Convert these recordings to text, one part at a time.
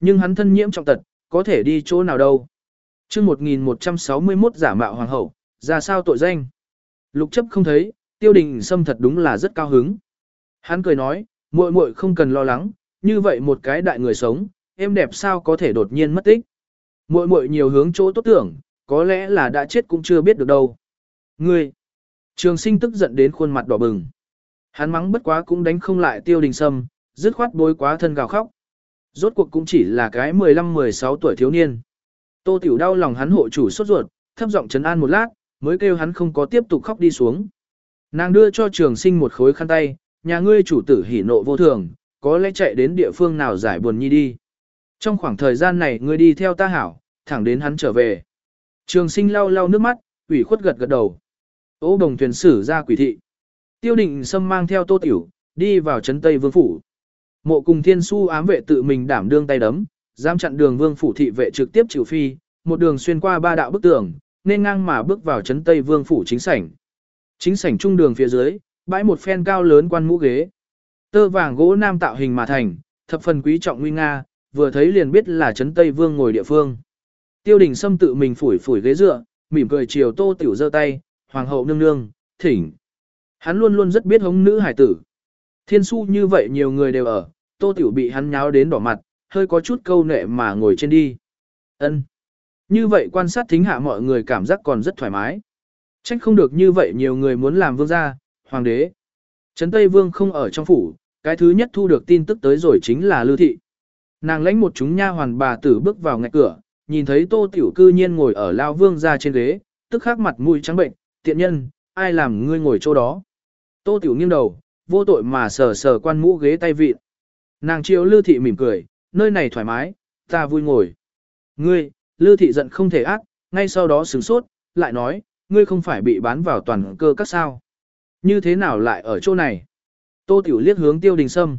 Nhưng hắn thân nhiễm trọng tật, có thể đi chỗ nào đâu. chương 1161 giả mạo hoàng hậu, ra sao tội danh. Lục chấp không thấy, tiêu đình xâm thật đúng là rất cao hứng. Hắn cười nói, muội muội không cần lo lắng, như vậy một cái đại người sống, em đẹp sao có thể đột nhiên mất tích. Muội muội nhiều hướng chỗ tốt tưởng, có lẽ là đã chết cũng chưa biết được đâu. Ngươi! Trường sinh tức giận đến khuôn mặt đỏ bừng. Hắn mắng bất quá cũng đánh không lại tiêu đình sâm, dứt khoát bối quá thân gào khóc. Rốt cuộc cũng chỉ là cái 15-16 tuổi thiếu niên. Tô Tiểu đau lòng hắn hộ chủ sốt ruột, thấp giọng trấn an một lát, mới kêu hắn không có tiếp tục khóc đi xuống. Nàng đưa cho trường sinh một khối khăn tay, nhà ngươi chủ tử hỉ nộ vô thường, có lẽ chạy đến địa phương nào giải buồn nhi đi. Trong khoảng thời gian này ngươi đi theo ta hảo, thẳng đến hắn trở về. Trường sinh lau lau nước mắt, ủy khuất gật gật đầu. Ô đồng thuyền sử ra quỷ thị. Tiêu định xâm mang theo tô tiểu, đi vào trấn Tây Vương Phủ. Mộ cùng thiên su ám vệ tự mình đảm đương tay đấm, dám chặn đường Vương Phủ thị vệ trực tiếp chịu phi, một đường xuyên qua ba đạo bức tường, nên ngang mà bước vào trấn Tây Vương Phủ chính sảnh. Chính sảnh trung đường phía dưới, bãi một phen cao lớn quan mũ ghế. Tơ vàng gỗ nam tạo hình mà thành, thập phần quý trọng nguy nga, vừa thấy liền biết là trấn Tây Vương ngồi địa phương. Tiêu đình Sâm tự mình phủi phủi ghế dựa, mỉm cười chiều tô tiểu giơ tay, hoàng hậu nương nương, thỉnh. Hắn luôn luôn rất biết hống nữ hải tử. Thiên su như vậy nhiều người đều ở, tô tiểu bị hắn nháo đến đỏ mặt, hơi có chút câu nệ mà ngồi trên đi. ân Như vậy quan sát thính hạ mọi người cảm giác còn rất thoải mái. Trách không được như vậy nhiều người muốn làm vương gia, hoàng đế. Trấn Tây Vương không ở trong phủ, cái thứ nhất thu được tin tức tới rồi chính là Lưu Thị. Nàng lãnh một chúng nha hoàn bà tử bước vào ngạch cửa, nhìn thấy Tô Tiểu cư nhiên ngồi ở Lao Vương ra trên ghế, tức khắc mặt mũi trắng bệnh, tiện nhân, ai làm ngươi ngồi chỗ đó. Tô Tiểu nghiêng đầu, vô tội mà sờ sờ quan mũ ghế tay vịt. Nàng chiều Lưu Thị mỉm cười, nơi này thoải mái, ta vui ngồi. Ngươi, Lưu Thị giận không thể ác, ngay sau đó sửng sốt, lại nói, ngươi không phải bị bán vào toàn cơ các sao. Như thế nào lại ở chỗ này? Tô Tiểu liếc hướng tiêu đình sâm.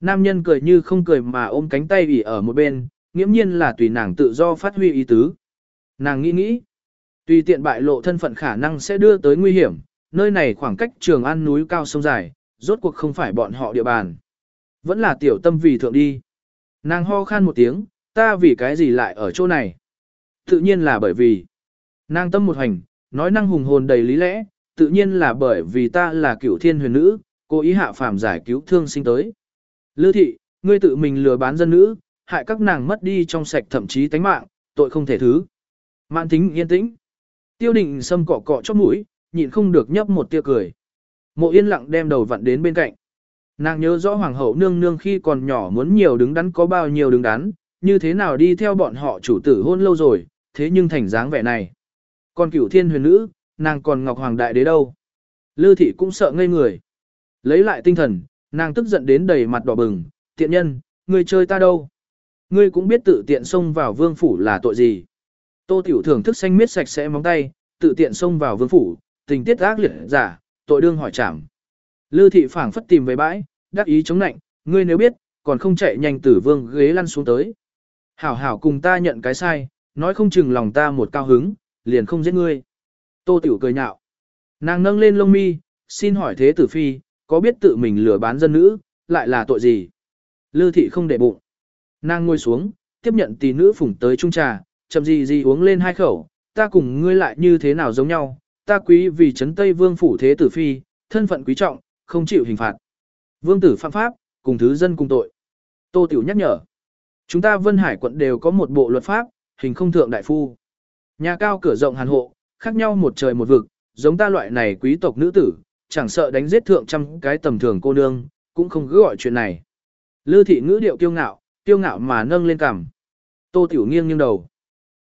Nam nhân cười như không cười mà ôm cánh tay ủy ở một bên, nghiễm nhiên là tùy nàng tự do phát huy ý tứ. Nàng nghĩ nghĩ, tùy tiện bại lộ thân phận khả năng sẽ đưa tới nguy hiểm, nơi này khoảng cách trường an núi cao sông dài, rốt cuộc không phải bọn họ địa bàn. Vẫn là tiểu tâm vì thượng đi. Nàng ho khan một tiếng, ta vì cái gì lại ở chỗ này? Tự nhiên là bởi vì, nàng tâm một hành, nói năng hùng hồn đầy lý lẽ, tự nhiên là bởi vì ta là cửu thiên huyền nữ, cố ý hạ phàm giải cứu thương sinh tới. Lư thị, ngươi tự mình lừa bán dân nữ, hại các nàng mất đi trong sạch thậm chí tánh mạng, tội không thể thứ. Mạn tính yên tĩnh. Tiêu định sâm cọ cọ chóp mũi, nhịn không được nhấp một tia cười. Mộ yên lặng đem đầu vặn đến bên cạnh. Nàng nhớ rõ hoàng hậu nương nương khi còn nhỏ muốn nhiều đứng đắn có bao nhiêu đứng đắn, như thế nào đi theo bọn họ chủ tử hôn lâu rồi, thế nhưng thành dáng vẻ này. Còn cửu thiên huyền nữ, nàng còn ngọc hoàng đại đế đâu. Lư thị cũng sợ ngây người. Lấy lại tinh thần, nàng tức giận đến đầy mặt đỏ bừng, tiện nhân, ngươi chơi ta đâu. Ngươi cũng biết tự tiện xông vào vương phủ là tội gì. Tô tiểu thưởng thức xanh miết sạch sẽ móng tay, tự tiện xông vào vương phủ, tình tiết ác liệt giả, tội đương hỏi trảm. Lư thị phảng phất tìm về bãi, đắc ý chống nạnh, ngươi nếu biết, còn không chạy nhanh tử vương ghế lăn xuống tới. Hảo hảo cùng ta nhận cái sai, nói không chừng lòng ta một cao hứng, liền không giết ngươi. Tô tiểu cười nhạo. Nàng nâng lên lông mi, xin hỏi thế tử phi, có biết tự mình lừa bán dân nữ, lại là tội gì? Lư thị không để bụng. Nàng ngồi xuống, tiếp nhận tỷ nữ phủng tới trung trà, chậm gì gì uống lên hai khẩu, ta cùng ngươi lại như thế nào giống nhau, ta quý vì Trấn Tây Vương phủ thế tử phi, thân phận quý trọng, không chịu hình phạt. Vương tử phạm pháp, cùng thứ dân cùng tội. Tô Tiểu nhắc nhở. Chúng ta Vân Hải quận đều có một bộ luật pháp, hình không thượng đại phu. Nhà cao cửa rộng hàn hộ, khác nhau một trời một vực, giống ta loại này quý tộc nữ tử, chẳng sợ đánh giết thượng trăm cái tầm thường cô nương, cũng không cứ gọi chuyện này. Lư thị ngữ điệu kiêu ngạo, kiêu ngạo mà nâng lên cằm. Tô Tiểu nghiêng nghiêng đầu.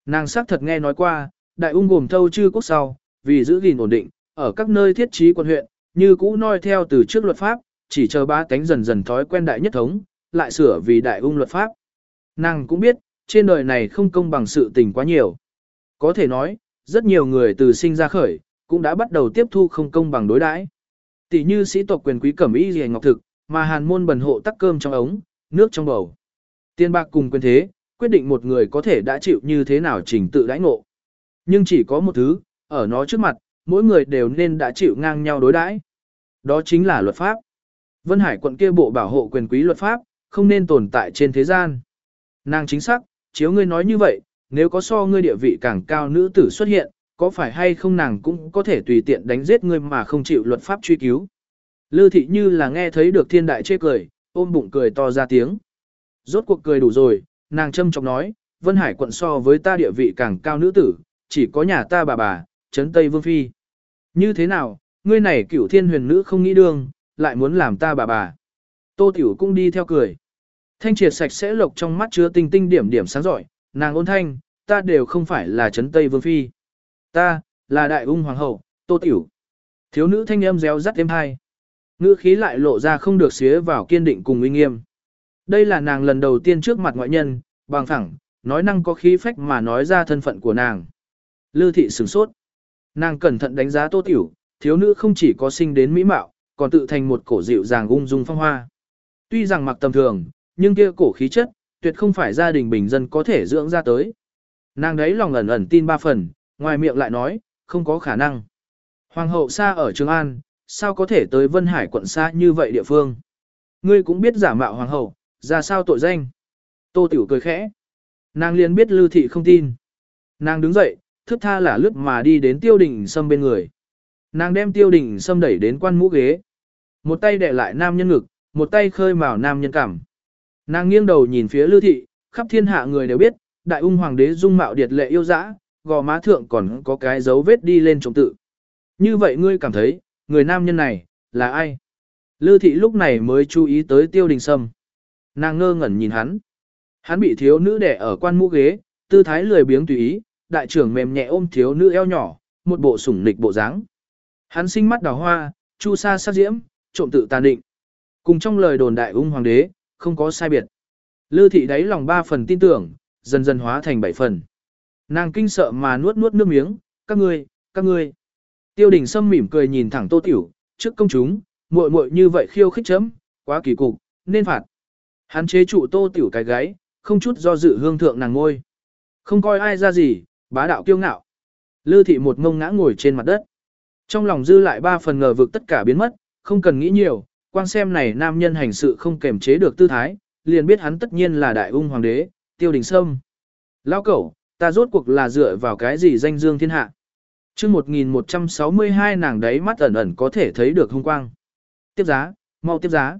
Nàng xác thật nghe nói qua, đại ung gồm thâu chư quốc sau, vì giữ gìn ổn định, ở các nơi thiết trí quân huyện, như cũ noi theo từ trước luật pháp, chỉ chờ ba cánh dần dần thói quen đại nhất thống, lại sửa vì đại ung luật pháp. Nàng cũng biết, trên đời này không công bằng sự tình quá nhiều. Có thể nói, rất nhiều người từ sinh ra khởi, cũng đã bắt đầu tiếp thu không công bằng đối đãi. Tỷ như sĩ tộc quyền quý cẩm y rìa ngọc thực, mà hàn môn bần hộ tắc cơm trong ống, nước trong bầu. Tiên bạc cùng quyền thế, quyết định một người có thể đã chịu như thế nào trình tự đãi ngộ. Nhưng chỉ có một thứ, ở nó trước mặt, mỗi người đều nên đã chịu ngang nhau đối đãi. Đó chính là luật pháp. Vân Hải quận kia bộ bảo hộ quyền quý luật pháp, không nên tồn tại trên thế gian. Nàng chính xác, chiếu ngươi nói như vậy, nếu có so ngươi địa vị càng cao nữ tử xuất hiện, có phải hay không nàng cũng có thể tùy tiện đánh giết ngươi mà không chịu luật pháp truy cứu. Lư thị như là nghe thấy được thiên đại chê cười, ôm bụng cười to ra tiếng. Rốt cuộc cười đủ rồi, nàng châm chọc nói, Vân Hải quận so với ta địa vị càng cao nữ tử, chỉ có nhà ta bà bà, trấn Tây Vương Phi. Như thế nào, ngươi này cửu thiên huyền nữ không nghĩ đương, lại muốn làm ta bà bà. Tô Tiểu cũng đi theo cười. Thanh triệt sạch sẽ lộc trong mắt chứa tinh tinh điểm điểm sáng giỏi, nàng ôn thanh, ta đều không phải là trấn Tây Vương Phi. Ta, là đại ung hoàng hậu, Tô Tiểu. Thiếu nữ thanh âm réo rắt êm hai. Ngữ khí lại lộ ra không được xía vào kiên định cùng uy nghiêm. Đây là nàng lần đầu tiên trước mặt ngoại nhân, bằng thẳng, nói năng có khí phách mà nói ra thân phận của nàng. Lư thị sửng sốt. Nàng cẩn thận đánh giá tô tiểu, thiếu nữ không chỉ có sinh đến mỹ mạo, còn tự thành một cổ dịu dàng ung dung phong hoa. Tuy rằng mặc tầm thường, nhưng kia cổ khí chất, tuyệt không phải gia đình bình dân có thể dưỡng ra tới. Nàng đấy lòng ẩn ẩn tin ba phần, ngoài miệng lại nói, không có khả năng. Hoàng hậu xa ở Trường An, sao có thể tới Vân Hải quận xa như vậy địa phương? Ngươi cũng biết giả mạo hoàng hậu, ra sao tội danh? Tô Tiểu cười khẽ. Nàng liền biết Lưu Thị không tin. Nàng đứng dậy, thức tha là lướt mà đi đến tiêu đình sâm bên người. Nàng đem tiêu đình sâm đẩy đến quan mũ ghế. Một tay đè lại nam nhân ngực, một tay khơi mào nam nhân cảm. Nàng nghiêng đầu nhìn phía Lưu Thị, khắp thiên hạ người đều biết, đại ung hoàng đế dung mạo điệt lệ yêu dã, gò má thượng còn có cái dấu vết đi lên trọng tự. Như vậy ngươi cảm thấy, người nam nhân này, là ai? Lưu thị lúc này mới chú ý tới tiêu đình sâm. Nàng ngơ ngẩn nhìn hắn. Hắn bị thiếu nữ đẻ ở quan mũ ghế, tư thái lười biếng tùy ý, đại trưởng mềm nhẹ ôm thiếu nữ eo nhỏ, một bộ sủng nịch bộ dáng. Hắn sinh mắt đào hoa, chu sa sát diễm, trộm tự tàn định. Cùng trong lời đồn đại ung hoàng đế, không có sai biệt. Lư thị đáy lòng ba phần tin tưởng, dần dần hóa thành bảy phần. Nàng kinh sợ mà nuốt nuốt nước miếng, các ngươi, các ngươi. Tiêu đình Sâm mỉm cười nhìn thẳng tô tiểu, trước công chúng, muội muội như vậy khiêu khích chấm, quá kỳ cục, nên phạt. Hắn chế trụ tô tiểu cái gáy, không chút do dự hương thượng nàng ngôi. Không coi ai ra gì, bá đạo kiêu ngạo. Lư thị một ngông ngã ngồi trên mặt đất. Trong lòng dư lại ba phần ngờ vực tất cả biến mất, không cần nghĩ nhiều, quan xem này nam nhân hành sự không kềm chế được tư thái, liền biết hắn tất nhiên là đại ung hoàng đế, tiêu đình sâm. Lao cẩu, ta rốt cuộc là dựa vào cái gì danh dương thiên hạ chương 1162 nàng đấy mắt ẩn ẩn có thể thấy được hung quang. Tiếp giá, mau tiếp giá.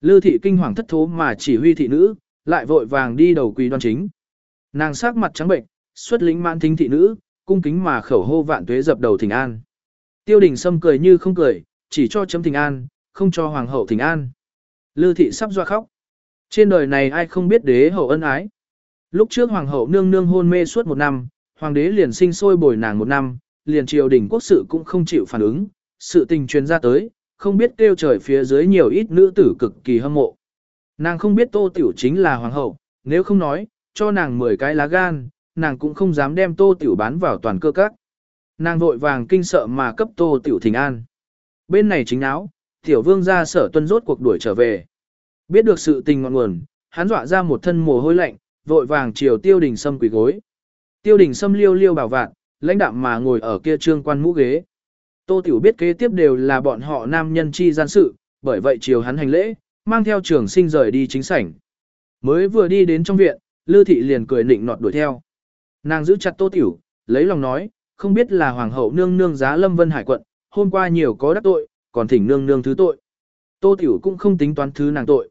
Lư thị kinh hoàng thất thố mà chỉ huy thị nữ, lại vội vàng đi đầu quỳ đoan chính. Nàng sắc mặt trắng bệnh, xuất lĩnh mãn thính thị nữ, cung kính mà khẩu hô vạn tuế dập đầu thỉnh an. Tiêu đình sâm cười như không cười, chỉ cho chấm thỉnh an, không cho hoàng hậu thỉnh an. Lư thị sắp doa khóc. Trên đời này ai không biết đế hậu ân ái. Lúc trước hoàng hậu nương nương hôn mê suốt một năm, hoàng đế liền sinh sôi bồi nàng một năm, liền triều đình quốc sự cũng không chịu phản ứng, sự tình truyền ra tới, không biết kêu trời phía dưới nhiều ít nữ tử cực kỳ hâm mộ. Nàng không biết tô tiểu chính là hoàng hậu, nếu không nói, cho nàng 10 cái lá gan, nàng cũng không dám đem tô tiểu bán vào toàn cơ các. Nàng vội vàng kinh sợ mà cấp tô tiểu thỉnh an. Bên này chính áo, tiểu vương ra sở tuân rốt cuộc đuổi trở về. Biết được sự tình ngọn nguồn, hắn dọa ra một thân mồ hôi lạnh, vội vàng chiều tiêu đình sâm quỳ gối. Tiêu đình sâm liêu liêu bảo vạn, lãnh đạm mà ngồi ở kia trương quan mũ ghế. Tô Tiểu biết kế tiếp đều là bọn họ nam nhân chi gian sự, bởi vậy chiều hắn hành lễ, mang theo trường sinh rời đi chính sảnh. Mới vừa đi đến trong viện, Lư Thị liền cười nịnh nọt đuổi theo. Nàng giữ chặt Tô Tiểu, lấy lòng nói, không biết là hoàng hậu nương nương giá lâm vân hải quận, hôm qua nhiều có đắc tội, còn thỉnh nương nương thứ tội. Tô Tiểu cũng không tính toán thứ nàng tội.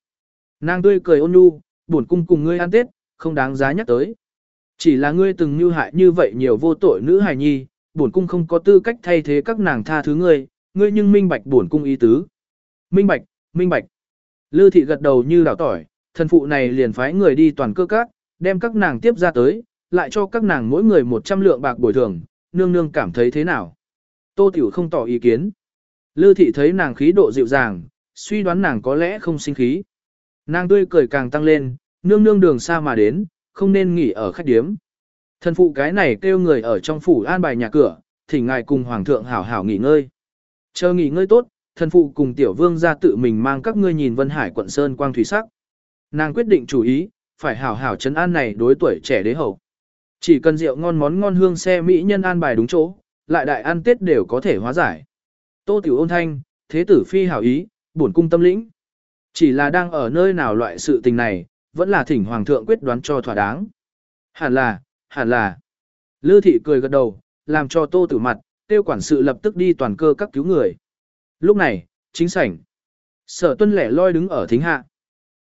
Nàng tươi cười ôn nhu, buồn cung cùng ngươi ăn tết, không đáng giá nhắc tới. Chỉ là ngươi từng như hại như vậy nhiều vô tội nữ hài nhi, bổn cung không có tư cách thay thế các nàng tha thứ ngươi, ngươi nhưng minh bạch bổn cung ý tứ. Minh bạch, minh bạch. Lư thị gật đầu như đảo tỏi, thần phụ này liền phái người đi toàn cơ các, đem các nàng tiếp ra tới, lại cho các nàng mỗi người 100 lượng bạc bồi thường, nương nương cảm thấy thế nào. Tô Tiểu không tỏ ý kiến. Lư thị thấy nàng khí độ dịu dàng, suy đoán nàng có lẽ không sinh khí. Nàng tươi cười càng tăng lên, nương nương đường xa mà đến, không nên nghỉ ở khách điếm. Thần phụ cái này kêu người ở trong phủ an bài nhà cửa, thỉnh ngài cùng hoàng thượng hảo hảo nghỉ ngơi. Chờ nghỉ ngơi tốt, thần phụ cùng tiểu vương ra tự mình mang các ngươi nhìn Vân Hải quận Sơn quang thủy sắc. Nàng quyết định chủ ý, phải hảo hảo chấn an này đối tuổi trẻ đế hậu. Chỉ cần rượu ngon món ngon hương xe mỹ nhân an bài đúng chỗ, lại đại ăn tết đều có thể hóa giải. Tô tiểu ôn thanh, thế tử phi hảo ý, bổn cung tâm lĩnh. Chỉ là đang ở nơi nào loại sự tình này, vẫn là thỉnh hoàng thượng quyết đoán cho thỏa đáng. Hẳn là, hẳn là. Lư thị cười gật đầu, làm cho tô tử mặt, tiêu quản sự lập tức đi toàn cơ các cứu người. Lúc này, chính sảnh. Sở tuân lẻ loi đứng ở thính hạ.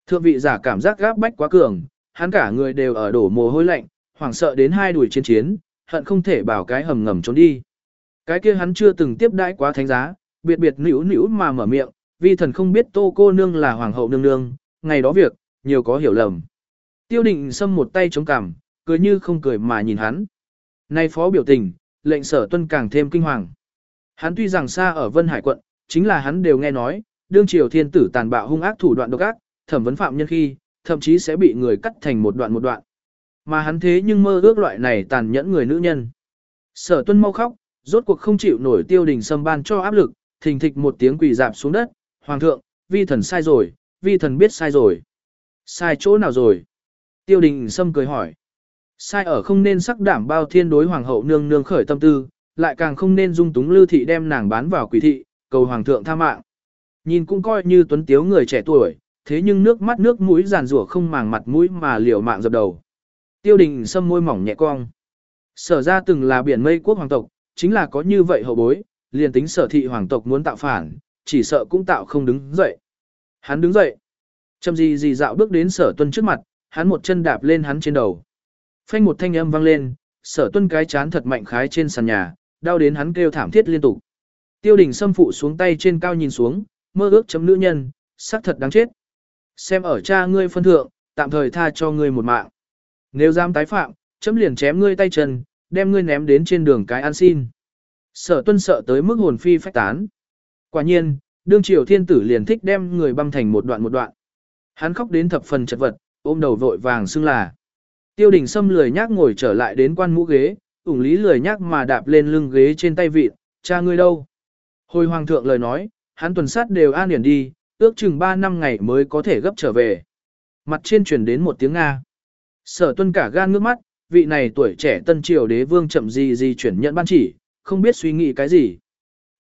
Thượng vị giả cảm giác gáp bách quá cường, hắn cả người đều ở đổ mồ hôi lạnh, hoảng sợ đến hai đuổi chiến chiến, hận không thể bảo cái hầm ngầm trốn đi. Cái kia hắn chưa từng tiếp đãi quá thánh giá, biệt biệt nữu nữu mà mở miệng, vì thần không biết tô cô nương là hoàng hậu nương nương, ngày đó việc, nhiều có hiểu lầm. Tiêu định xâm một tay chống cằm, cười như không cười mà nhìn hắn. Nay phó biểu tình, lệnh sở tuân càng thêm kinh hoàng. Hắn tuy rằng xa ở Vân Hải quận, chính là hắn đều nghe nói, đương triều thiên tử tàn bạo hung ác thủ đoạn độc ác, thẩm vấn phạm nhân khi, thậm chí sẽ bị người cắt thành một đoạn một đoạn. Mà hắn thế nhưng mơ ước loại này tàn nhẫn người nữ nhân. Sở tuân mau khóc, rốt cuộc không chịu nổi tiêu đình xâm ban cho áp lực, thình thịch một tiếng quỳ dạp xuống đất, hoàng thượng, vi thần sai rồi, vi thần biết sai rồi. Sai chỗ nào rồi? Tiêu đình xâm cười hỏi. Sai ở không nên sắc đảm bao thiên đối hoàng hậu nương nương khởi tâm tư, lại càng không nên dung túng lưu thị đem nàng bán vào quỷ thị, cầu hoàng thượng tha mạng. Nhìn cũng coi như tuấn tiếu người trẻ tuổi, thế nhưng nước mắt nước mũi giàn rủa không màng mặt mũi mà liều mạng dập đầu. Tiêu đình sâm môi mỏng nhẹ cong. Sở ra từng là biển mây quốc hoàng tộc, chính là có như vậy hậu bối, liền tính sở thị hoàng tộc muốn tạo phản, chỉ sợ cũng tạo không đứng dậy. Hắn đứng dậy. Chầm gì gì dạo bước đến sở tuân trước mặt, hắn một chân đạp lên hắn trên đầu. Phanh một thanh âm vang lên, sở tuân cái chán thật mạnh khái trên sàn nhà, đau đến hắn kêu thảm thiết liên tục. Tiêu đình xâm phụ xuống tay trên cao nhìn xuống, mơ ước chấm nữ nhân, xác thật đáng chết. Xem ở cha ngươi phân thượng, tạm thời tha cho ngươi một mạng. Nếu dám tái phạm, chấm liền chém ngươi tay chân, đem ngươi ném đến trên đường cái ăn xin. Sở tuân sợ tới mức hồn phi phách tán. Quả nhiên, đương triều thiên tử liền thích đem người băm thành một đoạn một đoạn. Hắn khóc đến thập phần chật vật, ôm đầu vội vàng xưng là. Tiêu đình Sâm lười nhác ngồi trở lại đến quan mũ ghế, ủng lý lười nhác mà đạp lên lưng ghế trên tay vịt, cha ngươi đâu? Hồi hoàng thượng lời nói, hắn tuần sát đều an điển đi, ước chừng 3 năm ngày mới có thể gấp trở về. Mặt trên truyền đến một tiếng Nga. Sở tuân cả gan ngước mắt, vị này tuổi trẻ tân triều đế vương chậm gì gì chuyển nhận ban chỉ, không biết suy nghĩ cái gì.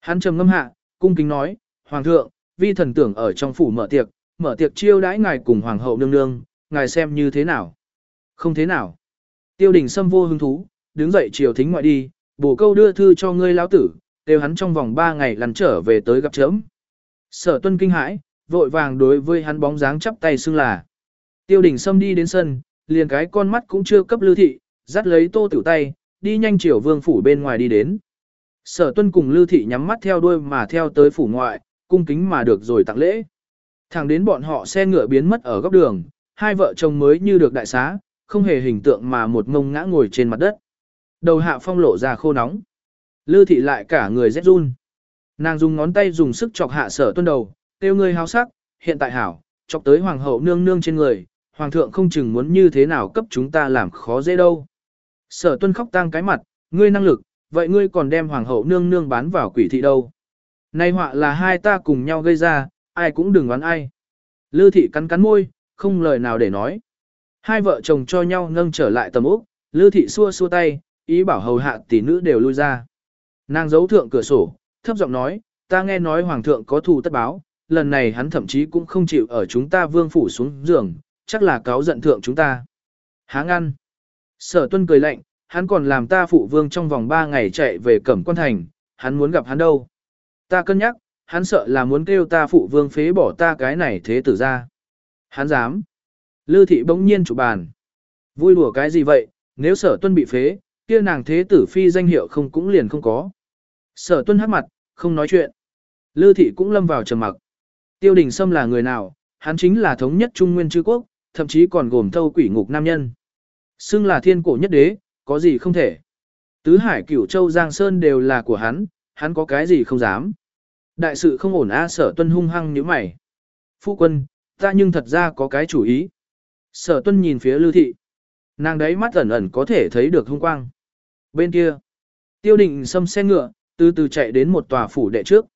Hắn trầm ngâm hạ, cung kính nói, Hoàng thượng, vi thần tưởng ở trong phủ mở tiệc, mở tiệc chiêu đãi ngài cùng Hoàng hậu nương nương, ngài xem như thế nào. Không thế nào. Tiêu đình xâm vô hứng thú, đứng dậy chiều thính ngoại đi, bổ câu đưa thư cho ngươi lão tử, đều hắn trong vòng 3 ngày lần trở về tới gặp chấm. Sở tuân kinh hãi, vội vàng đối với hắn bóng dáng chắp tay xưng là. Tiêu đình xâm đi đến sân, liền cái con mắt cũng chưa cấp lưu thị, dắt lấy tô tiểu tay, đi nhanh chiều vương phủ bên ngoài đi đến. Sở tuân cùng lưu thị nhắm mắt theo đuôi mà theo tới phủ ngoại, cung kính mà được rồi tặng lễ. Thẳng đến bọn họ xe ngựa biến mất ở góc đường, hai vợ chồng mới như được đại xá, không hề hình tượng mà một ngông ngã ngồi trên mặt đất. Đầu hạ phong lộ ra khô nóng. Lư thị lại cả người rét run. Nàng dùng ngón tay dùng sức chọc hạ sở tuân đầu, tiêu người háo sắc, hiện tại hảo, chọc tới hoàng hậu nương nương trên người, hoàng thượng không chừng muốn như thế nào cấp chúng ta làm khó dễ đâu. Sở tuân khóc tang cái mặt, ngươi năng lực, vậy ngươi còn đem hoàng hậu nương nương bán vào quỷ thị đâu. Nay họa là hai ta cùng nhau gây ra, ai cũng đừng đoán ai. Lư thị cắn cắn môi, không lời nào để nói. Hai vợ chồng cho nhau nâng trở lại tầm úp, lư thị xua xua tay, ý bảo hầu hạ tỷ nữ đều lui ra. Nàng giấu thượng cửa sổ, thấp giọng nói, ta nghe nói hoàng thượng có thù tất báo, lần này hắn thậm chí cũng không chịu ở chúng ta vương phủ xuống giường, chắc là cáo giận thượng chúng ta. Há ngăn. Sở tuân cười lạnh, hắn còn làm ta phụ vương trong vòng 3 ngày chạy về cẩm quan thành, hắn muốn gặp hắn đâu. Ta cân nhắc, hắn sợ là muốn kêu ta phụ vương phế bỏ ta cái này thế tử ra. Hắn dám. Lư thị bỗng nhiên chủ bàn. Vui đùa cái gì vậy, nếu sở tuân bị phế, kia nàng thế tử phi danh hiệu không cũng liền không có. Sở tuân hát mặt, không nói chuyện. Lư thị cũng lâm vào trầm mặc. Tiêu đình Sâm là người nào, hắn chính là thống nhất trung nguyên chư quốc, thậm chí còn gồm thâu quỷ ngục nam nhân. Xưng là thiên cổ nhất đế, có gì không thể. Tứ hải cửu châu Giang Sơn đều là của hắn, hắn có cái gì không dám. Đại sự không ổn a sở tuân hung hăng như mày. Phu quân, ta nhưng thật ra có cái chủ ý. Sở tuân nhìn phía lưu thị. Nàng đấy mắt ẩn ẩn có thể thấy được hung quang. Bên kia, tiêu định xâm xe ngựa, từ từ chạy đến một tòa phủ đệ trước.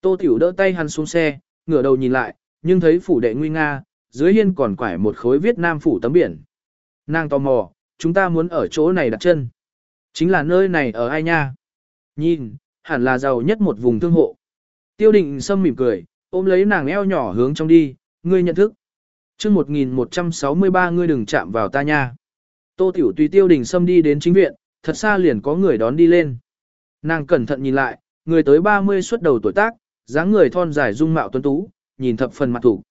Tô Tiểu đỡ tay hắn xuống xe, ngửa đầu nhìn lại, nhưng thấy phủ đệ nguy nga, dưới hiên còn quải một khối Việt Nam phủ tấm biển. Nàng tò mò, chúng ta muốn ở chỗ này đặt chân. Chính là nơi này ở ai nha? Nhìn, hẳn là giàu nhất một vùng thương hộ. Tiêu định sâm mỉm cười, ôm lấy nàng eo nhỏ hướng trong đi, ngươi nhận thức. Trước 1163 ngươi đừng chạm vào ta nha. Tô Tiểu tùy tiêu đình xâm đi đến chính viện, thật xa liền có người đón đi lên. Nàng cẩn thận nhìn lại, người tới 30 xuất đầu tuổi tác, dáng người thon dài dung mạo tuấn tú, nhìn thập phần mặt thủ.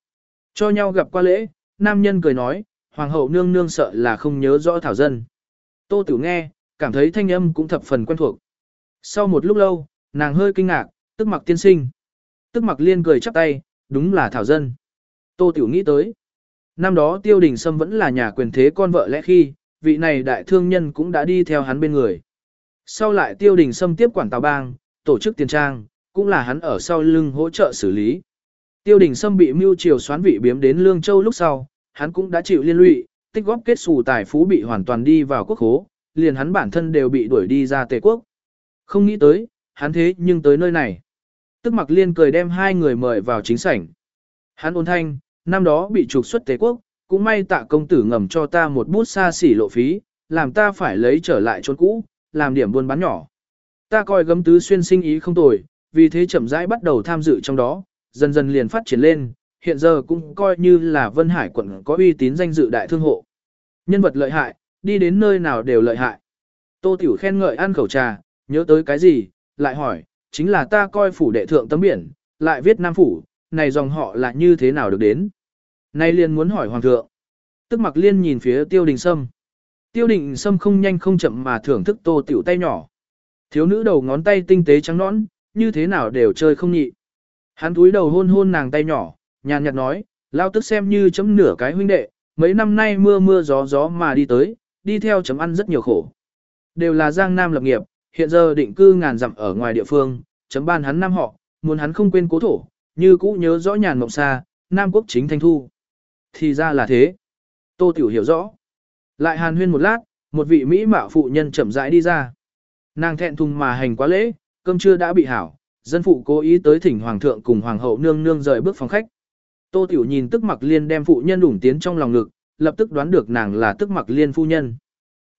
Cho nhau gặp qua lễ, nam nhân cười nói, hoàng hậu nương nương sợ là không nhớ rõ thảo dân. Tô Tiểu nghe, cảm thấy thanh âm cũng thập phần quen thuộc. Sau một lúc lâu, nàng hơi kinh ngạc, tức mặc tiên sinh. Tức mặc liên cười chắp tay, đúng là thảo dân. Tô Tiểu nghĩ tới. Năm đó tiêu đình sâm vẫn là nhà quyền thế con vợ lẽ khi, vị này đại thương nhân cũng đã đi theo hắn bên người. Sau lại tiêu đình sâm tiếp quản tàu bang, tổ chức tiền trang, cũng là hắn ở sau lưng hỗ trợ xử lý. Tiêu đình sâm bị mưu triều xoán vị biếm đến Lương Châu lúc sau, hắn cũng đã chịu liên lụy, tích góp kết xù tài phú bị hoàn toàn đi vào quốc hố, liền hắn bản thân đều bị đuổi đi ra tề quốc. Không nghĩ tới, hắn thế nhưng tới nơi này. Tức mặc liên cười đem hai người mời vào chính sảnh. Hắn ôn thanh, năm đó bị trục xuất tề quốc, cũng may tạ công tử ngầm cho ta một bút xa xỉ lộ phí, làm ta phải lấy trở lại chốn cũ, làm điểm buôn bán nhỏ. Ta coi gấm tứ xuyên sinh ý không tồi, vì thế chậm rãi bắt đầu tham dự trong đó, dần dần liền phát triển lên, hiện giờ cũng coi như là Vân Hải quận có uy tín danh dự đại thương hộ. Nhân vật lợi hại, đi đến nơi nào đều lợi hại. Tô Tiểu khen ngợi ăn khẩu trà, nhớ tới cái gì, lại hỏi, chính là ta coi phủ đệ thượng tấm biển, lại viết Nam Phủ, này dòng họ là như thế nào được đến. Nay liền muốn hỏi Hoàng thượng. Tức mặc liên nhìn phía tiêu đình sâm. Tiêu đình sâm không nhanh không chậm mà thưởng thức tô tiểu tay nhỏ. Thiếu nữ đầu ngón tay tinh tế trắng nõn, như thế nào đều chơi không nhị. Hắn túi đầu hôn hôn nàng tay nhỏ, nhàn nhạt nói, lao tức xem như chấm nửa cái huynh đệ, mấy năm nay mưa mưa gió gió mà đi tới, đi theo chấm ăn rất nhiều khổ. Đều là giang nam lập nghiệp, hiện giờ định cư ngàn dặm ở ngoài địa phương, chấm ban hắn năm họ, muốn hắn không quên cố thổ, như cũ nhớ rõ nhàn mộng xa, nam quốc chính thanh thu. Thì ra là thế. Tô Tiểu hiểu rõ. Lại hàn huyên một lát, một vị Mỹ mạo phụ nhân chậm rãi đi ra. Nàng thẹn thùng mà hành quá lễ, cơm trưa đã bị hảo, dân phụ cố ý tới thỉnh hoàng thượng cùng hoàng hậu nương nương rời bước phòng khách. Tô Tiểu nhìn tức mặc liên đem phụ nhân đủng tiến trong lòng ngực, lập tức đoán được nàng là tức mặc liên phu nhân.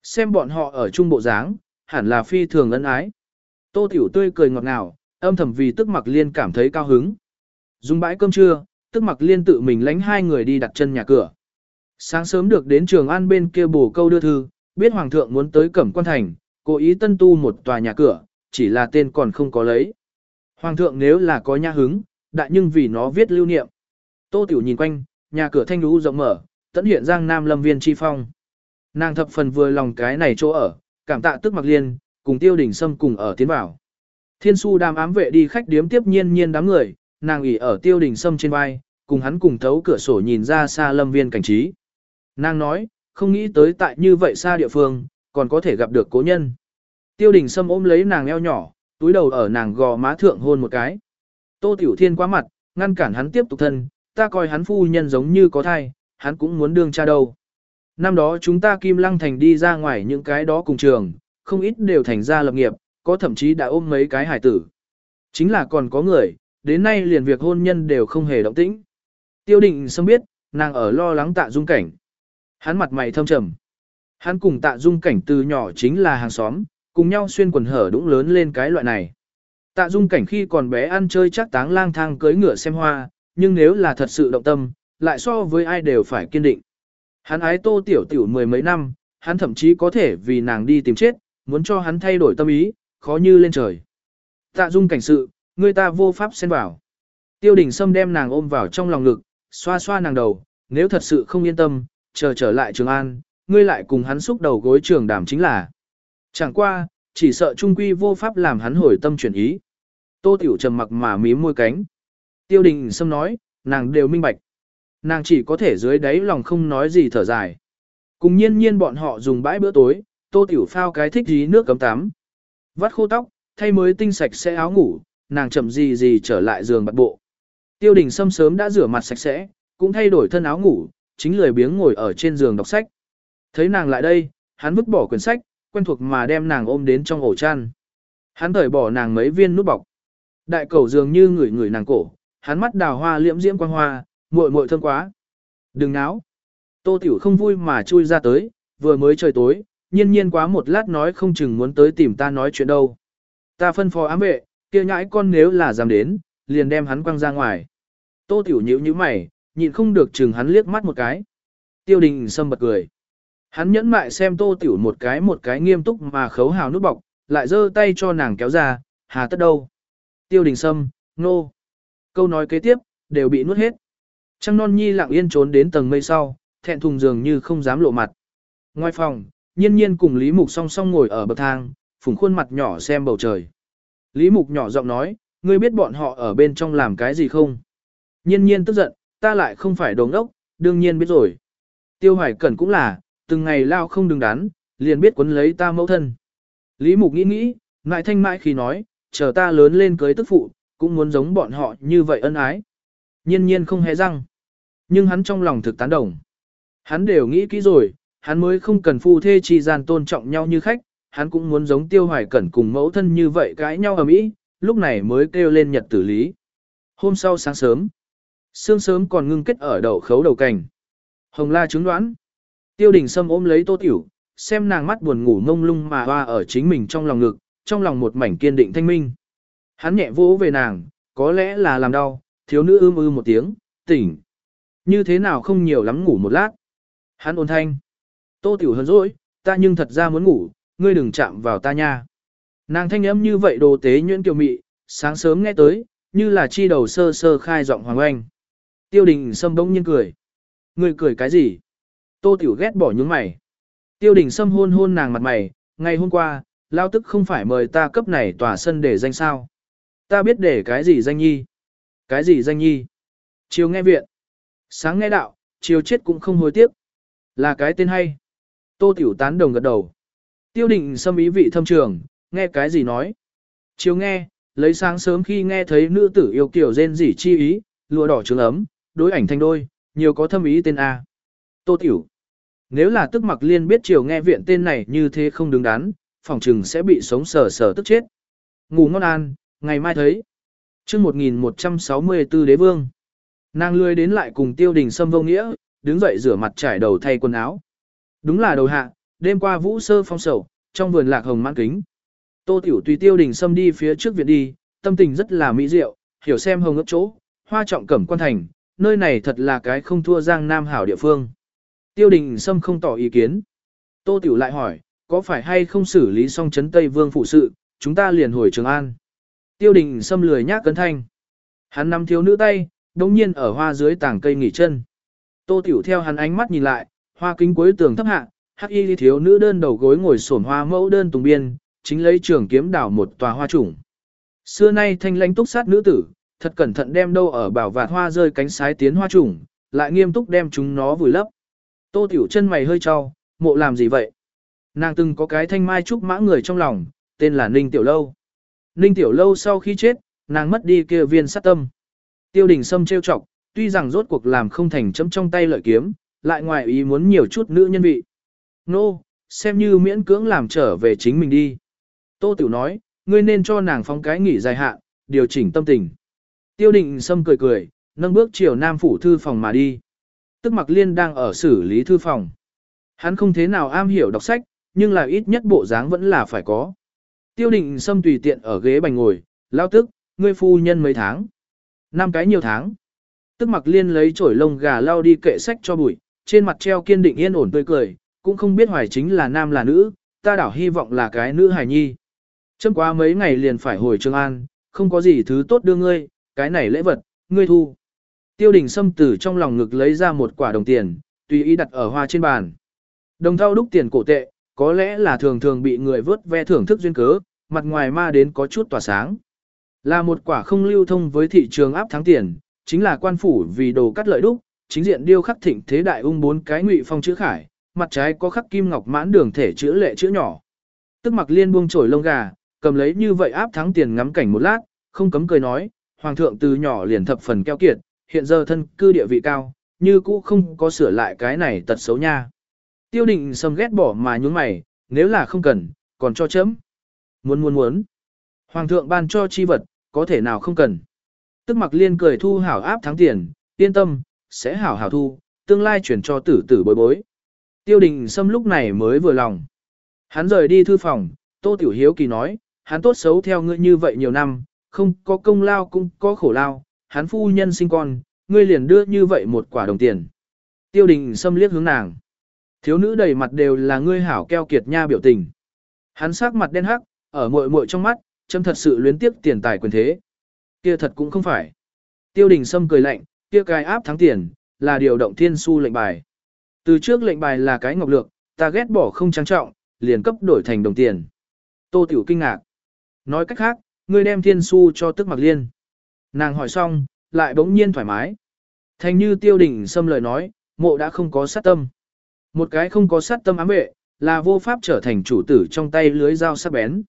Xem bọn họ ở trung bộ dáng, hẳn là phi thường ân ái. Tô Tiểu tươi cười ngọt ngào, âm thầm vì tức mặc liên cảm thấy cao hứng. Dùng bãi cơm trưa, tức mặc liên tự mình lánh hai người đi đặt chân nhà cửa. Sáng sớm được đến trường an bên kia bổ câu đưa thư, biết hoàng thượng muốn tới cẩm quan thành, cố ý tân tu một tòa nhà cửa, chỉ là tên còn không có lấy. Hoàng thượng nếu là có nha hứng, đại nhưng vì nó viết lưu niệm. Tô Tiểu nhìn quanh, nhà cửa thanh lũ rộng mở, tận hiện giang nam lâm viên chi phong. Nàng thập phần vừa lòng cái này chỗ ở, cảm tạ tức mặc liên, cùng tiêu đỉnh sâm cùng ở tiến vào. Thiên su đàm ám vệ đi khách điếm tiếp nhiên nhiên đám người, nàng ủy ở tiêu đỉnh sâm trên vai, cùng hắn cùng thấu cửa sổ nhìn ra xa lâm viên cảnh trí. Nàng nói, không nghĩ tới tại như vậy xa địa phương, còn có thể gặp được cố nhân. Tiêu đình sâm ôm lấy nàng eo nhỏ, túi đầu ở nàng gò má thượng hôn một cái. Tô Tiểu Thiên quá mặt, ngăn cản hắn tiếp tục thân, ta coi hắn phu nhân giống như có thai, hắn cũng muốn đương cha đâu. Năm đó chúng ta Kim Lăng Thành đi ra ngoài những cái đó cùng trường, không ít đều thành ra lập nghiệp, có thậm chí đã ôm mấy cái hải tử. Chính là còn có người, đến nay liền việc hôn nhân đều không hề động tĩnh. Tiêu định sâm biết, nàng ở lo lắng tạ dung cảnh. Hắn mặt mày thâm trầm. Hắn cùng tạ dung cảnh từ nhỏ chính là hàng xóm, cùng nhau xuyên quần hở đũng lớn lên cái loại này. Tạ dung cảnh khi còn bé ăn chơi chắc táng lang thang cưới ngựa xem hoa, nhưng nếu là thật sự động tâm, lại so với ai đều phải kiên định. Hắn ái tô tiểu tiểu mười mấy năm, hắn thậm chí có thể vì nàng đi tìm chết, muốn cho hắn thay đổi tâm ý, khó như lên trời. Tạ dung cảnh sự, người ta vô pháp xen vào. Tiêu đình Sâm đem nàng ôm vào trong lòng ngực, xoa xoa nàng đầu, nếu thật sự không yên tâm, chờ trở lại Trường An, ngươi lại cùng hắn xúc đầu gối trường đảm chính là. Chẳng qua, chỉ sợ trung quy vô pháp làm hắn hồi tâm chuyển ý. Tô Tiểu trầm mặc mà mím môi cánh. Tiêu đình Sâm nói, nàng đều minh bạch. Nàng chỉ có thể dưới đáy lòng không nói gì thở dài. Cùng nhiên nhiên bọn họ dùng bãi bữa tối, Tô Tiểu phao cái thích dí nước cấm tắm. Vắt khô tóc, thay mới tinh sạch sẽ áo ngủ, nàng chậm gì gì trở lại giường bật bộ. Tiêu đình Sâm sớm đã rửa mặt sạch sẽ, cũng thay đổi thân áo ngủ, chính lười biếng ngồi ở trên giường đọc sách. Thấy nàng lại đây, hắn vứt bỏ quyển sách, quen thuộc mà đem nàng ôm đến trong ổ chăn. Hắn thởi bỏ nàng mấy viên nút bọc. Đại cầu dường như ngửi ngửi nàng cổ, hắn mắt đào hoa liễm diễm quang hoa, muội muội thơm quá. Đừng náo. Tô Tiểu không vui mà chui ra tới, vừa mới trời tối, nhiên nhiên quá một lát nói không chừng muốn tới tìm ta nói chuyện đâu. Ta phân phó ám vệ, kia nhãi con nếu là dám đến, liền đem hắn quăng ra ngoài. Tô Tiểu nhíu nhíu mày, nhịn không được chừng hắn liếc mắt một cái. Tiêu đình sâm bật cười. Hắn nhẫn mại xem tô tiểu một cái một cái nghiêm túc mà khấu hào nút bọc, lại giơ tay cho nàng kéo ra, hà tất đâu. Tiêu đình sâm, nô. Câu nói kế tiếp, đều bị nuốt hết. Trăng non nhi lặng yên trốn đến tầng mây sau, thẹn thùng dường như không dám lộ mặt. Ngoài phòng, nhiên nhiên cùng Lý Mục song song ngồi ở bậc thang, phùng khuôn mặt nhỏ xem bầu trời. Lý Mục nhỏ giọng nói, ngươi biết bọn họ ở bên trong làm cái gì không? Nhiên nhiên tức giận, ta lại không phải đồ ngốc, đương nhiên biết rồi. Tiêu hoài cẩn cũng là, từng ngày lao không đứng đắn, liền biết quấn lấy ta mẫu thân. Lý Mục nghĩ nghĩ, ngại thanh mãi khi nói, chờ ta lớn lên cưới tức phụ, cũng muốn giống bọn họ như vậy ân ái. Nhiên nhiên không hề răng. Nhưng hắn trong lòng thực tán đồng. Hắn đều nghĩ kỹ rồi, hắn mới không cần phu thê chi gian tôn trọng nhau như khách, hắn cũng muốn giống tiêu hoài cẩn cùng mẫu thân như vậy cãi nhau ở mỹ, lúc này mới kêu lên nhật tử lý. Hôm sau sáng sớm, sương sớm còn ngưng kết ở đầu khấu đầu cành. Hồng la trứng đoán. Tiêu đình sâm ôm lấy tô tiểu, xem nàng mắt buồn ngủ ngông lung mà hoa ở chính mình trong lòng ngực, trong lòng một mảnh kiên định thanh minh. Hắn nhẹ vỗ về nàng, có lẽ là làm đau, thiếu nữ ưm ư một tiếng, tỉnh. Như thế nào không nhiều lắm ngủ một lát. Hắn ôn thanh. Tô tiểu hơn rồi, ta nhưng thật ra muốn ngủ, ngươi đừng chạm vào ta nha. Nàng thanh âm như vậy đồ tế nhuyễn kiều mị, sáng sớm nghe tới, như là chi đầu sơ sơ khai giọng hoàng oanh. Tiêu đình sâm bỗng nhiên cười. Ngươi cười cái gì? Tô tiểu ghét bỏ những mày. Tiêu đình sâm hôn hôn nàng mặt mày, ngày hôm qua, lao tức không phải mời ta cấp này tòa sân để danh sao. Ta biết để cái gì danh nhi. Cái gì danh nhi? Chiều nghe viện. Sáng nghe đạo, chiều chết cũng không hối tiếc. Là cái tên hay. Tô tiểu tán đồng gật đầu. Tiêu Đình xâm ý vị thâm trường, nghe cái gì nói. Chiều nghe, lấy sáng sớm khi nghe thấy nữ tử yêu kiểu rên rỉ chi ý, lụa đỏ trứng ấm, đối ảnh thành đôi, nhiều có thâm ý tên A. Tô tiểu. Nếu là tức mặc liên biết chiều nghe viện tên này như thế không đứng đắn, phòng trừng sẽ bị sống sờ sờ tức chết. Ngủ ngon an, ngày mai thấy. chương 1164 đế vương. Nàng lươi đến lại cùng tiêu đình sâm vô nghĩa, đứng dậy rửa mặt trải đầu thay quần áo. Đúng là đầu hạ, đêm qua vũ sơ phong sầu, trong vườn lạc hồng mãn kính. Tô tiểu tùy tiêu đình sâm đi phía trước viện đi, tâm tình rất là mỹ diệu, hiểu xem hồng ấp chỗ, hoa trọng cẩm quan thành, nơi này thật là cái không thua giang nam hảo địa phương. Tiêu đình sâm không tỏ ý kiến. Tô tiểu lại hỏi, có phải hay không xử lý xong chấn Tây Vương phụ sự, chúng ta liền hồi Trường An. Tiêu đình sâm lười nhác cấn thanh. Hắn nắm thiếu nữ tay, đồng nhiên ở hoa dưới tảng cây nghỉ chân. Tô tiểu theo hắn ánh mắt nhìn lại, hoa kính cuối tường thấp hạ, hắc y thiếu nữ đơn đầu gối ngồi sổn hoa mẫu đơn tùng biên, chính lấy trường kiếm đảo một tòa hoa trùng. Xưa nay thanh lãnh túc sát nữ tử, thật cẩn thận đem đâu ở bảo vạt hoa rơi cánh sái tiến hoa trùng, lại nghiêm túc đem chúng nó vùi lấp. Tô tiểu chân mày hơi cho, mộ làm gì vậy? Nàng từng có cái thanh mai trúc mã người trong lòng, tên là Ninh Tiểu Lâu. Ninh Tiểu Lâu sau khi chết, nàng mất đi kia viên sát tâm. Tiêu đình Sâm trêu chọc, tuy rằng rốt cuộc làm không thành chấm trong tay lợi kiếm, lại ngoài ý muốn nhiều chút nữ nhân vị. Nô, no, xem như miễn cưỡng làm trở về chính mình đi. Tô Tiểu nói, ngươi nên cho nàng phong cái nghỉ dài hạn, điều chỉnh tâm tình. Tiêu định Sâm cười cười, nâng bước chiều Nam Phủ thư phòng mà đi. Tức mặc liên đang ở xử lý thư phòng. Hắn không thế nào am hiểu đọc sách, nhưng là ít nhất bộ dáng vẫn là phải có. Tiêu định Sâm tùy tiện ở ghế bành ngồi, lao tức, ngươi phu nhân mấy tháng. năm cái nhiều tháng. Tức mặc liên lấy chổi lông gà lao đi kệ sách cho bụi, trên mặt treo kiên định yên ổn tươi cười, cũng không biết hoài chính là nam là nữ, ta đảo hy vọng là cái nữ hài nhi. Châm qua mấy ngày liền phải hồi Trường An, không có gì thứ tốt đưa ngươi, cái này lễ vật, ngươi thu. Tiêu đình Sâm từ trong lòng ngực lấy ra một quả đồng tiền, tùy ý đặt ở hoa trên bàn. Đồng thau đúc tiền cổ tệ, có lẽ là thường thường bị người vớt ve thưởng thức duyên cớ, mặt ngoài ma đến có chút tỏa sáng. Là một quả không lưu thông với thị trường áp thắng tiền, chính là quan phủ vì đồ cắt lợi đúc, chính diện điêu khắc thịnh thế đại ung bốn cái ngụy phong chữ khải, mặt trái có khắc kim ngọc mãn đường thể chữ lệ chữ nhỏ. Tức mặc liên buông trổi lông gà, cầm lấy như vậy áp thắng tiền ngắm cảnh một lát, không cấm cười nói, hoàng thượng từ nhỏ liền thập phần keo kiệt, hiện giờ thân cư địa vị cao, như cũ không có sửa lại cái này tật xấu nha. Tiêu định sầm ghét bỏ mà nhún mày, nếu là không cần, còn cho chấm. Muốn muốn muốn. Hoàng thượng ban cho chi vật, có thể nào không cần. Tức mặc liên cười thu hảo áp thắng tiền, yên tâm, sẽ hảo hảo thu, tương lai chuyển cho tử tử bối bối. Tiêu đình Sâm lúc này mới vừa lòng. Hắn rời đi thư phòng, Tô Tiểu Hiếu kỳ nói, hắn tốt xấu theo ngươi như vậy nhiều năm, không có công lao cũng có khổ lao, hắn phu nhân sinh con, ngươi liền đưa như vậy một quả đồng tiền. Tiêu đình xâm liếc hướng nàng. Thiếu nữ đầy mặt đều là ngươi hảo keo kiệt nha biểu tình. Hắn sắc mặt đen hắc, ở muội muội trong mắt, châm thật sự luyến tiếc tiền tài quyền thế. Kia thật cũng không phải. Tiêu đình Sâm cười lạnh, kia cái áp thắng tiền, là điều động thiên su lệnh bài. Từ trước lệnh bài là cái ngọc lược, ta ghét bỏ không trang trọng, liền cấp đổi thành đồng tiền. Tô Tiểu kinh ngạc. Nói cách khác, ngươi đem thiên su cho tức mặc liên. Nàng hỏi xong, lại bỗng nhiên thoải mái. Thành như tiêu đỉnh Sâm lời nói, mộ đã không có sát tâm. Một cái không có sát tâm ám vệ, là vô pháp trở thành chủ tử trong tay lưới dao sắc bén.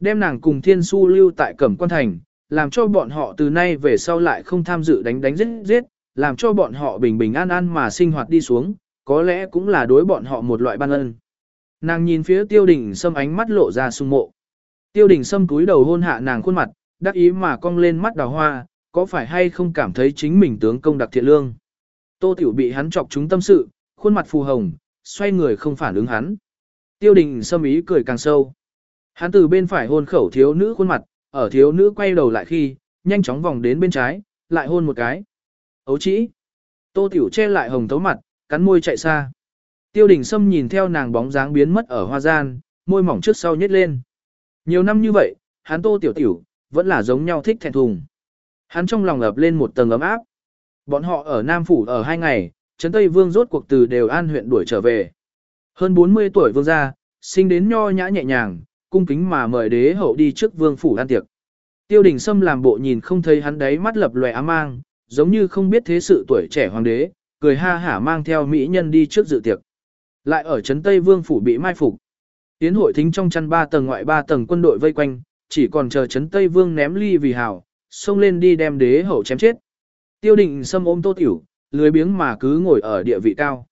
Đem nàng cùng thiên su lưu tại cẩm quan thành, làm cho bọn họ từ nay về sau lại không tham dự đánh đánh giết giết, làm cho bọn họ bình bình an an mà sinh hoạt đi xuống, có lẽ cũng là đối bọn họ một loại ban ân. Nàng nhìn phía tiêu đỉnh sâm ánh mắt lộ ra sung mộ. Tiêu đỉnh sâm cúi đầu hôn hạ nàng khuôn mặt, đắc ý mà cong lên mắt đào hoa, có phải hay không cảm thấy chính mình tướng công đặc thiện lương. Tô tiểu bị hắn chọc chúng tâm sự, khuôn mặt phù hồng, xoay người không phản ứng hắn. Tiêu đình xâm ý cười càng sâu. Hắn từ bên phải hôn khẩu thiếu nữ khuôn mặt, ở thiếu nữ quay đầu lại khi, nhanh chóng vòng đến bên trái, lại hôn một cái. Ấu chỉ. Tô Tiểu che lại hồng tấu mặt, cắn môi chạy xa. Tiêu đình xâm nhìn theo nàng bóng dáng biến mất ở hoa gian, môi mỏng trước sau nhếch lên. Nhiều năm như vậy, hắn Tô Tiểu Tiểu, vẫn là giống nhau thích thẹn thùng. Hắn trong lòng ập lên một tầng ấm áp. Bọn họ ở Nam Phủ ở hai ngày, Trấn Tây Vương rốt cuộc từ đều an huyện đuổi trở về. Hơn 40 tuổi vương gia, sinh đến nho nhã nhẹ nhàng, cung kính mà mời đế hậu đi trước vương phủ ăn tiệc. Tiêu đình Sâm làm bộ nhìn không thấy hắn đấy mắt lập lòe ám mang, giống như không biết thế sự tuổi trẻ hoàng đế, cười ha hả mang theo mỹ nhân đi trước dự tiệc. Lại ở trấn Tây Vương phủ bị mai phục. Tiến hội thính trong chăn ba tầng ngoại ba tầng quân đội vây quanh, chỉ còn chờ chấn Tây Vương ném ly vì hảo, xông lên đi đem đế hậu chém chết. Tiêu đình Sâm ôm tô tiểu, lưới biếng mà cứ ngồi ở địa vị cao.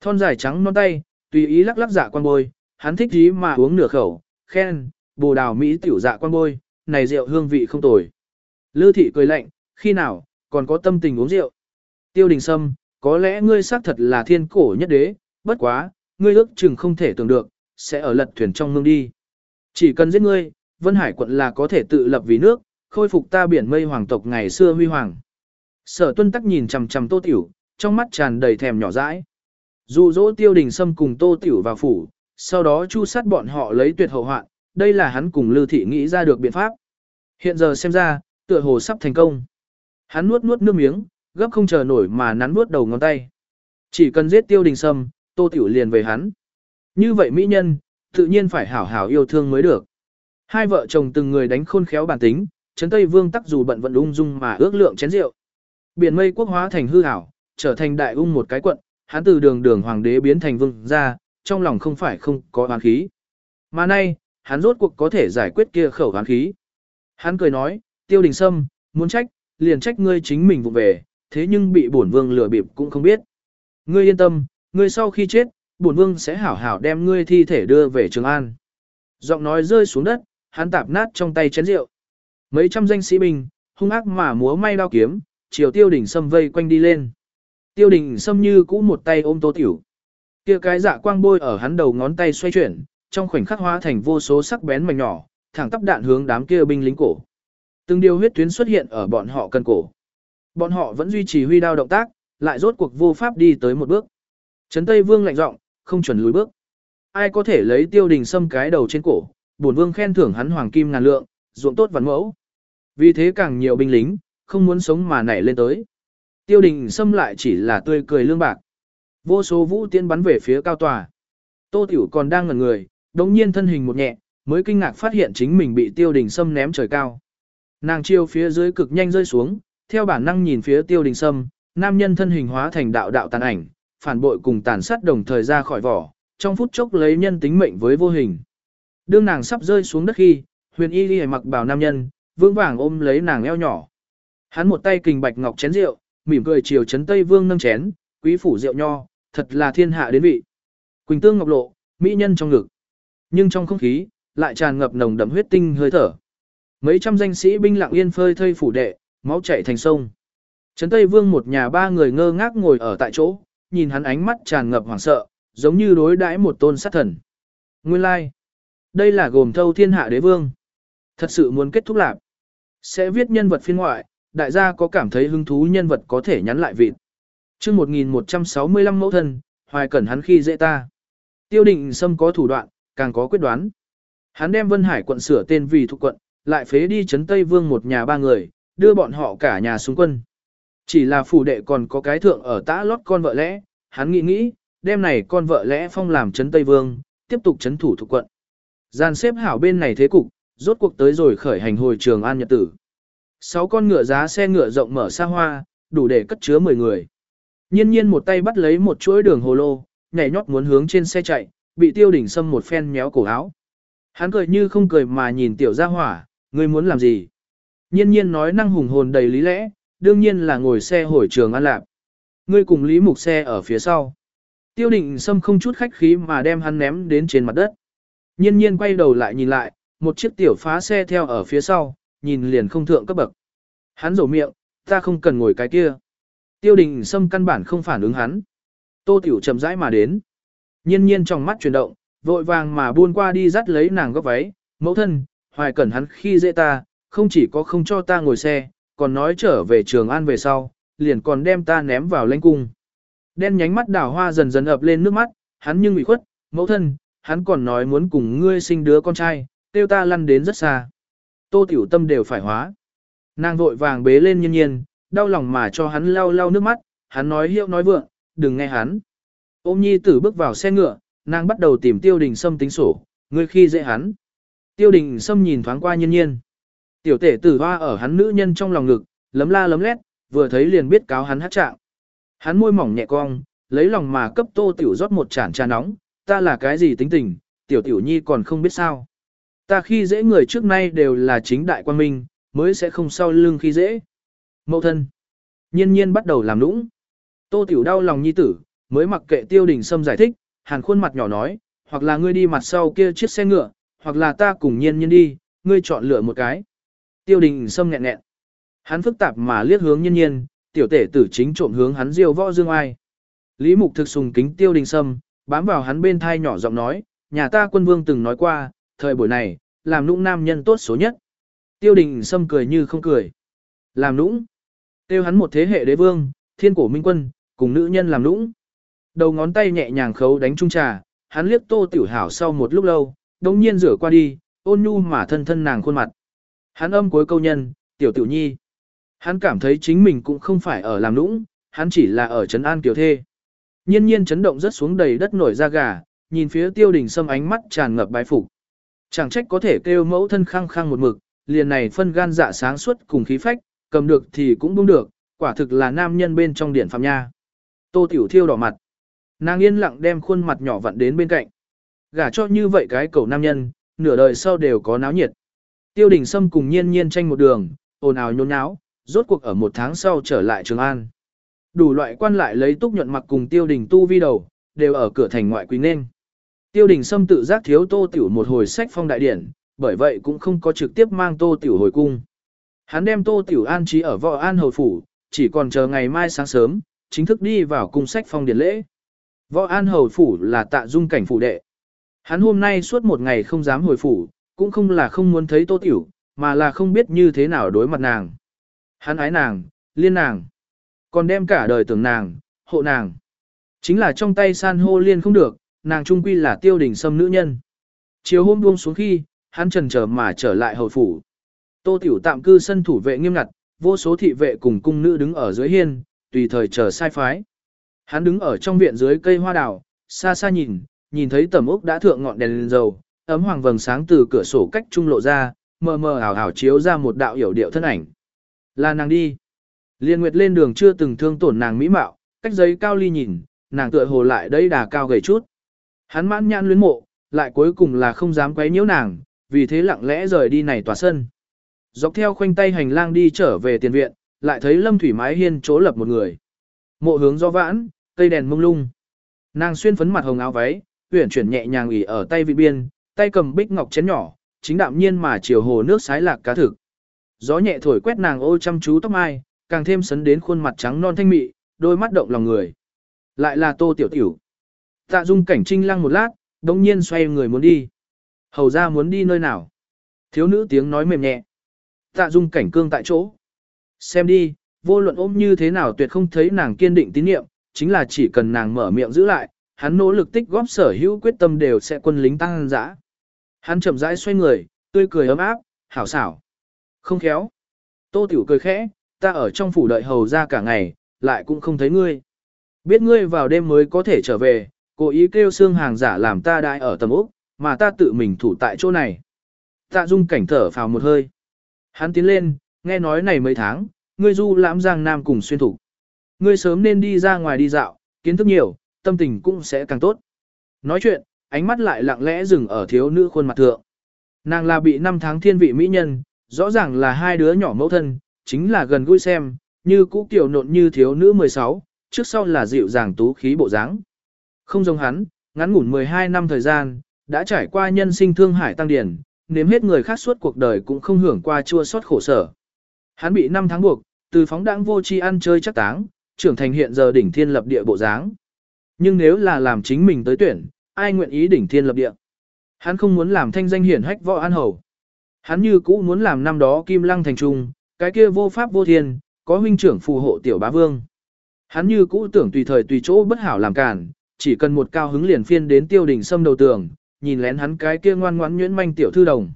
Thon dài trắng non tay, tùy ý lắc lắc dạ quan bôi, hắn thích ý mà uống nửa khẩu, khen, bồ đào Mỹ tiểu dạ quan bôi, này rượu hương vị không tồi. Lư thị cười lạnh, khi nào, còn có tâm tình uống rượu. Tiêu đình sâm, có lẽ ngươi xác thật là thiên cổ nhất đế, bất quá, ngươi ước chừng không thể tưởng được, sẽ ở lật thuyền trong mương đi. Chỉ cần giết ngươi, Vân Hải quận là có thể tự lập vì nước, khôi phục ta biển mây hoàng tộc ngày xưa huy hoàng. Sở tuân tắc nhìn chằm chằm tô tiểu, trong mắt tràn đầy thèm nhỏ dãi. Dù dỗ tiêu đình sâm cùng tô tiểu vào phủ, sau đó chu sát bọn họ lấy tuyệt hậu hoạn, đây là hắn cùng Lưu Thị nghĩ ra được biện pháp. Hiện giờ xem ra, tựa hồ sắp thành công. Hắn nuốt nuốt nước miếng, gấp không chờ nổi mà nắn nuốt đầu ngón tay. Chỉ cần giết tiêu đình sâm, tô tiểu liền về hắn. Như vậy mỹ nhân, tự nhiên phải hảo hảo yêu thương mới được. Hai vợ chồng từng người đánh khôn khéo bản tính, Trấn Tây Vương tắc dù bận vận ung dung mà ước lượng chén rượu. Biển mây quốc hóa thành hư ảo trở thành đại ung một cái quận, hắn từ đường đường hoàng đế biến thành vương ra, trong lòng không phải không có oán khí. Mà nay, hắn rốt cuộc có thể giải quyết kia khẩu oán khí. Hắn cười nói, tiêu đình sâm, muốn trách, liền trách ngươi chính mình vụ về, thế nhưng bị bổn vương lừa bịp cũng không biết. Ngươi yên tâm, ngươi sau khi chết, bổn vương sẽ hảo hảo đem ngươi thi thể đưa về Trường An. Giọng nói rơi xuống đất, hắn tạp nát trong tay chén rượu. Mấy trăm danh sĩ binh, hung ác mà múa may đao kiếm, chiều tiêu đình sâm vây quanh đi lên. Tiêu đình sâm như cũ một tay ôm tô tiểu. Kia cái dạ quang bôi ở hắn đầu ngón tay xoay chuyển, trong khoảnh khắc hóa thành vô số sắc bén mảnh nhỏ, thẳng tắp đạn hướng đám kia binh lính cổ. Từng điều huyết tuyến xuất hiện ở bọn họ cần cổ. Bọn họ vẫn duy trì huy đao động tác, lại rốt cuộc vô pháp đi tới một bước. Trấn Tây Vương lạnh giọng, không chuẩn lùi bước. Ai có thể lấy tiêu đình xâm cái đầu trên cổ, bổn vương khen thưởng hắn hoàng kim ngàn lượng, ruộng tốt văn mẫu. Vì thế càng nhiều binh lính, không muốn sống mà nảy lên tới. Tiêu đình xâm lại chỉ là tươi cười lương bạc. Vô số vũ tiên bắn về phía cao tòa. Tô Tiểu còn đang ngẩn người, đống nhiên thân hình một nhẹ, mới kinh ngạc phát hiện chính mình bị tiêu đình sâm ném trời cao. Nàng chiêu phía dưới cực nhanh rơi xuống, theo bản năng nhìn phía tiêu đình sâm, nam nhân thân hình hóa thành đạo đạo tàn ảnh, phản bội cùng tàn sát đồng thời ra khỏi vỏ, trong phút chốc lấy nhân tính mệnh với vô hình. Đương nàng sắp rơi xuống đất khi, huyền y đi mặc bảo nam nhân, vững vàng ôm lấy nàng eo nhỏ. Hắn một tay kình bạch ngọc chén rượu, mỉm cười chiều chấn Tây Vương nâng chén, quý phủ rượu nho, thật là thiên hạ đến vị. Quỳnh tương ngọc lộ, mỹ nhân trong ngực. Nhưng trong không khí, lại tràn ngập nồng đậm huyết tinh hơi thở. Mấy trăm danh sĩ binh lặng yên phơi thây phủ đệ, máu chảy thành sông. Trấn Tây Vương một nhà ba người ngơ ngác ngồi ở tại chỗ, nhìn hắn ánh mắt tràn ngập hoảng sợ, giống như đối đãi một tôn sát thần. Nguyên lai, like đây là gồm thâu thiên hạ đế vương. Thật sự muốn kết thúc lạc. Sẽ viết nhân vật phiên ngoại, đại gia có cảm thấy hứng thú nhân vật có thể nhắn lại vịt. chương 1165 mẫu thân, hoài cẩn hắn khi dễ ta. Tiêu định Sâm có thủ đoạn, càng có quyết đoán. Hắn đem Vân Hải quận sửa tên vì thuộc quận, lại phế đi chấn Tây Vương một nhà ba người, đưa bọn họ cả nhà xuống quân. Chỉ là phủ đệ còn có cái thượng ở tã lót con vợ lẽ, hắn nghĩ nghĩ, đêm này con vợ lẽ phong làm chấn Tây Vương, tiếp tục chấn thủ thuộc quận. Gian xếp hảo bên này thế cục, rốt cuộc tới rồi khởi hành hồi trường an nhật tử. Sáu con ngựa giá xe ngựa rộng mở xa hoa, đủ để cất chứa 10 người. Nhiên nhiên một tay bắt lấy một chuỗi đường hồ lô, nhảy nhót muốn hướng trên xe chạy, bị tiêu đỉnh xâm một phen méo cổ áo. Hắn cười như không cười mà nhìn tiểu gia hỏa, ngươi muốn làm gì? Nhiên nhiên nói năng hùng hồn đầy lý lẽ, đương nhiên là ngồi xe hồi trường an lạp. Ngươi cùng Lý Mục xe ở phía sau. Tiêu định xâm không chút khách khí mà đem hắn ném đến trên mặt đất. Nhiên nhiên quay đầu lại nhìn lại, một chiếc tiểu phá xe theo ở phía sau, nhìn liền không thượng cấp bậc. Hắn rổ miệng, ta không cần ngồi cái kia. Tiêu đình xâm căn bản không phản ứng hắn. Tô tiểu chậm rãi mà đến. Nhiên nhiên trong mắt chuyển động, vội vàng mà buôn qua đi dắt lấy nàng góc váy. Mẫu thân, hoài cẩn hắn khi dễ ta, không chỉ có không cho ta ngồi xe, còn nói trở về trường an về sau, liền còn đem ta ném vào lãnh cung. Đen nhánh mắt đảo hoa dần dần ập lên nước mắt, hắn nhưng bị khuất, mẫu thân, hắn còn nói muốn cùng ngươi sinh đứa con trai, tiêu ta lăn đến rất xa. Tô tiểu tâm đều phải hóa. Nàng vội vàng bế lên nhiên nhiên, đau lòng mà cho hắn lau lau nước mắt, hắn nói hiệu nói vượng, đừng nghe hắn. Ôm nhi tử bước vào xe ngựa, nàng bắt đầu tìm tiêu đình sâm tính sổ, ngươi khi dễ hắn. Tiêu đình sâm nhìn thoáng qua nhiên nhiên. Tiểu tể tử hoa ở hắn nữ nhân trong lòng ngực, lấm la lấm lét, vừa thấy liền biết cáo hắn hát trạng. Hắn môi mỏng nhẹ cong, lấy lòng mà cấp tô tiểu rót một chản trà nóng, ta là cái gì tính tình, tiểu tiểu nhi còn không biết sao. Ta khi dễ người trước nay đều là chính đại quan minh, mới sẽ không sau lưng khi dễ. Mậu thân. Nhiên nhiên bắt đầu làm nũng. Tô tiểu đau lòng nhi tử, mới mặc kệ tiêu đình sâm giải thích, hàn khuôn mặt nhỏ nói, hoặc là ngươi đi mặt sau kia chiếc xe ngựa, hoặc là ta cùng nhiên nhiên đi, ngươi chọn lựa một cái. Tiêu đình sâm nghẹn nghẹn. Hắn phức tạp mà liếc hướng nhiên nhiên, tiểu tể tử chính trộm hướng hắn diêu võ dương ai. Lý mục thực sùng kính tiêu đình sâm, bám vào hắn bên thai nhỏ giọng nói, nhà ta quân vương từng nói qua, thời buổi này, làm nũng nam nhân tốt số nhất. Tiêu đình sâm cười như không cười. Làm nũng. Tiêu hắn một thế hệ đế vương, thiên cổ minh quân, cùng nữ nhân làm nũng. Đầu ngón tay nhẹ nhàng khấu đánh trung trà, hắn liếc tô tiểu hảo sau một lúc lâu, đồng nhiên rửa qua đi, ôn nhu mà thân thân nàng khuôn mặt. Hắn âm cuối câu nhân, tiểu tiểu nhi. Hắn cảm thấy chính mình cũng không phải ở làm nũng, hắn chỉ là ở trấn an tiểu thê. Nhiên nhiên chấn động rất xuống đầy đất nổi da gà, nhìn phía tiêu đình sâm ánh mắt tràn ngập bái phục. Chẳng trách có thể kêu mẫu thân khăng khăng một mực, liền này phân gan dạ sáng suốt cùng khí phách, cầm được thì cũng buông được, quả thực là nam nhân bên trong điện phạm nha. Tô tiểu thiêu đỏ mặt. Nàng yên lặng đem khuôn mặt nhỏ vặn đến bên cạnh. Gả cho như vậy cái cầu nam nhân, nửa đời sau đều có náo nhiệt. Tiêu đình sâm cùng nhiên nhiên tranh một đường, ồn ào nhốn náo, rốt cuộc ở một tháng sau trở lại Trường An. Đủ loại quan lại lấy túc nhuận mặc cùng tiêu đình tu vi đầu, đều ở cửa thành ngoại quý nên. Tiêu đình Sâm tự giác thiếu tô tiểu một hồi sách phong đại điển, bởi vậy cũng không có trực tiếp mang tô tiểu hồi cung. Hắn đem tô tiểu an trí ở võ an hầu phủ, chỉ còn chờ ngày mai sáng sớm, chính thức đi vào cung sách phong điển lễ. Võ an hầu phủ là tạ dung cảnh phủ đệ. Hắn hôm nay suốt một ngày không dám hồi phủ, cũng không là không muốn thấy tô tiểu, mà là không biết như thế nào đối mặt nàng. Hắn ái nàng, liên nàng, còn đem cả đời tưởng nàng, hộ nàng. Chính là trong tay san hô liên không được, nàng trung quy là tiêu đình sâm nữ nhân. Chiều hôm buông xuống khi, hắn trần trở mà trở lại hầu phủ. Tô tiểu tạm cư sân thủ vệ nghiêm ngặt, vô số thị vệ cùng cung nữ đứng ở dưới hiên, tùy thời chờ sai phái. Hắn đứng ở trong viện dưới cây hoa đào, xa xa nhìn, nhìn thấy tầm ốc đã thượng ngọn đèn lên dầu, ấm hoàng vầng sáng từ cửa sổ cách trung lộ ra, mờ mờ ảo ảo chiếu ra một đạo hiểu điệu thân ảnh. Là nàng đi. Liên Nguyệt lên đường chưa từng thương tổn nàng mỹ mạo, cách giấy cao ly nhìn, nàng tựa hồ lại đây đà cao gầy chút. Hắn mãn nhãn luyến mộ, lại cuối cùng là không dám quấy nhiễu nàng, vì thế lặng lẽ rời đi này tòa sân. Dọc theo khoanh tay hành lang đi trở về tiền viện, lại thấy lâm thủy mái hiên chỗ lập một người. Mộ hướng do vãn, cây đèn mông lung. Nàng xuyên phấn mặt hồng áo váy, uyển chuyển nhẹ nhàng ủy ở tay vị biên, tay cầm bích ngọc chén nhỏ, chính đạm nhiên mà chiều hồ nước sái lạc cá thực. Gió nhẹ thổi quét nàng ô chăm chú tóc mai, càng thêm sấn đến khuôn mặt trắng non thanh mị, đôi mắt động lòng người. Lại là tô tiểu tiểu. Tạ dung cảnh trinh lăng một lát, đồng nhiên xoay người muốn đi. Hầu ra muốn đi nơi nào? Thiếu nữ tiếng nói mềm nhẹ. Tạ dung cảnh cương tại chỗ. Xem đi, vô luận ôm như thế nào tuyệt không thấy nàng kiên định tín nhiệm, chính là chỉ cần nàng mở miệng giữ lại, hắn nỗ lực tích góp sở hữu quyết tâm đều sẽ quân lính tăng dã. Hắn chậm rãi xoay người, tươi cười ấm áp, hảo xảo. Không khéo. Tô Tiểu cười khẽ, ta ở trong phủ đợi hầu ra cả ngày, lại cũng không thấy ngươi. Biết ngươi vào đêm mới có thể trở về, cố ý kêu xương hàng giả làm ta đại ở tầm úc, mà ta tự mình thủ tại chỗ này. Tạ Dung cảnh thở phào một hơi. Hắn tiến lên, nghe nói này mấy tháng, ngươi du lãm giang nam cùng xuyên thủ. Ngươi sớm nên đi ra ngoài đi dạo, kiến thức nhiều, tâm tình cũng sẽ càng tốt. Nói chuyện, ánh mắt lại lặng lẽ dừng ở thiếu nữ khuôn mặt thượng. Nàng là bị năm tháng thiên vị mỹ nhân, rõ ràng là hai đứa nhỏ mẫu thân, chính là gần gũi xem, như cũ kiểu nộn như thiếu nữ 16, trước sau là dịu dàng tú khí bộ dáng. Không giống hắn, ngắn ngủn 12 năm thời gian, đã trải qua nhân sinh thương hải tăng điển, nếm hết người khác suốt cuộc đời cũng không hưởng qua chua xót khổ sở. Hắn bị 5 tháng buộc, từ phóng đãng vô tri ăn chơi chắc táng, trưởng thành hiện giờ đỉnh thiên lập địa bộ dáng. Nhưng nếu là làm chính mình tới tuyển, ai nguyện ý đỉnh thiên lập địa? Hắn không muốn làm thanh danh hiển hách võ an hầu. Hắn như cũ muốn làm năm đó kim lăng thành trung, cái kia vô pháp vô thiên, có huynh trưởng phù hộ tiểu bá vương. Hắn như cũ tưởng tùy thời tùy chỗ bất hảo làm cản, chỉ cần một cao hứng liền phiên đến tiêu đỉnh sâm đầu tường, nhìn lén hắn cái kia ngoan ngoãn nhuyễn manh tiểu thư đồng.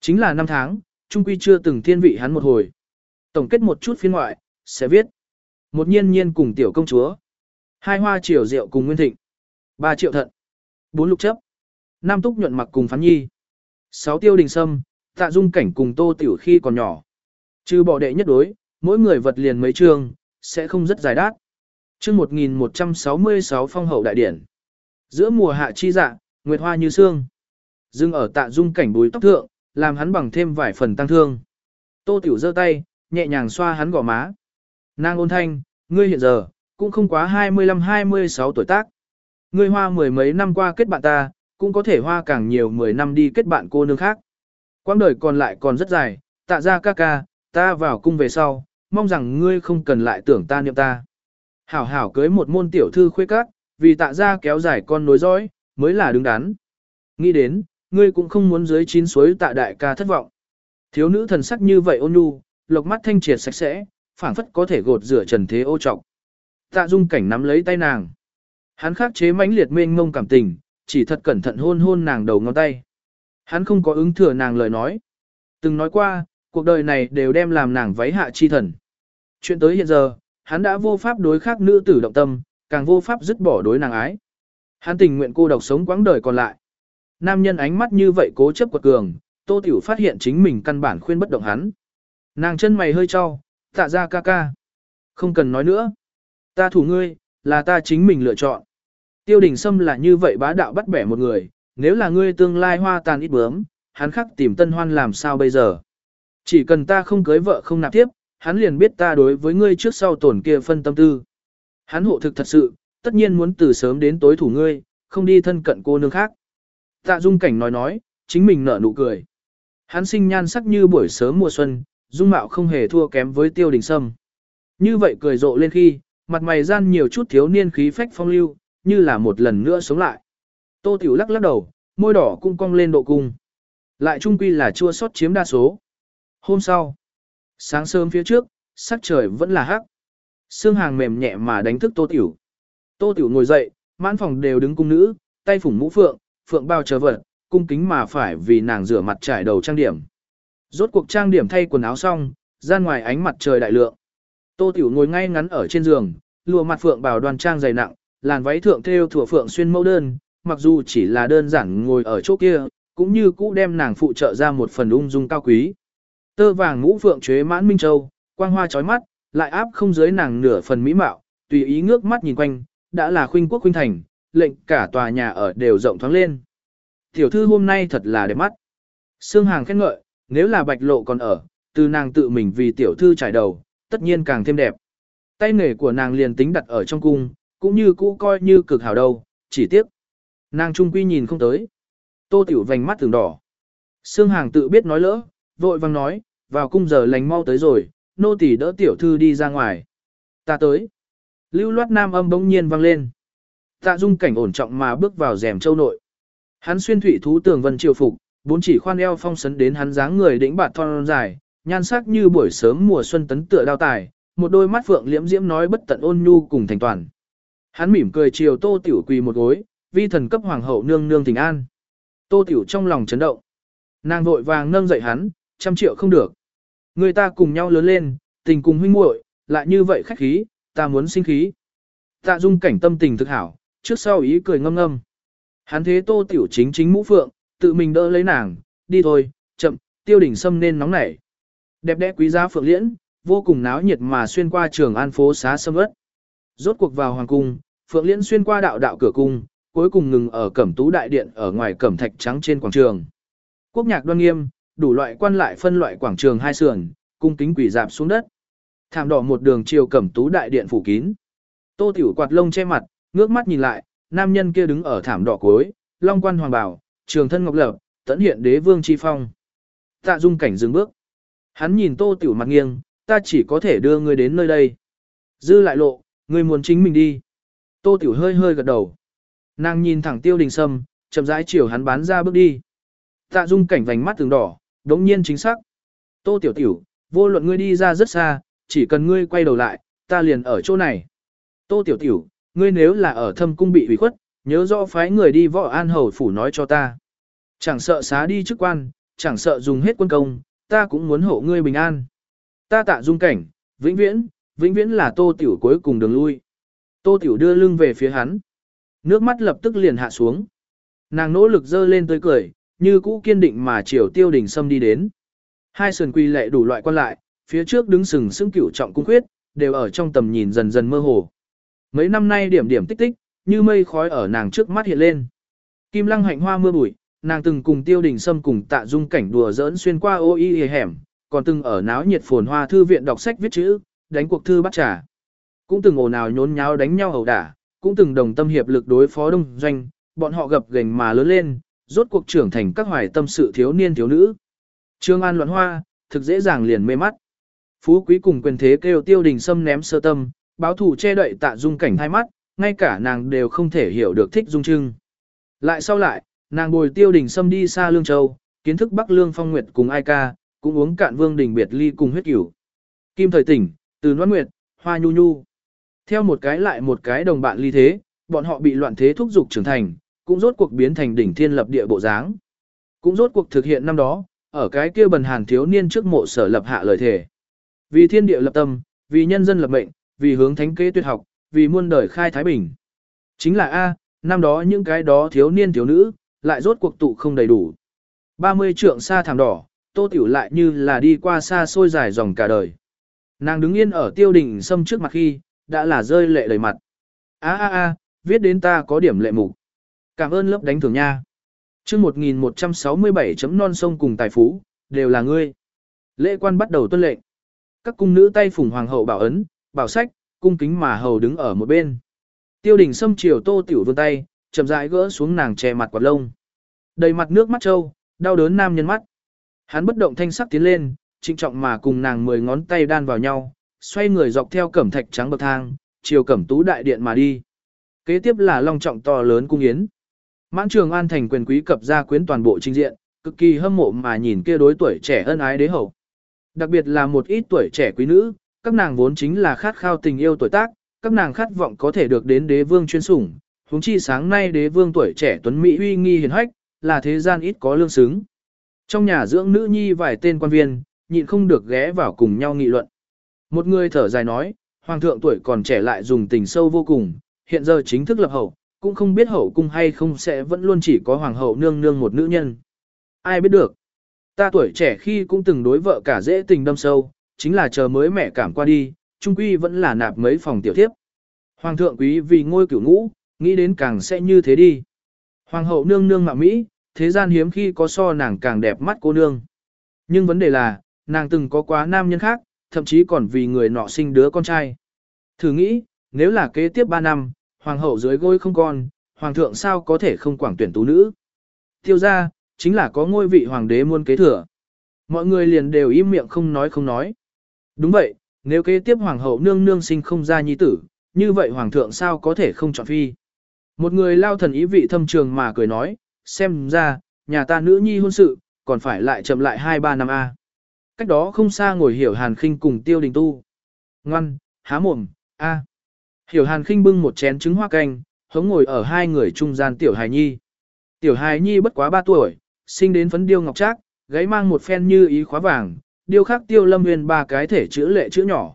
Chính là năm tháng, trung quy chưa từng thiên vị hắn một hồi. Tổng kết một chút phiên ngoại, sẽ viết. Một nhiên nhiên cùng tiểu công chúa. Hai hoa triều rượu cùng nguyên thịnh. Ba triệu thận. Bốn lục chấp. Năm túc nhuận mặc cùng phán nhi. Sáu tiêu đình sâm, tạ dung cảnh cùng tô tiểu khi còn nhỏ. Trừ bỏ đệ nhất đối, mỗi người vật liền mấy chương, sẽ không rất dài đát. chương 1166 phong hậu đại điển. Giữa mùa hạ chi dạ, nguyệt hoa như sương. Dưng ở tạ dung cảnh bùi tóc thượng, làm hắn bằng thêm vài phần tăng thương. Tô tiểu giơ tay, nhẹ nhàng xoa hắn gò má. Nàng ôn thanh, ngươi hiện giờ, cũng không quá 25-26 tuổi tác. Ngươi hoa mười mấy năm qua kết bạn ta, cũng có thể hoa càng nhiều 10 năm đi kết bạn cô nương khác. Quãng đời còn lại còn rất dài, tạ ra ca ca, ta vào cung về sau, mong rằng ngươi không cần lại tưởng ta niệm ta. Hảo hảo cưới một môn tiểu thư khuê các, vì tạ ra kéo dài con nối dõi, mới là đứng đắn. Nghĩ đến, ngươi cũng không muốn dưới chín suối tạ đại ca thất vọng. Thiếu nữ thần sắc như vậy ôn nhu, lộc mắt thanh triệt sạch sẽ, phảng phất có thể gột rửa trần thế ô trọng. Tạ dung cảnh nắm lấy tay nàng. Hắn khắc chế mãnh liệt mênh ngông cảm tình, chỉ thật cẩn thận hôn hôn nàng đầu ngón tay. Hắn không có ứng thừa nàng lời nói. Từng nói qua, cuộc đời này đều đem làm nàng váy hạ chi thần. Chuyện tới hiện giờ, hắn đã vô pháp đối khác nữ tử động tâm, càng vô pháp dứt bỏ đối nàng ái. Hắn tình nguyện cô độc sống quãng đời còn lại. Nam nhân ánh mắt như vậy cố chấp quật cường, Tô Tiểu phát hiện chính mình căn bản khuyên bất động hắn. Nàng chân mày hơi cho, tạ ra ca ca. Không cần nói nữa. Ta thủ ngươi, là ta chính mình lựa chọn. Tiêu đình Sâm là như vậy bá đạo bắt bẻ một người, nếu là ngươi tương lai hoa tàn ít bướm, hắn khắc tìm tân hoan làm sao bây giờ. Chỉ cần ta không cưới vợ không nạp tiếp, hắn liền biết ta đối với ngươi trước sau tổn kia phân tâm tư. Hắn hộ thực thật sự, tất nhiên muốn từ sớm đến tối thủ ngươi, không đi thân cận cô nương khác. Tạ Dung Cảnh nói nói, chính mình nở nụ cười. Hắn sinh nhan sắc như buổi sớm mùa xuân, dung mạo không hề thua kém với tiêu đình sâm. Như vậy cười rộ lên khi, mặt mày gian nhiều chút thiếu niên khí phách phong lưu, như là một lần nữa sống lại. Tô Tiểu lắc lắc đầu, môi đỏ cung cong lên độ cung. Lại trung quy là chua sót chiếm đa số. Hôm sau, sáng sớm phía trước, sắc trời vẫn là hắc. Sương hàng mềm nhẹ mà đánh thức Tô Tiểu. Tô Tiểu ngồi dậy, mãn phòng đều đứng cung nữ, tay phủng mũ phượng, phượng bao chờ vật, cung kính mà phải vì nàng rửa mặt trải đầu trang điểm. Rốt cuộc trang điểm thay quần áo xong, ra ngoài ánh mặt trời đại lượng. Tô Tiểu ngồi ngay ngắn ở trên giường, lùa mặt phượng bào đoàn trang dày nặng, làn váy thượng thêu thủa phượng xuyên mẫu đơn, mặc dù chỉ là đơn giản ngồi ở chỗ kia, cũng như cũ đem nàng phụ trợ ra một phần ung dung cao quý. Tơ vàng ngũ phượng chế mãn minh châu, quang hoa chói mắt, lại áp không dưới nàng nửa phần mỹ mạo, tùy ý ngước mắt nhìn quanh, đã là khuynh quốc khuynh thành, lệnh cả tòa nhà ở đều rộng thoáng lên. Tiểu thư hôm nay thật là đẹp mắt. Sương Hàng khen ngợi, nếu là bạch lộ còn ở, từ nàng tự mình vì tiểu thư trải đầu, tất nhiên càng thêm đẹp. Tay nghề của nàng liền tính đặt ở trong cung, cũng như cũ coi như cực hảo đâu, chỉ tiếc. Nàng trung quy nhìn không tới. Tô tiểu vành mắt từng đỏ. Sương Hàng tự biết nói lỡ, vội vang nói, vào cung giờ lành mau tới rồi, nô tỳ đỡ tiểu thư đi ra ngoài. Ta tới. Lưu loát nam âm bỗng nhiên vang lên. Tạ dung cảnh ổn trọng mà bước vào rèm châu nội. Hắn xuyên thủy thú tường vân triều phục, bốn chỉ khoan eo phong sấn đến hắn dáng người đĩnh bạt thon dài, nhan sắc như buổi sớm mùa xuân tấn tựa đao tài, một đôi mắt phượng liễm diễm nói bất tận ôn nhu cùng thành toàn. Hắn mỉm cười chiều Tô Tiểu quỳ một gối, vi thần cấp hoàng hậu nương nương tình an. Tô Tiểu trong lòng chấn động. Nàng vội vàng nâng dậy hắn, trăm triệu không được. Người ta cùng nhau lớn lên, tình cùng huynh muội, lại như vậy khách khí, ta muốn sinh khí. Tạ dung cảnh tâm tình thực hảo, trước sau ý cười ngâm ngâm. Hắn thế Tô Tiểu chính chính mũ phượng, tự mình đỡ lấy nàng, đi thôi, chậm, tiêu đỉnh sâm nên nóng nảy. Đẹp đẽ quý giá phượng liễn, vô cùng náo nhiệt mà xuyên qua trường an phố xá sâm ớt. Rốt cuộc vào hoàng cung, phượng liễn xuyên qua đạo đạo cửa cung, cuối cùng ngừng ở cẩm tú đại điện ở ngoài cẩm thạch trắng trên quảng trường. Quốc nhạc đoan nghiêm, đủ loại quan lại phân loại quảng trường hai sườn, cung kính quỷ dạp xuống đất. Thảm đỏ một đường chiều cẩm tú đại điện phủ kín. Tô tiểu quạt lông che mặt, ngước mắt nhìn lại, nam nhân kia đứng ở thảm đỏ cuối, long quan hoàng bảo, trường thân ngọc lập, tẫn hiện đế vương chi phong. Tạ dung cảnh dừng bước. Hắn nhìn tô tiểu mặt nghiêng, ta chỉ có thể đưa ngươi đến nơi đây. Dư lại lộ, ngươi muốn chính mình đi. Tô tiểu hơi hơi gật đầu. Nàng nhìn thẳng tiêu đình sâm, chậm rãi chiều hắn bán ra bước đi. Tạ dung cảnh vành mắt từng đỏ, đống nhiên chính xác. Tô tiểu tiểu, vô luận ngươi đi ra rất xa, chỉ cần ngươi quay đầu lại, ta liền ở chỗ này. Tô tiểu tiểu, ngươi nếu là ở thâm cung bị hủy khuất, nhớ rõ phái người đi võ an hầu phủ nói cho ta. Chẳng sợ xá đi chức quan, chẳng sợ dùng hết quân công, ta cũng muốn hộ ngươi bình an. Ta tạ dung cảnh, vĩnh viễn, vĩnh viễn là tô tiểu cuối cùng đường lui. Tô tiểu đưa lưng về phía hắn. Nước mắt lập tức liền hạ xuống. Nàng nỗ lực dơ lên tới cười, như cũ kiên định mà chiều tiêu đình xâm đi đến. Hai sườn quy lệ đủ loại quan lại, phía trước đứng sừng sững cửu trọng cung khuyết, đều ở trong tầm nhìn dần dần mơ hồ. Mấy năm nay điểm điểm tích tích, như mây khói ở nàng trước mắt hiện lên. Kim lăng hạnh hoa mưa bụi, nàng từng cùng tiêu đình xâm cùng tạ dung cảnh đùa giỡn xuyên qua ô y hề hẻm, còn từng ở náo nhiệt phồn hoa thư viện đọc sách viết chữ, đánh cuộc thư bắt trà. Cũng từng ồn ào nhốn nháo đánh nhau ẩu đả, cũng từng đồng tâm hiệp lực đối phó đông doanh, bọn họ gập gềnh mà lớn lên, rốt cuộc trưởng thành các hoài tâm sự thiếu niên thiếu nữ. Trương An loạn hoa, thực dễ dàng liền mê mắt. Phú quý cùng quyền thế kêu tiêu đình xâm ném sơ tâm, báo thủ che đậy tạ dung cảnh hai mắt, ngay cả nàng đều không thể hiểu được thích dung trưng. Lại sau lại, nàng bồi tiêu đình xâm đi xa Lương Châu, kiến thức Bắc Lương Phong Nguyệt cùng ai ca, cũng uống cạn vương đình biệt ly cùng huyết cửu. Kim thời tỉnh, từ noan nguyệt, hoa nhu nhu. Theo một cái lại một cái đồng bạn ly thế, bọn họ bị loạn thế thúc dục trưởng thành, cũng rốt cuộc biến thành đỉnh thiên lập địa bộ dáng. Cũng rốt cuộc thực hiện năm đó, ở cái kia bần hàn thiếu niên trước mộ sở lập hạ lời thề. Vì thiên địa lập tâm, vì nhân dân lập mệnh, vì hướng thánh kế tuyệt học, vì muôn đời khai thái bình. Chính là A, năm đó những cái đó thiếu niên thiếu nữ, lại rốt cuộc tụ không đầy đủ. 30 trượng xa thảm đỏ, tô tiểu lại như là đi qua xa xôi dài dòng cả đời. Nàng đứng yên ở tiêu đình sâm trước mặt khi, đã là rơi lệ đầy mặt. a a a viết đến ta có điểm lệ mục. Cảm ơn lớp đánh thưởng nha. chương 1167 chấm non sông cùng tài phú, đều là ngươi. Lễ quan bắt đầu tuân lệnh. Các cung nữ tay phủng hoàng hậu bảo ấn, bảo sách, cung kính mà hầu đứng ở một bên. Tiêu đình xâm chiều tô tiểu vươn tay, chậm rãi gỡ xuống nàng che mặt quạt lông. Đầy mặt nước mắt trâu, đau đớn nam nhân mắt. Hắn bất động thanh sắc tiến lên, trịnh trọng mà cùng nàng mười ngón tay đan vào nhau, xoay người dọc theo cẩm thạch trắng bậc thang, chiều cẩm tú đại điện mà đi. Kế tiếp là long trọng to lớn cung yến. Mãn trường an thành quyền quý cập gia quyến toàn bộ trình diện, cực kỳ hâm mộ mà nhìn kia đối tuổi trẻ ân ái đế hậu. Đặc biệt là một ít tuổi trẻ quý nữ, các nàng vốn chính là khát khao tình yêu tuổi tác, các nàng khát vọng có thể được đến đế vương chuyên sủng, huống chi sáng nay đế vương tuổi trẻ tuấn mỹ uy nghi hiền hách, là thế gian ít có lương xứng. Trong nhà dưỡng nữ nhi vài tên quan viên, nhịn không được ghé vào cùng nhau nghị luận. Một người thở dài nói, hoàng thượng tuổi còn trẻ lại dùng tình sâu vô cùng, hiện giờ chính thức lập hậu, cũng không biết hậu cung hay không sẽ vẫn luôn chỉ có hoàng hậu nương nương một nữ nhân. Ai biết được. Ta tuổi trẻ khi cũng từng đối vợ cả dễ tình đâm sâu, chính là chờ mới mẹ cảm qua đi, trung quy vẫn là nạp mấy phòng tiểu thiếp. Hoàng thượng quý vì ngôi cửu ngũ, nghĩ đến càng sẽ như thế đi. Hoàng hậu nương nương mạ Mỹ, thế gian hiếm khi có so nàng càng đẹp mắt cô nương. Nhưng vấn đề là, nàng từng có quá nam nhân khác, thậm chí còn vì người nọ sinh đứa con trai. Thử nghĩ, nếu là kế tiếp 3 năm, hoàng hậu dưới gối không con, hoàng thượng sao có thể không quảng tuyển tú nữ. Tiêu ra, chính là có ngôi vị hoàng đế muôn kế thừa. Mọi người liền đều im miệng không nói không nói. Đúng vậy, nếu kế tiếp hoàng hậu nương nương sinh không ra nhi tử, như vậy hoàng thượng sao có thể không chọn phi. Một người lao thần ý vị thâm trường mà cười nói, xem ra, nhà ta nữ nhi hôn sự, còn phải lại chậm lại 2-3 năm A. Cách đó không xa ngồi hiểu hàn khinh cùng tiêu đình tu. Ngoan, há mồm, a. Hiểu hàn khinh bưng một chén trứng hoa canh, hống ngồi ở hai người trung gian tiểu hài nhi. Tiểu hài nhi bất quá 3 tuổi, sinh đến phấn điêu ngọc trác, gáy mang một phen như ý khóa vàng, điêu khắc tiêu lâm nguyên ba cái thể chữ lệ chữ nhỏ.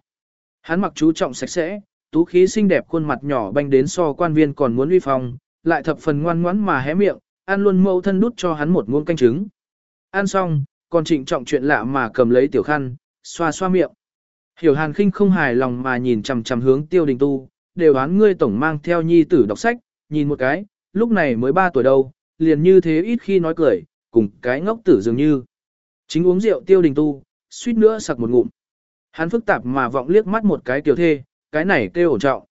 Hắn mặc chú trọng sạch sẽ, tú khí xinh đẹp khuôn mặt nhỏ banh đến so quan viên còn muốn uy phong, lại thập phần ngoan ngoãn mà hé miệng, ăn luôn mâu thân đút cho hắn một muỗng canh trứng. Ăn xong, còn trịnh trọng chuyện lạ mà cầm lấy tiểu khăn, xoa xoa miệng. Hiểu hàn khinh không hài lòng mà nhìn chằm chằm hướng tiêu đình tu, đều đoán ngươi tổng mang theo nhi tử đọc sách, nhìn một cái, lúc này mới 3 tuổi đâu, liền như thế ít khi nói cười, cùng cái ngốc tử dường như. Chính uống rượu tiêu đình tu, suýt nữa sặc một ngụm. Hắn phức tạp mà vọng liếc mắt một cái tiểu thê, cái này kêu ổn trọng.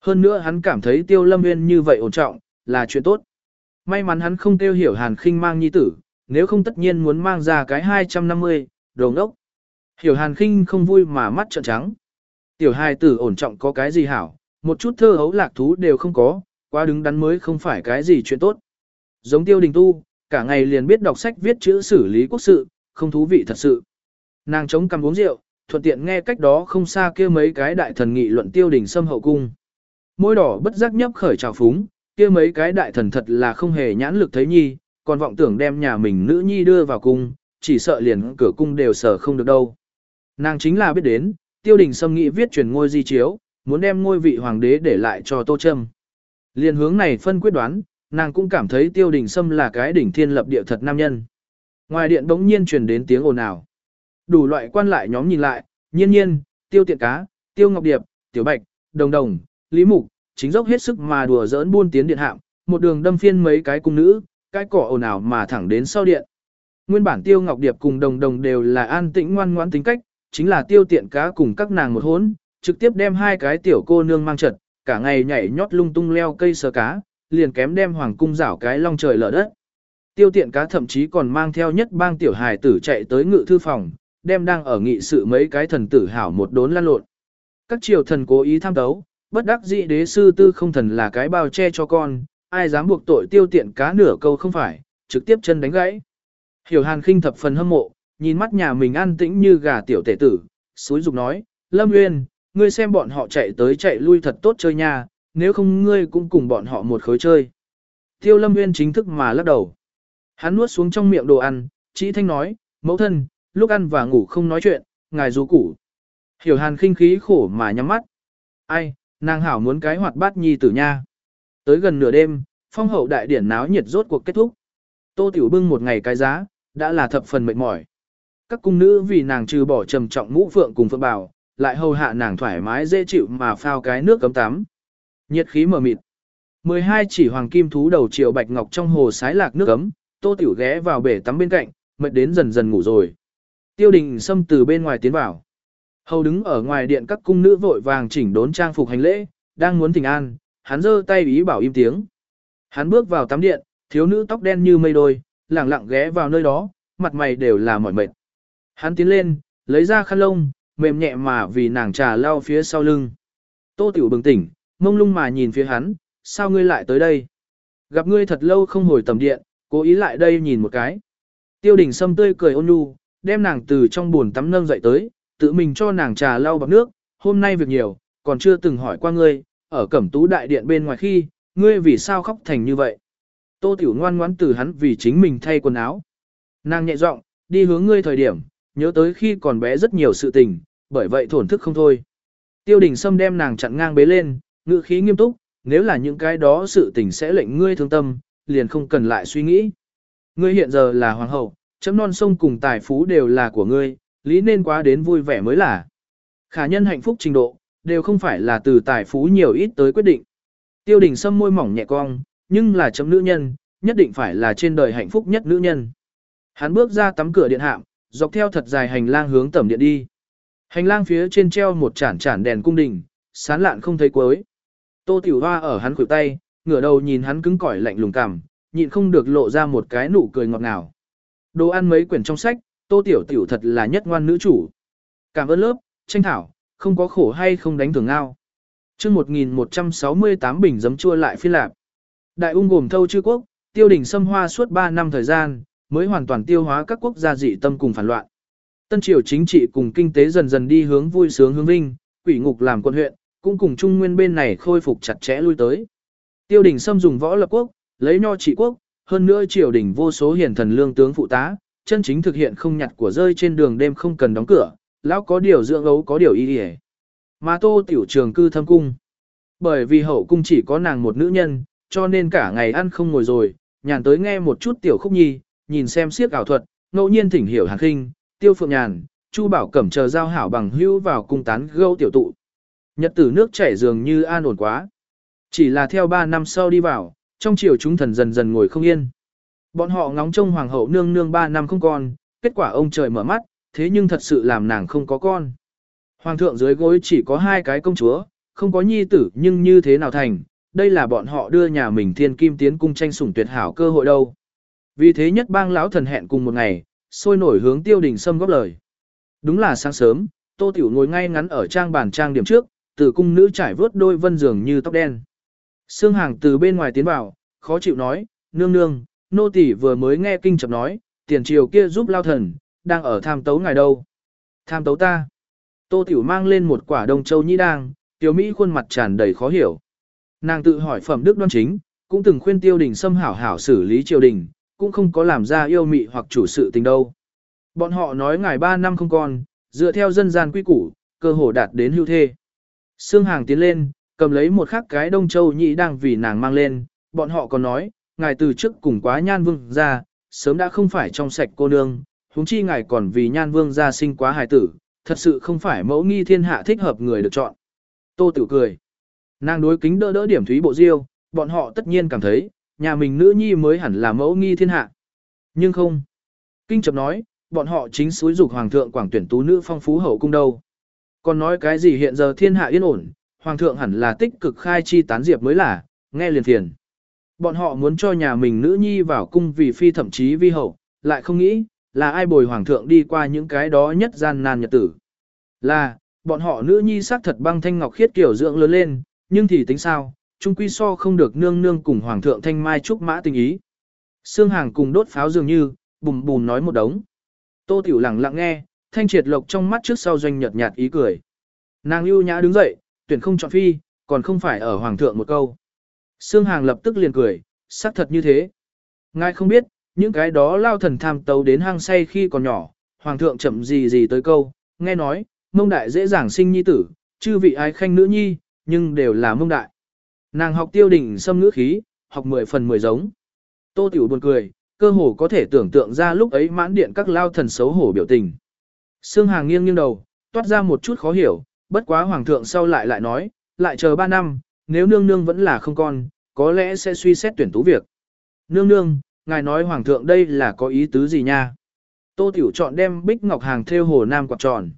Hơn nữa hắn cảm thấy tiêu lâm nguyên như vậy ổn trọng, là chuyện tốt. May mắn hắn không tiêu hiểu hàn khinh mang nhi tử, nếu không tất nhiên muốn mang ra cái 250, đồ ngốc. Hiểu hàn khinh không vui mà mắt trợn trắng. Tiểu hài tử ổn trọng có cái gì hảo, một chút thơ hấu lạc thú đều không có, quá đứng đắn mới không phải cái gì chuyện tốt. Giống tiêu đình tu, cả ngày liền biết đọc sách viết chữ xử lý quốc sự, không thú vị thật sự. Nàng chống cằm uống rượu, thuận tiện nghe cách đó không xa kia mấy cái đại thần nghị luận tiêu đình xâm hậu cung. Môi đỏ bất giác nhấp khởi trào phúng, kia mấy cái đại thần thật là không hề nhãn lực thấy nhi, còn vọng tưởng đem nhà mình nữ nhi đưa vào cung, chỉ sợ liền cửa cung đều sở không được đâu. Nàng chính là biết đến, tiêu đình xâm nghị viết truyền ngôi di chiếu, muốn đem ngôi vị hoàng đế để lại cho Tô Trâm. Liên hướng này phân quyết đoán, nàng cũng cảm thấy tiêu đình sâm là cái đỉnh thiên lập địa thật nam nhân. Ngoài điện bỗng nhiên truyền đến tiếng ồn ào. Đủ loại quan lại nhóm nhìn lại, nhiên nhiên, tiêu tiện cá, tiêu ngọc điệp, tiểu bạch, đồng đồng, lý mục, chính dốc hết sức mà đùa giỡn buôn tiến điện hạm, một đường đâm phiên mấy cái cung nữ, cái cỏ ồn ào mà thẳng đến sau điện. Nguyên bản tiêu ngọc điệp cùng đồng đồng đều là an tĩnh ngoan ngoãn tính cách, chính là tiêu tiện cá cùng các nàng một hốn, trực tiếp đem hai cái tiểu cô nương mang trật, cả ngày nhảy nhót lung tung leo cây sờ cá, liền kém đem hoàng cung rảo cái long trời lở đất. Tiêu tiện cá thậm chí còn mang theo nhất bang tiểu hài tử chạy tới ngự thư phòng, đem đang ở nghị sự mấy cái thần tử hảo một đốn lan lộn. Các triều thần cố ý tham đấu, bất đắc dĩ đế sư tư không thần là cái bao che cho con, ai dám buộc tội tiêu tiện cá nửa câu không phải, trực tiếp chân đánh gãy. Hiểu hàn khinh thập phần hâm mộ, nhìn mắt nhà mình an tĩnh như gà tiểu tể tử, suối dục nói, Lâm Nguyên, ngươi xem bọn họ chạy tới chạy lui thật tốt chơi nha, nếu không ngươi cũng cùng bọn họ một khối chơi. Tiêu Lâm Nguyên chính thức mà lắc đầu. Hắn nuốt xuống trong miệng đồ ăn, chỉ thanh nói, mẫu thân, lúc ăn và ngủ không nói chuyện, ngài rú củ. Hiểu hàn khinh khí khổ mà nhắm mắt. Ai, nàng hảo muốn cái hoạt bát nhi tử nha. Tới gần nửa đêm, phong hậu đại điển náo nhiệt rốt cuộc kết thúc. Tô Tiểu bưng một ngày cái giá, đã là thập phần mệt mỏi. Các cung nữ vì nàng trừ bỏ trầm trọng mũ phượng cùng phượng bảo, lại hầu hạ nàng thoải mái dễ chịu mà phao cái nước cấm tắm. Nhiệt khí mở mịt. 12 chỉ hoàng kim thú đầu triệu bạch ngọc trong hồ sái lạc nước cấm, Tô Tiểu ghé vào bể tắm bên cạnh, mệt đến dần dần ngủ rồi. Tiêu đình xâm từ bên ngoài tiến vào. Hầu đứng ở ngoài điện các cung nữ vội vàng chỉnh đốn trang phục hành lễ, đang muốn thỉnh an, hắn giơ tay ý bảo im tiếng. Hắn bước vào tắm điện, thiếu nữ tóc đen như mây đôi, lẳng lặng ghé vào nơi đó, mặt mày đều là mỏi mệt. Hắn tiến lên, lấy ra khăn lông, mềm nhẹ mà vì nàng trà lao phía sau lưng. Tô Tiểu bừng tỉnh, mông lung mà nhìn phía hắn, sao ngươi lại tới đây? Gặp ngươi thật lâu không hồi tầm điện, cố ý lại đây nhìn một cái. Tiêu đình sâm tươi cười ôn nhu, đem nàng từ trong buồn tắm nâng dậy tới, tự mình cho nàng trà lau bằng nước, hôm nay việc nhiều, còn chưa từng hỏi qua ngươi, ở cẩm tú đại điện bên ngoài khi, ngươi vì sao khóc thành như vậy? Tô Tiểu ngoan ngoãn từ hắn vì chính mình thay quần áo. Nàng nhẹ giọng, đi hướng ngươi thời điểm, nhớ tới khi còn bé rất nhiều sự tình, bởi vậy thổn thức không thôi. Tiêu đình Sâm đem nàng chặn ngang bế lên, ngữ khí nghiêm túc, nếu là những cái đó sự tình sẽ lệnh ngươi thương tâm, liền không cần lại suy nghĩ. Ngươi hiện giờ là hoàng hậu, chấm non sông cùng tài phú đều là của ngươi, lý nên quá đến vui vẻ mới là. Khả nhân hạnh phúc trình độ, đều không phải là từ tài phú nhiều ít tới quyết định. Tiêu đình Sâm môi mỏng nhẹ cong, nhưng là chấm nữ nhân, nhất định phải là trên đời hạnh phúc nhất nữ nhân. Hắn bước ra tắm cửa điện hạm, dọc theo thật dài hành lang hướng tẩm điện đi. Hành lang phía trên treo một chản chản đèn cung đình, sán lạn không thấy cuối. Tô Tiểu Hoa ở hắn khuỷu tay, ngửa đầu nhìn hắn cứng cỏi lạnh lùng cằm, nhịn không được lộ ra một cái nụ cười ngọt ngào. Đồ ăn mấy quyển trong sách, Tô Tiểu Tiểu thật là nhất ngoan nữ chủ. Cảm ơn lớp, tranh thảo, không có khổ hay không đánh thường ngao. chương 1168 bình giấm chua lại phi lạp. Đại ung gồm thâu chư quốc, tiêu đỉnh xâm hoa suốt 3 năm thời gian, mới hoàn toàn tiêu hóa các quốc gia dị tâm cùng phản loạn. Tân triều chính trị cùng kinh tế dần dần đi hướng vui sướng hướng vinh, quỷ ngục làm quận huyện, cũng cùng trung nguyên bên này khôi phục chặt chẽ lui tới. Tiêu đình xâm dùng võ lập quốc, lấy nho trị quốc, hơn nữa triều đình vô số hiển thần lương tướng phụ tá, chân chính thực hiện không nhặt của rơi trên đường đêm không cần đóng cửa, lão có điều dưỡng ấu có điều y y. Mà tô tiểu trường cư thâm cung. Bởi vì hậu cung chỉ có nàng một nữ nhân, cho nên cả ngày ăn không ngồi rồi, nhàn tới nghe một chút tiểu khúc nhi, nhìn xem siếc ảo thuật, ngẫu nhiên thỉnh hiểu hàn khinh, tiêu phượng nhàn, chu bảo cẩm chờ giao hảo bằng hữu vào cung tán gâu tiểu tụ. Nhật tử nước chảy dường như an ổn quá. Chỉ là theo 3 năm sau đi vào, trong chiều chúng thần dần dần ngồi không yên. Bọn họ ngóng trông hoàng hậu nương nương 3 năm không con, kết quả ông trời mở mắt, thế nhưng thật sự làm nàng không có con. Hoàng thượng dưới gối chỉ có hai cái công chúa, không có nhi tử nhưng như thế nào thành, đây là bọn họ đưa nhà mình thiên kim tiến cung tranh sủng tuyệt hảo cơ hội đâu. Vì thế nhất bang lão thần hẹn cùng một ngày, sôi nổi hướng tiêu đình sâm góp lời. Đúng là sáng sớm, tô tiểu ngồi ngay ngắn ở trang bàn trang điểm trước, từ cung nữ trải vớt đôi vân giường như tóc đen. Sương hàng từ bên ngoài tiến vào, khó chịu nói, nương nương, nô tỷ vừa mới nghe kinh chập nói, tiền triều kia giúp lao thần, đang ở tham tấu ngài đâu. Tham tấu ta. Tô tiểu mang lên một quả đông châu nhĩ đang, tiểu Mỹ khuôn mặt tràn đầy khó hiểu. Nàng tự hỏi phẩm đức đoan chính, cũng từng khuyên tiêu đình xâm hảo hảo xử lý triều đình, cũng không có làm ra yêu mị hoặc chủ sự tình đâu. Bọn họ nói ngài ba năm không còn, dựa theo dân gian quy củ, cơ hồ đạt đến hưu thê. Sương hàng tiến lên, cầm lấy một khắc cái đông châu nhị đang vì nàng mang lên, bọn họ còn nói, ngài từ trước cùng quá nhan vương ra, sớm đã không phải trong sạch cô nương, huống chi ngài còn vì nhan vương ra sinh quá hài tử, thật sự không phải mẫu nghi thiên hạ thích hợp người được chọn. Tô Tử cười. Nàng đối kính đỡ đỡ điểm thúy bộ diêu, bọn họ tất nhiên cảm thấy, nhà mình nữ nhi mới hẳn là mẫu nghi thiên hạ. Nhưng không. Kinh chập nói, bọn họ chính suối dục hoàng thượng quảng tuyển tú nữ phong phú hậu cung đâu. Còn nói cái gì hiện giờ thiên hạ yên ổn, hoàng thượng hẳn là tích cực khai chi tán diệp mới là, nghe liền thiền. Bọn họ muốn cho nhà mình nữ nhi vào cung vì phi thậm chí vi hậu, lại không nghĩ, là ai bồi hoàng thượng đi qua những cái đó nhất gian nan nhật tử. Là, bọn họ nữ nhi xác thật băng thanh ngọc khiết kiểu dưỡng lớn lên, nhưng thì tính sao, trung quy so không được nương nương cùng hoàng thượng thanh mai trúc mã tình ý. Sương hàng cùng đốt pháo dường như, bùm bùm nói một đống. Tô tiểu lặng lặng nghe, thanh triệt lộc trong mắt trước sau doanh nhợt nhạt ý cười. Nàng ưu nhã đứng dậy, tuyển không chọn phi, còn không phải ở hoàng thượng một câu. Sương hàng lập tức liền cười, xác thật như thế. Ngài không biết, những cái đó lao thần tham tấu đến hang say khi còn nhỏ, hoàng thượng chậm gì gì tới câu, nghe nói, mông đại dễ dàng sinh nhi tử, chư vị ai khanh nữ nhi, nhưng đều là mông đại. Nàng học tiêu đỉnh xâm ngữ khí, học 10 phần 10 giống. Tô tiểu buồn cười, cơ hồ có thể tưởng tượng ra lúc ấy mãn điện các lao thần xấu hổ biểu tình. Sương hàng nghiêng nghiêng đầu, toát ra một chút khó hiểu, bất quá hoàng thượng sau lại lại nói, lại chờ 3 năm, nếu nương nương vẫn là không con, có lẽ sẽ suy xét tuyển tú việc. Nương nương, ngài nói hoàng thượng đây là có ý tứ gì nha? Tô Tiểu chọn đem bích ngọc hàng theo hồ nam quạt tròn.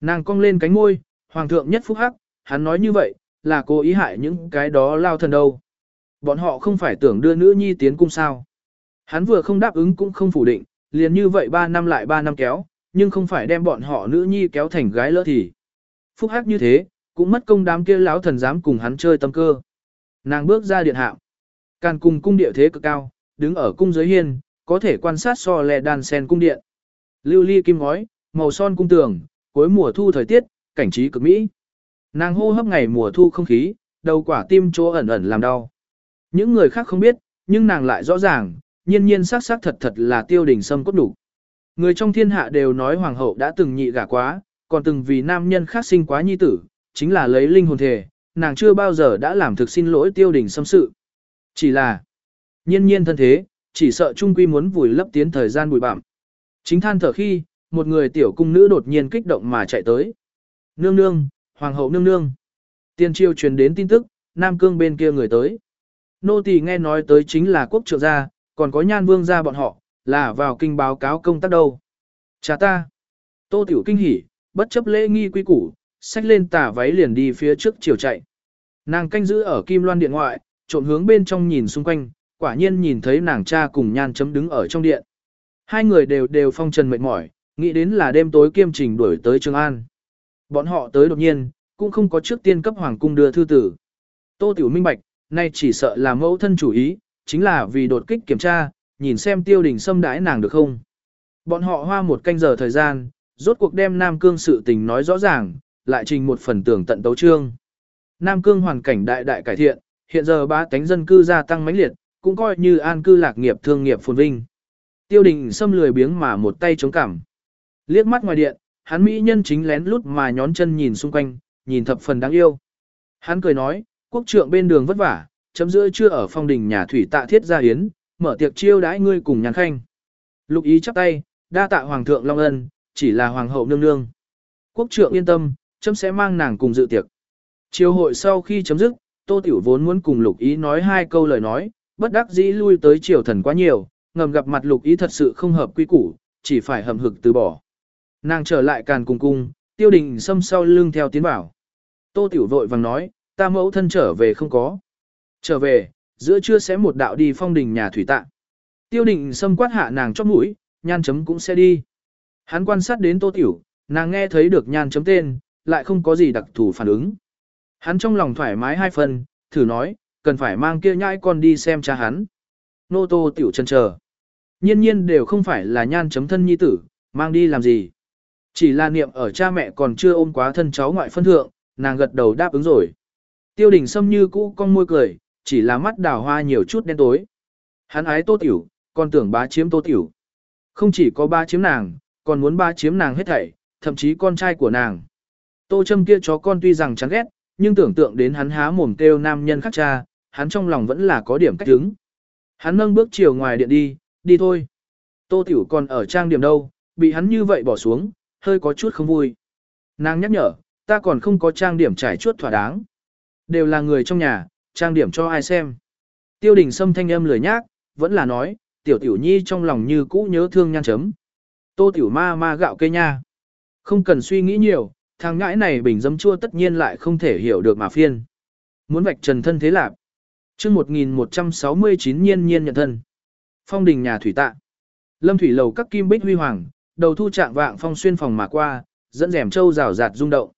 Nàng cong lên cánh môi, hoàng thượng nhất phúc hắc, hắn nói như vậy, là cố ý hại những cái đó lao thần đâu. Bọn họ không phải tưởng đưa nữ nhi tiến cung sao. Hắn vừa không đáp ứng cũng không phủ định, liền như vậy 3 năm lại 3 năm kéo, nhưng không phải đem bọn họ nữ nhi kéo thành gái lỡ thì. Phúc hắc như thế, cũng mất công đám kia lão thần dám cùng hắn chơi tâm cơ. Nàng bước ra điện hạm. Càn cùng cung địa thế cực cao, đứng ở cung giới hiên, có thể quan sát so lẹ đàn sen cung điện. Lưu ly kim ngói, màu son cung tường, cuối mùa thu thời tiết, cảnh trí cực mỹ. Nàng hô hấp ngày mùa thu không khí, đầu quả tim chỗ ẩn ẩn làm đau. Những người khác không biết, nhưng nàng lại rõ ràng, nhiên nhiên sắc sắc thật thật là tiêu đình sâm cốt đủ. Người trong thiên hạ đều nói hoàng hậu đã từng nhị gả quá, còn từng vì nam nhân khác sinh quá nhi tử, chính là lấy linh hồn thể, nàng chưa bao giờ đã làm thực xin lỗi tiêu đình xâm sự. Chỉ là, nhiên nhiên thân thế, chỉ sợ trung quy muốn vùi lấp tiến thời gian bụi bặm. Chính than thở khi, một người tiểu cung nữ đột nhiên kích động mà chạy tới. Nương nương, hoàng hậu nương nương. Tiên triều truyền đến tin tức, Nam Cương bên kia người tới. Nô tỳ nghe nói tới chính là quốc trưởng gia, còn có nhan vương gia bọn họ, là vào kinh báo cáo công tác đâu. Cha ta. Tô tiểu kinh hỉ, bất chấp lễ nghi quy củ, xách lên tà váy liền đi phía trước chiều chạy. Nàng canh giữ ở kim loan điện ngoại, trộn hướng bên trong nhìn xung quanh, quả nhiên nhìn thấy nàng cha cùng nhan chấm đứng ở trong điện. Hai người đều đều phong trần mệt mỏi, nghĩ đến là đêm tối kiêm trình đuổi tới Trường An. Bọn họ tới đột nhiên, cũng không có trước tiên cấp hoàng cung đưa thư tử. Tô Tiểu minh bạch, nay chỉ sợ là mẫu thân chủ ý, chính là vì đột kích kiểm tra, nhìn xem tiêu đình xâm đãi nàng được không. Bọn họ hoa một canh giờ thời gian, Rốt cuộc đem Nam Cương sự tình nói rõ ràng, lại trình một phần tưởng tận tấu trương. Nam Cương hoàn cảnh đại đại cải thiện, hiện giờ ba tánh dân cư gia tăng mãnh liệt, cũng coi như an cư lạc nghiệp thương nghiệp phồn vinh. Tiêu đình xâm lười biếng mà một tay chống cằm. Liếc mắt ngoài điện, hắn mỹ nhân chính lén lút mà nhón chân nhìn xung quanh, nhìn thập phần đáng yêu. Hắn cười nói, quốc trượng bên đường vất vả, chấm giữa chưa ở phong đình nhà thủy tạ thiết gia hiến, mở tiệc chiêu đãi ngươi cùng nhàn khanh. Lục ý chắp tay, đa tạ hoàng thượng long ân, chỉ là hoàng hậu nương nương. Quốc trượng yên tâm, chấm sẽ mang nàng cùng dự tiệc. Chiều hội sau khi chấm dứt, Tô Tiểu vốn muốn cùng Lục Ý nói hai câu lời nói, bất đắc dĩ lui tới triều thần quá nhiều, ngầm gặp mặt Lục Ý thật sự không hợp quy củ, chỉ phải hầm hực từ bỏ. Nàng trở lại càn cùng cung, tiêu đình xâm sau lưng theo tiến bảo. Tô Tiểu vội vàng nói, ta mẫu thân trở về không có. Trở về, giữa trưa sẽ một đạo đi phong đình nhà thủy tạ. Tiêu đình xâm quát hạ nàng chóp mũi, nhan chấm cũng sẽ đi. Hắn quan sát đến Tô Tiểu, nàng nghe thấy được nhan chấm tên, lại không có gì đặc thù phản ứng. Hắn trong lòng thoải mái hai phần, thử nói, cần phải mang kia nhãi con đi xem cha hắn. Nô Tô Tiểu chân chờ. Nhiên nhiên đều không phải là nhan chấm thân nhi tử, mang đi làm gì. Chỉ là niệm ở cha mẹ còn chưa ôm quá thân cháu ngoại phân thượng, nàng gật đầu đáp ứng rồi. Tiêu đình Sâm như cũ con môi cười, chỉ là mắt đào hoa nhiều chút đen tối. Hắn ái tô tiểu, còn tưởng bá chiếm tô tiểu. Không chỉ có ba chiếm nàng, còn muốn ba chiếm nàng hết thảy, thậm chí con trai của nàng. Tô châm kia chó con tuy rằng chán ghét, nhưng tưởng tượng đến hắn há mồm kêu nam nhân khác cha, hắn trong lòng vẫn là có điểm cách đứng. Hắn nâng bước chiều ngoài điện đi, đi thôi. Tô tiểu còn ở trang điểm đâu, bị hắn như vậy bỏ xuống, hơi có chút không vui. Nàng nhắc nhở, ta còn không có trang điểm trải chuốt thỏa đáng. Đều là người trong nhà, trang điểm cho ai xem. Tiêu đình Sâm thanh âm lười nhác, vẫn là nói, tiểu tiểu nhi trong lòng như cũ nhớ thương nhan chấm. Tô tiểu ma ma gạo cây nha. Không cần suy nghĩ nhiều, thằng ngãi này bình dấm chua tất nhiên lại không thể hiểu được mà phiên. Muốn vạch trần thân thế lạc. chương 1169 nhiên nhiên nhận thân. Phong đình nhà thủy tạ. Lâm thủy lầu các kim bích huy hoàng, đầu thu trạng vạng phong xuyên phòng mà qua, dẫn rèm châu rào rạt rung động.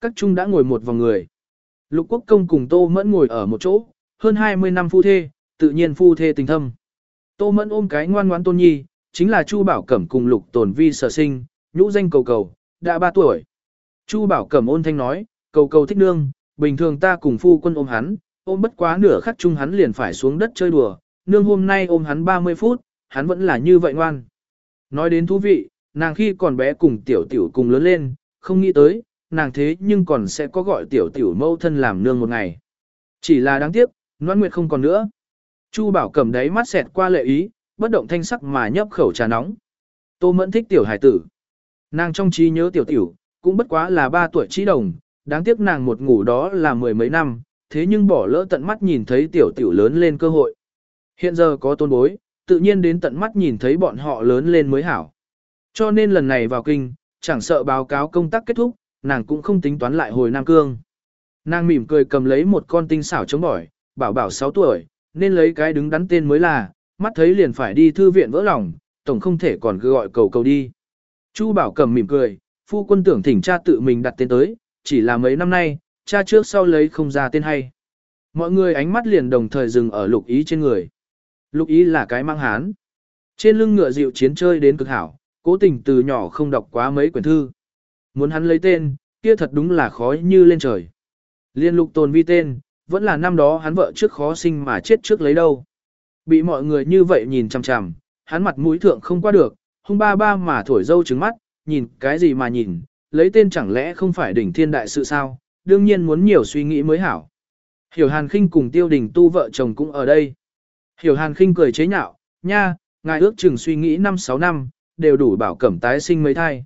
Các trung đã ngồi một vòng người. Lục quốc công cùng Tô Mẫn ngồi ở một chỗ, hơn 20 năm phu thê, tự nhiên phu thê tình thâm. Tô Mẫn ôm cái ngoan ngoãn tôn nhi, chính là Chu Bảo Cẩm cùng Lục Tồn Vi sở sinh, nhũ danh cầu cầu, đã 3 tuổi. Chu Bảo Cẩm ôn thanh nói, cầu cầu thích nương, bình thường ta cùng phu quân ôm hắn, ôm bất quá nửa khắc chung hắn liền phải xuống đất chơi đùa, nương hôm nay ôm hắn 30 phút, hắn vẫn là như vậy ngoan. Nói đến thú vị, nàng khi còn bé cùng tiểu tiểu cùng lớn lên, không nghĩ tới, nàng thế nhưng còn sẽ có gọi tiểu tiểu mâu thân làm nương một ngày. Chỉ là đáng tiếc, Noan Nguyệt không còn nữa. Chu Bảo cầm đáy mắt xẹt qua lệ ý, bất động thanh sắc mà nhấp khẩu trà nóng. Tô Mẫn thích tiểu hải tử. Nàng trong trí nhớ tiểu tiểu, cũng bất quá là ba tuổi trí đồng, đáng tiếc nàng một ngủ đó là mười mấy năm, thế nhưng bỏ lỡ tận mắt nhìn thấy tiểu tiểu lớn lên cơ hội. Hiện giờ có tôn bối, tự nhiên đến tận mắt nhìn thấy bọn họ lớn lên mới hảo. Cho nên lần này vào kinh, chẳng sợ báo cáo công tác kết thúc, nàng cũng không tính toán lại hồi Nam Cương. Nàng mỉm cười cầm lấy một con tinh xảo chống bỏi, bảo bảo 6 tuổi, nên lấy cái đứng đắn tên mới là, mắt thấy liền phải đi thư viện vỡ lòng, tổng không thể còn cứ gọi cầu cầu đi. Chu bảo cầm mỉm cười, phu quân tưởng thỉnh cha tự mình đặt tên tới, chỉ là mấy năm nay, cha trước sau lấy không ra tên hay. Mọi người ánh mắt liền đồng thời dừng ở lục ý trên người. Lục ý là cái mang hán. Trên lưng ngựa dịu chiến chơi đến cực hảo, cố tình từ nhỏ không đọc quá mấy quyển thư. Muốn hắn lấy tên, kia thật đúng là khó như lên trời. Liên lục tồn vi tên, vẫn là năm đó hắn vợ trước khó sinh mà chết trước lấy đâu. Bị mọi người như vậy nhìn chằm chằm, hắn mặt mũi thượng không qua được, hung ba ba mà thổi dâu trứng mắt, nhìn cái gì mà nhìn, lấy tên chẳng lẽ không phải đỉnh thiên đại sự sao, đương nhiên muốn nhiều suy nghĩ mới hảo. Hiểu Hàn Khinh cùng Tiêu Đình Tu vợ chồng cũng ở đây. Hiểu Hàn Khinh cười chế nhạo, nha, ngài ước chừng suy nghĩ 5-6 năm, đều đủ bảo cẩm tái sinh mấy thai.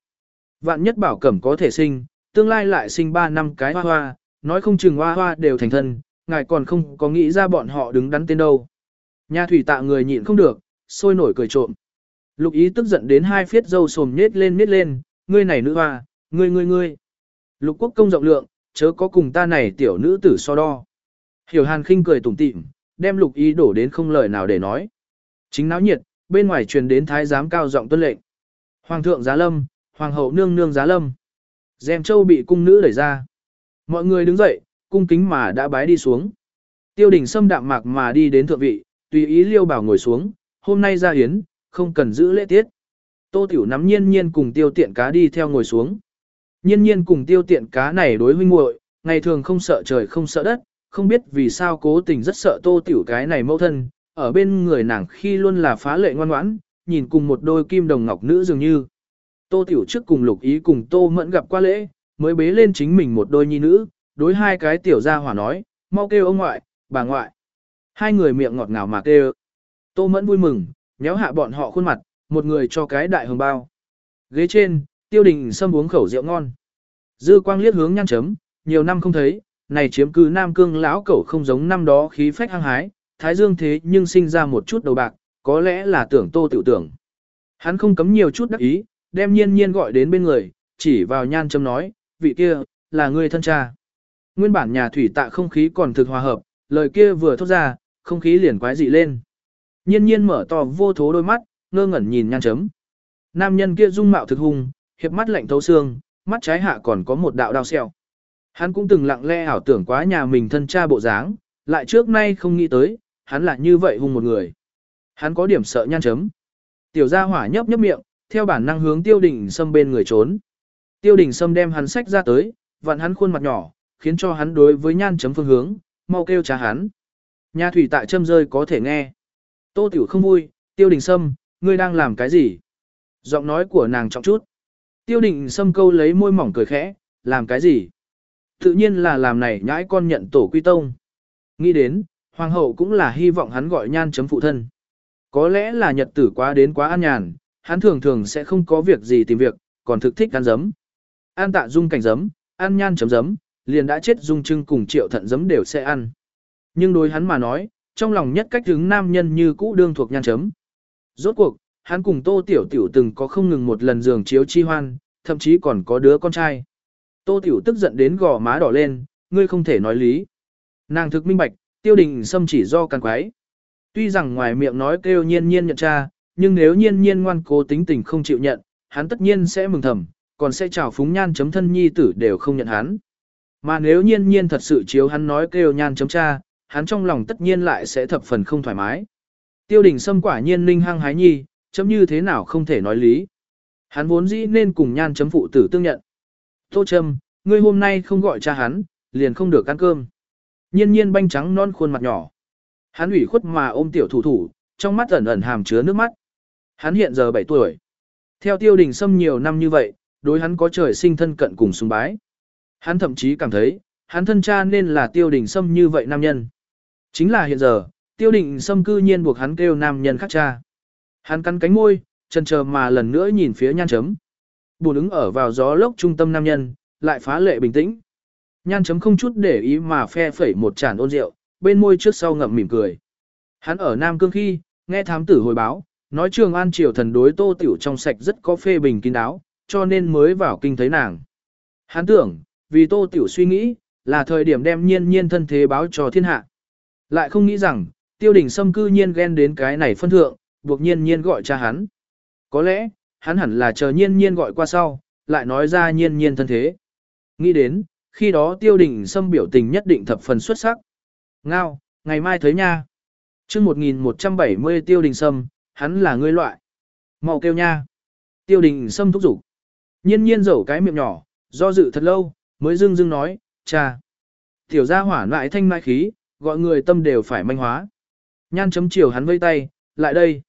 Vạn nhất bảo cẩm có thể sinh, tương lai lại sinh 3 năm cái hoa hoa, nói không chừng hoa hoa đều thành thân, ngài còn không có nghĩ ra bọn họ đứng đắn tên đâu. Nhà thủy tạ người nhịn không được, sôi nổi cười trộm. Lục ý tức giận đến hai phiết dâu sồm nhết lên nhết lên, ngươi này nữ hoa, ngươi ngươi ngươi. Lục quốc công rộng lượng, chớ có cùng ta này tiểu nữ tử so đo. Hiểu hàn khinh cười tủm tỉm, đem lục ý đổ đến không lời nào để nói. Chính náo nhiệt, bên ngoài truyền đến thái giám cao giọng tuân lệnh. Hoàng thượng giá lâm, hoàng hậu nương nương giá lâm. Dèm châu bị cung nữ đẩy ra. Mọi người đứng dậy, cung kính mà đã bái đi xuống. Tiêu đình xâm đạm mạc mà đi đến thượng vị, tùy ý liêu bảo ngồi xuống, hôm nay ra hiến, không cần giữ lễ tiết. Tô Tiểu nắm nhiên nhiên cùng tiêu tiện cá đi theo ngồi xuống. Nhiên nhiên cùng tiêu tiện cá này đối huynh muội, ngày thường không sợ trời không sợ đất, không biết vì sao cố tình rất sợ Tô Tiểu cái này mẫu thân, ở bên người nàng khi luôn là phá lệ ngoan ngoãn, nhìn cùng một đôi kim đồng ngọc nữ dường như. Tô Tiểu trước cùng lục ý cùng Tô Mẫn gặp qua lễ, mới bế lên chính mình một đôi nhi nữ, đối hai cái tiểu gia hỏa nói, mau kêu ông ngoại, bà ngoại. Hai người miệng ngọt ngào mà kêu. Tô Mẫn vui mừng, nhéo hạ bọn họ khuôn mặt, một người cho cái đại hồng bao. Ghế trên, tiêu đình xâm uống khẩu rượu ngon. Dư quang liếc hướng nhăn chấm, nhiều năm không thấy, này chiếm cứ nam cương lão cẩu không giống năm đó khí phách hăng hái, thái dương thế nhưng sinh ra một chút đầu bạc, có lẽ là tưởng tô tiểu tưởng. Hắn không cấm nhiều chút đắc ý, đem nhiên nhiên gọi đến bên người, chỉ vào nhan Châm nói, vị kia, là người thân cha. Nguyên bản nhà thủy tạ không khí còn thực hòa hợp, lời kia vừa thốt ra, không khí liền quái dị lên. Nhiên nhiên mở to vô thố đôi mắt, ngơ ngẩn nhìn nhan chấm. Nam nhân kia dung mạo thực hung, hiệp mắt lạnh thấu xương, mắt trái hạ còn có một đạo đao xẹo. Hắn cũng từng lặng lẽ ảo tưởng quá nhà mình thân cha bộ dáng, lại trước nay không nghĩ tới, hắn lại như vậy hung một người. Hắn có điểm sợ nhan chấm. Tiểu gia hỏa nhấp nhấp miệng, theo bản năng hướng tiêu đình xâm bên người trốn. Tiêu đình xâm đem hắn sách ra tới, vặn hắn khuôn mặt nhỏ, khiến cho hắn đối với nhan chấm phương hướng, mau kêu trả hắn. Nhà thủy tại châm rơi có thể nghe. Tô tiểu không vui, tiêu đình sâm, ngươi đang làm cái gì? Giọng nói của nàng trọng chút. Tiêu đình sâm câu lấy môi mỏng cười khẽ, làm cái gì? Tự nhiên là làm này nhãi con nhận tổ quy tông. Nghĩ đến, hoàng hậu cũng là hy vọng hắn gọi nhan chấm phụ thân. Có lẽ là nhật tử quá đến quá an nhàn, hắn thường thường sẽ không có việc gì tìm việc, còn thực thích ăn giấm. An tạ dung cảnh giấm, ăn nhan chấm giấm, liền đã chết dung trưng cùng triệu thận giấm đều sẽ ăn. Nhưng đối hắn mà nói, trong lòng nhất cách hứng nam nhân như cũ đương thuộc nhan chấm. Rốt cuộc, hắn cùng tô tiểu tiểu từng có không ngừng một lần giường chiếu chi hoan, thậm chí còn có đứa con trai. Tô tiểu tức giận đến gò má đỏ lên, ngươi không thể nói lý. Nàng thực minh bạch, tiêu đình xâm chỉ do càng quái. Tuy rằng ngoài miệng nói kêu nhiên nhiên nhận cha, nhưng nếu nhiên nhiên ngoan cố tính tình không chịu nhận, hắn tất nhiên sẽ mừng thầm, còn sẽ chào phúng nhan chấm thân nhi tử đều không nhận hắn. Mà nếu nhiên nhiên thật sự chiếu hắn nói kêu nhan chấm cha, hắn trong lòng tất nhiên lại sẽ thập phần không thoải mái. Tiêu đình Sâm quả nhiên linh hăng hái nhi, chấm như thế nào không thể nói lý. Hắn vốn dĩ nên cùng nhan chấm phụ tử tương nhận. Tô Trâm, ngươi hôm nay không gọi cha hắn, liền không được ăn cơm. Nhiên nhiên banh trắng non khuôn mặt nhỏ. Hắn ủy khuất mà ôm tiểu thủ thủ, trong mắt ẩn ẩn hàm chứa nước mắt. Hắn hiện giờ 7 tuổi. Theo tiêu đình Sâm nhiều năm như vậy, đối hắn có trời sinh thân cận cùng sùng bái. Hắn thậm chí cảm thấy, hắn thân cha nên là tiêu đình Sâm như vậy nam nhân. Chính là hiện giờ, tiêu Đình xâm cư nhiên buộc hắn kêu nam nhân khác cha. Hắn cắn cánh môi, chân chờ mà lần nữa nhìn phía nhan chấm. Bùn ứng ở vào gió lốc trung tâm nam nhân, lại phá lệ bình tĩnh. Nhan chấm không chút để ý mà phe phẩy một chản ôn rượu, bên môi trước sau ngậm mỉm cười. Hắn ở Nam Cương khi, nghe thám tử hồi báo, nói trường an triều thần đối tô tiểu trong sạch rất có phê bình kín đáo, cho nên mới vào kinh thấy nàng. Hắn tưởng, vì tô tiểu suy nghĩ, là thời điểm đem nhiên nhiên thân thế báo cho thiên hạ. Lại không nghĩ rằng, tiêu đình sâm cư nhiên ghen đến cái này phân thượng, buộc nhiên nhiên gọi cha hắn. Có lẽ, hắn hẳn là chờ nhiên nhiên gọi qua sau, lại nói ra nhiên nhiên thân thế. Nghĩ đến, khi đó tiêu đình sâm biểu tình nhất định thập phần xuất sắc. Ngao, ngày mai thấy nha. chương 1170 tiêu đình sâm, hắn là người loại. mau kêu nha. Tiêu đình sâm thúc giục. Nhiên nhiên dẩu cái miệng nhỏ, do dự thật lâu, mới dưng dưng nói, cha. Tiểu gia hỏa lại thanh mai khí, gọi người tâm đều phải manh hóa. Nhan chấm chiều hắn vây tay, lại đây.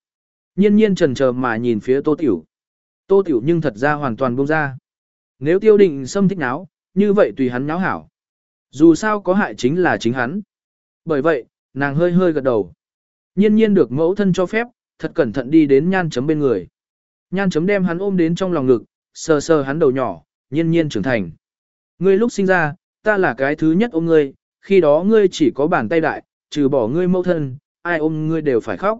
Nhiên nhiên trần chờ mà nhìn phía tô tiểu. Tô tiểu nhưng thật ra hoàn toàn buông ra. Nếu tiêu định xâm thích náo, như vậy tùy hắn náo hảo. Dù sao có hại chính là chính hắn. Bởi vậy, nàng hơi hơi gật đầu. Nhiên nhiên được mẫu thân cho phép, thật cẩn thận đi đến nhan chấm bên người. Nhan chấm đem hắn ôm đến trong lòng ngực, sờ sờ hắn đầu nhỏ, nhiên nhiên trưởng thành. Ngươi lúc sinh ra, ta là cái thứ nhất ôm ngươi, khi đó ngươi chỉ có bàn tay đại, trừ bỏ ngươi mẫu thân, ai ôm ngươi đều phải khóc.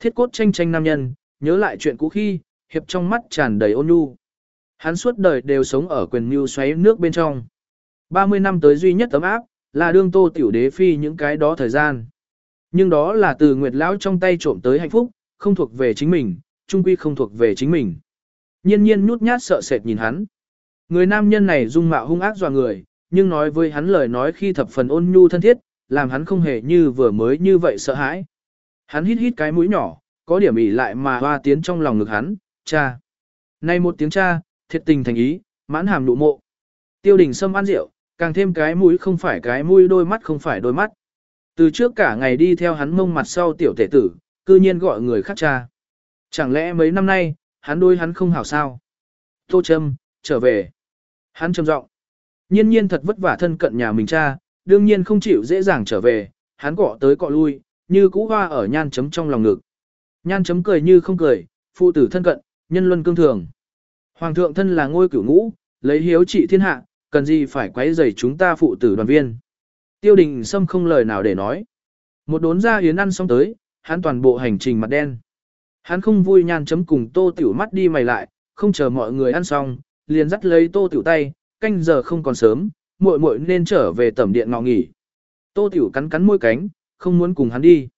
Thiết cốt tranh tranh nam nhân, nhớ lại chuyện cũ khi, hiệp trong mắt tràn đầy ôn nhu. Hắn suốt đời đều sống ở quyền mưu xoáy nước bên trong. 30 năm tới duy nhất tấm áp, là đương tô tiểu đế phi những cái đó thời gian. Nhưng đó là từ Nguyệt Lão trong tay trộm tới hạnh phúc, không thuộc về chính mình, trung quy không thuộc về chính mình. Nhiên nhiên nhút nhát sợ sệt nhìn hắn. Người nam nhân này dung mạo hung ác dọa người, nhưng nói với hắn lời nói khi thập phần ôn nhu thân thiết, làm hắn không hề như vừa mới như vậy sợ hãi. Hắn hít hít cái mũi nhỏ, có điểm ỉ lại mà hoa tiến trong lòng ngực hắn, cha. Nay một tiếng cha, thiệt tình thành ý, mãn hàm nụ mộ. Tiêu đình sâm ăn rượu, càng thêm cái mũi không phải cái mũi đôi mắt không phải đôi mắt. Từ trước cả ngày đi theo hắn mông mặt sau tiểu tể tử, cư nhiên gọi người khác cha. Chẳng lẽ mấy năm nay, hắn đôi hắn không hảo sao? Tô Trâm, trở về. Hắn trầm giọng. Nhiên nhiên thật vất vả thân cận nhà mình cha, đương nhiên không chịu dễ dàng trở về, hắn cọ tới cọ lui, như cũ hoa ở nhan chấm trong lòng ngực. Nhan chấm cười như không cười, phụ tử thân cận, nhân luân cương thường. Hoàng thượng thân là ngôi cửu ngũ, lấy hiếu trị thiên hạ, cần gì phải quấy rầy chúng ta phụ tử đoàn viên. Tiêu đình Sâm không lời nào để nói. Một đốn ra yến ăn xong tới, hắn toàn bộ hành trình mặt đen. Hắn không vui nhan chấm cùng tô tiểu mắt đi mày lại, không chờ mọi người ăn xong, liền dắt lấy tô tiểu tay, canh giờ không còn sớm, muội muội nên trở về tẩm điện ngọ nghỉ. Tô tiểu cắn cắn môi cánh, không muốn cùng hắn đi.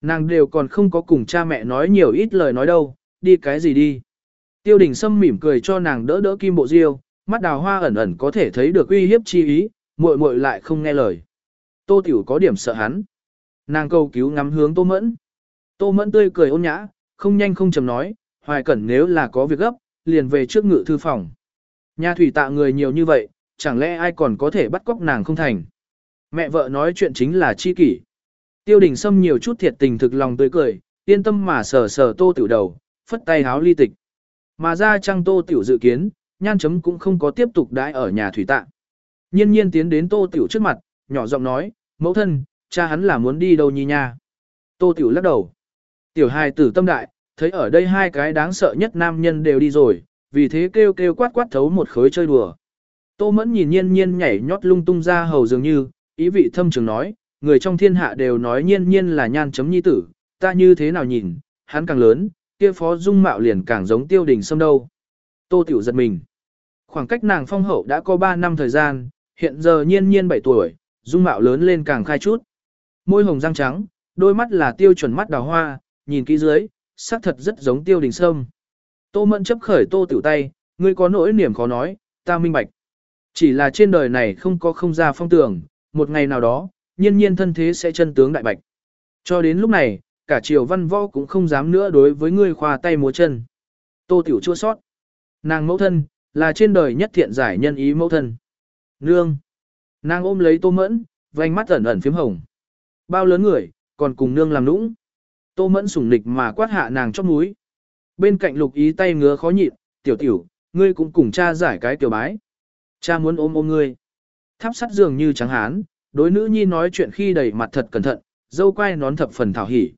Nàng đều còn không có cùng cha mẹ nói nhiều ít lời nói đâu, đi cái gì đi. Tiêu đình Sâm mỉm cười cho nàng đỡ đỡ kim bộ diêu, mắt đào hoa ẩn ẩn có thể thấy được uy hiếp chi ý, muội muội lại không nghe lời. Tô Tiểu có điểm sợ hắn. Nàng cầu cứu ngắm hướng Tô Mẫn. Tô Mẫn tươi cười ôn nhã, không nhanh không chậm nói, hoài cẩn nếu là có việc gấp, liền về trước ngự thư phòng. Nhà thủy tạ người nhiều như vậy, chẳng lẽ ai còn có thể bắt cóc nàng không thành. Mẹ vợ nói chuyện chính là chi kỷ. Tiêu đình Sâm nhiều chút thiệt tình thực lòng tươi cười, yên tâm mà sờ sờ tô tiểu đầu, phất tay háo ly tịch. Mà ra trăng tô tiểu dự kiến, nhan chấm cũng không có tiếp tục đãi ở nhà thủy tạ. Nhiên nhiên tiến đến tô tiểu trước mặt, nhỏ giọng nói, mẫu thân, cha hắn là muốn đi đâu nhi nha. Tô tiểu lắc đầu. Tiểu hài tử tâm đại, thấy ở đây hai cái đáng sợ nhất nam nhân đều đi rồi, vì thế kêu kêu quát quát thấu một khối chơi đùa. Tô mẫn nhìn nhiên nhiên nhảy nhót lung tung ra hầu dường như, ý vị thâm trường nói, người trong thiên hạ đều nói nhiên nhiên là nhan chấm nhi tử, ta như thế nào nhìn, hắn càng lớn, kia phó dung mạo liền càng giống tiêu đình sâm đâu. Tô tiểu giật mình. Khoảng cách nàng phong hậu đã có 3 năm thời gian, hiện giờ nhiên nhiên 7 tuổi, dung mạo lớn lên càng khai chút. Môi hồng răng trắng, đôi mắt là tiêu chuẩn mắt đào hoa, nhìn kỹ dưới, xác thật rất giống tiêu đình sâm. Tô mẫn chấp khởi tô tiểu tay, ngươi có nỗi niềm khó nói, ta minh bạch. Chỉ là trên đời này không có không ra phong tưởng, một ngày nào đó, nhiên nhiên thân thế sẽ chân tướng đại bạch. Cho đến lúc này, cả triều văn võ cũng không dám nữa đối với ngươi khoa tay múa chân. Tô tiểu chua sót. Nàng mẫu thân, là trên đời nhất thiện giải nhân ý mẫu thân. Nương. Nàng ôm lấy tô mẫn, vành mắt ẩn ẩn phím hồng. Bao lớn người, còn cùng nương làm nũng. Tô mẫn sủng nịch mà quát hạ nàng chóp núi. Bên cạnh lục ý tay ngứa khó nhịn, tiểu tiểu, ngươi cũng cùng cha giải cái tiểu bái. Cha muốn ôm ôm ngươi. Tháp sắt dường như trắng hán, đối nữ nhi nói chuyện khi đầy mặt thật cẩn thận, dâu quay nón thập phần thảo hỉ.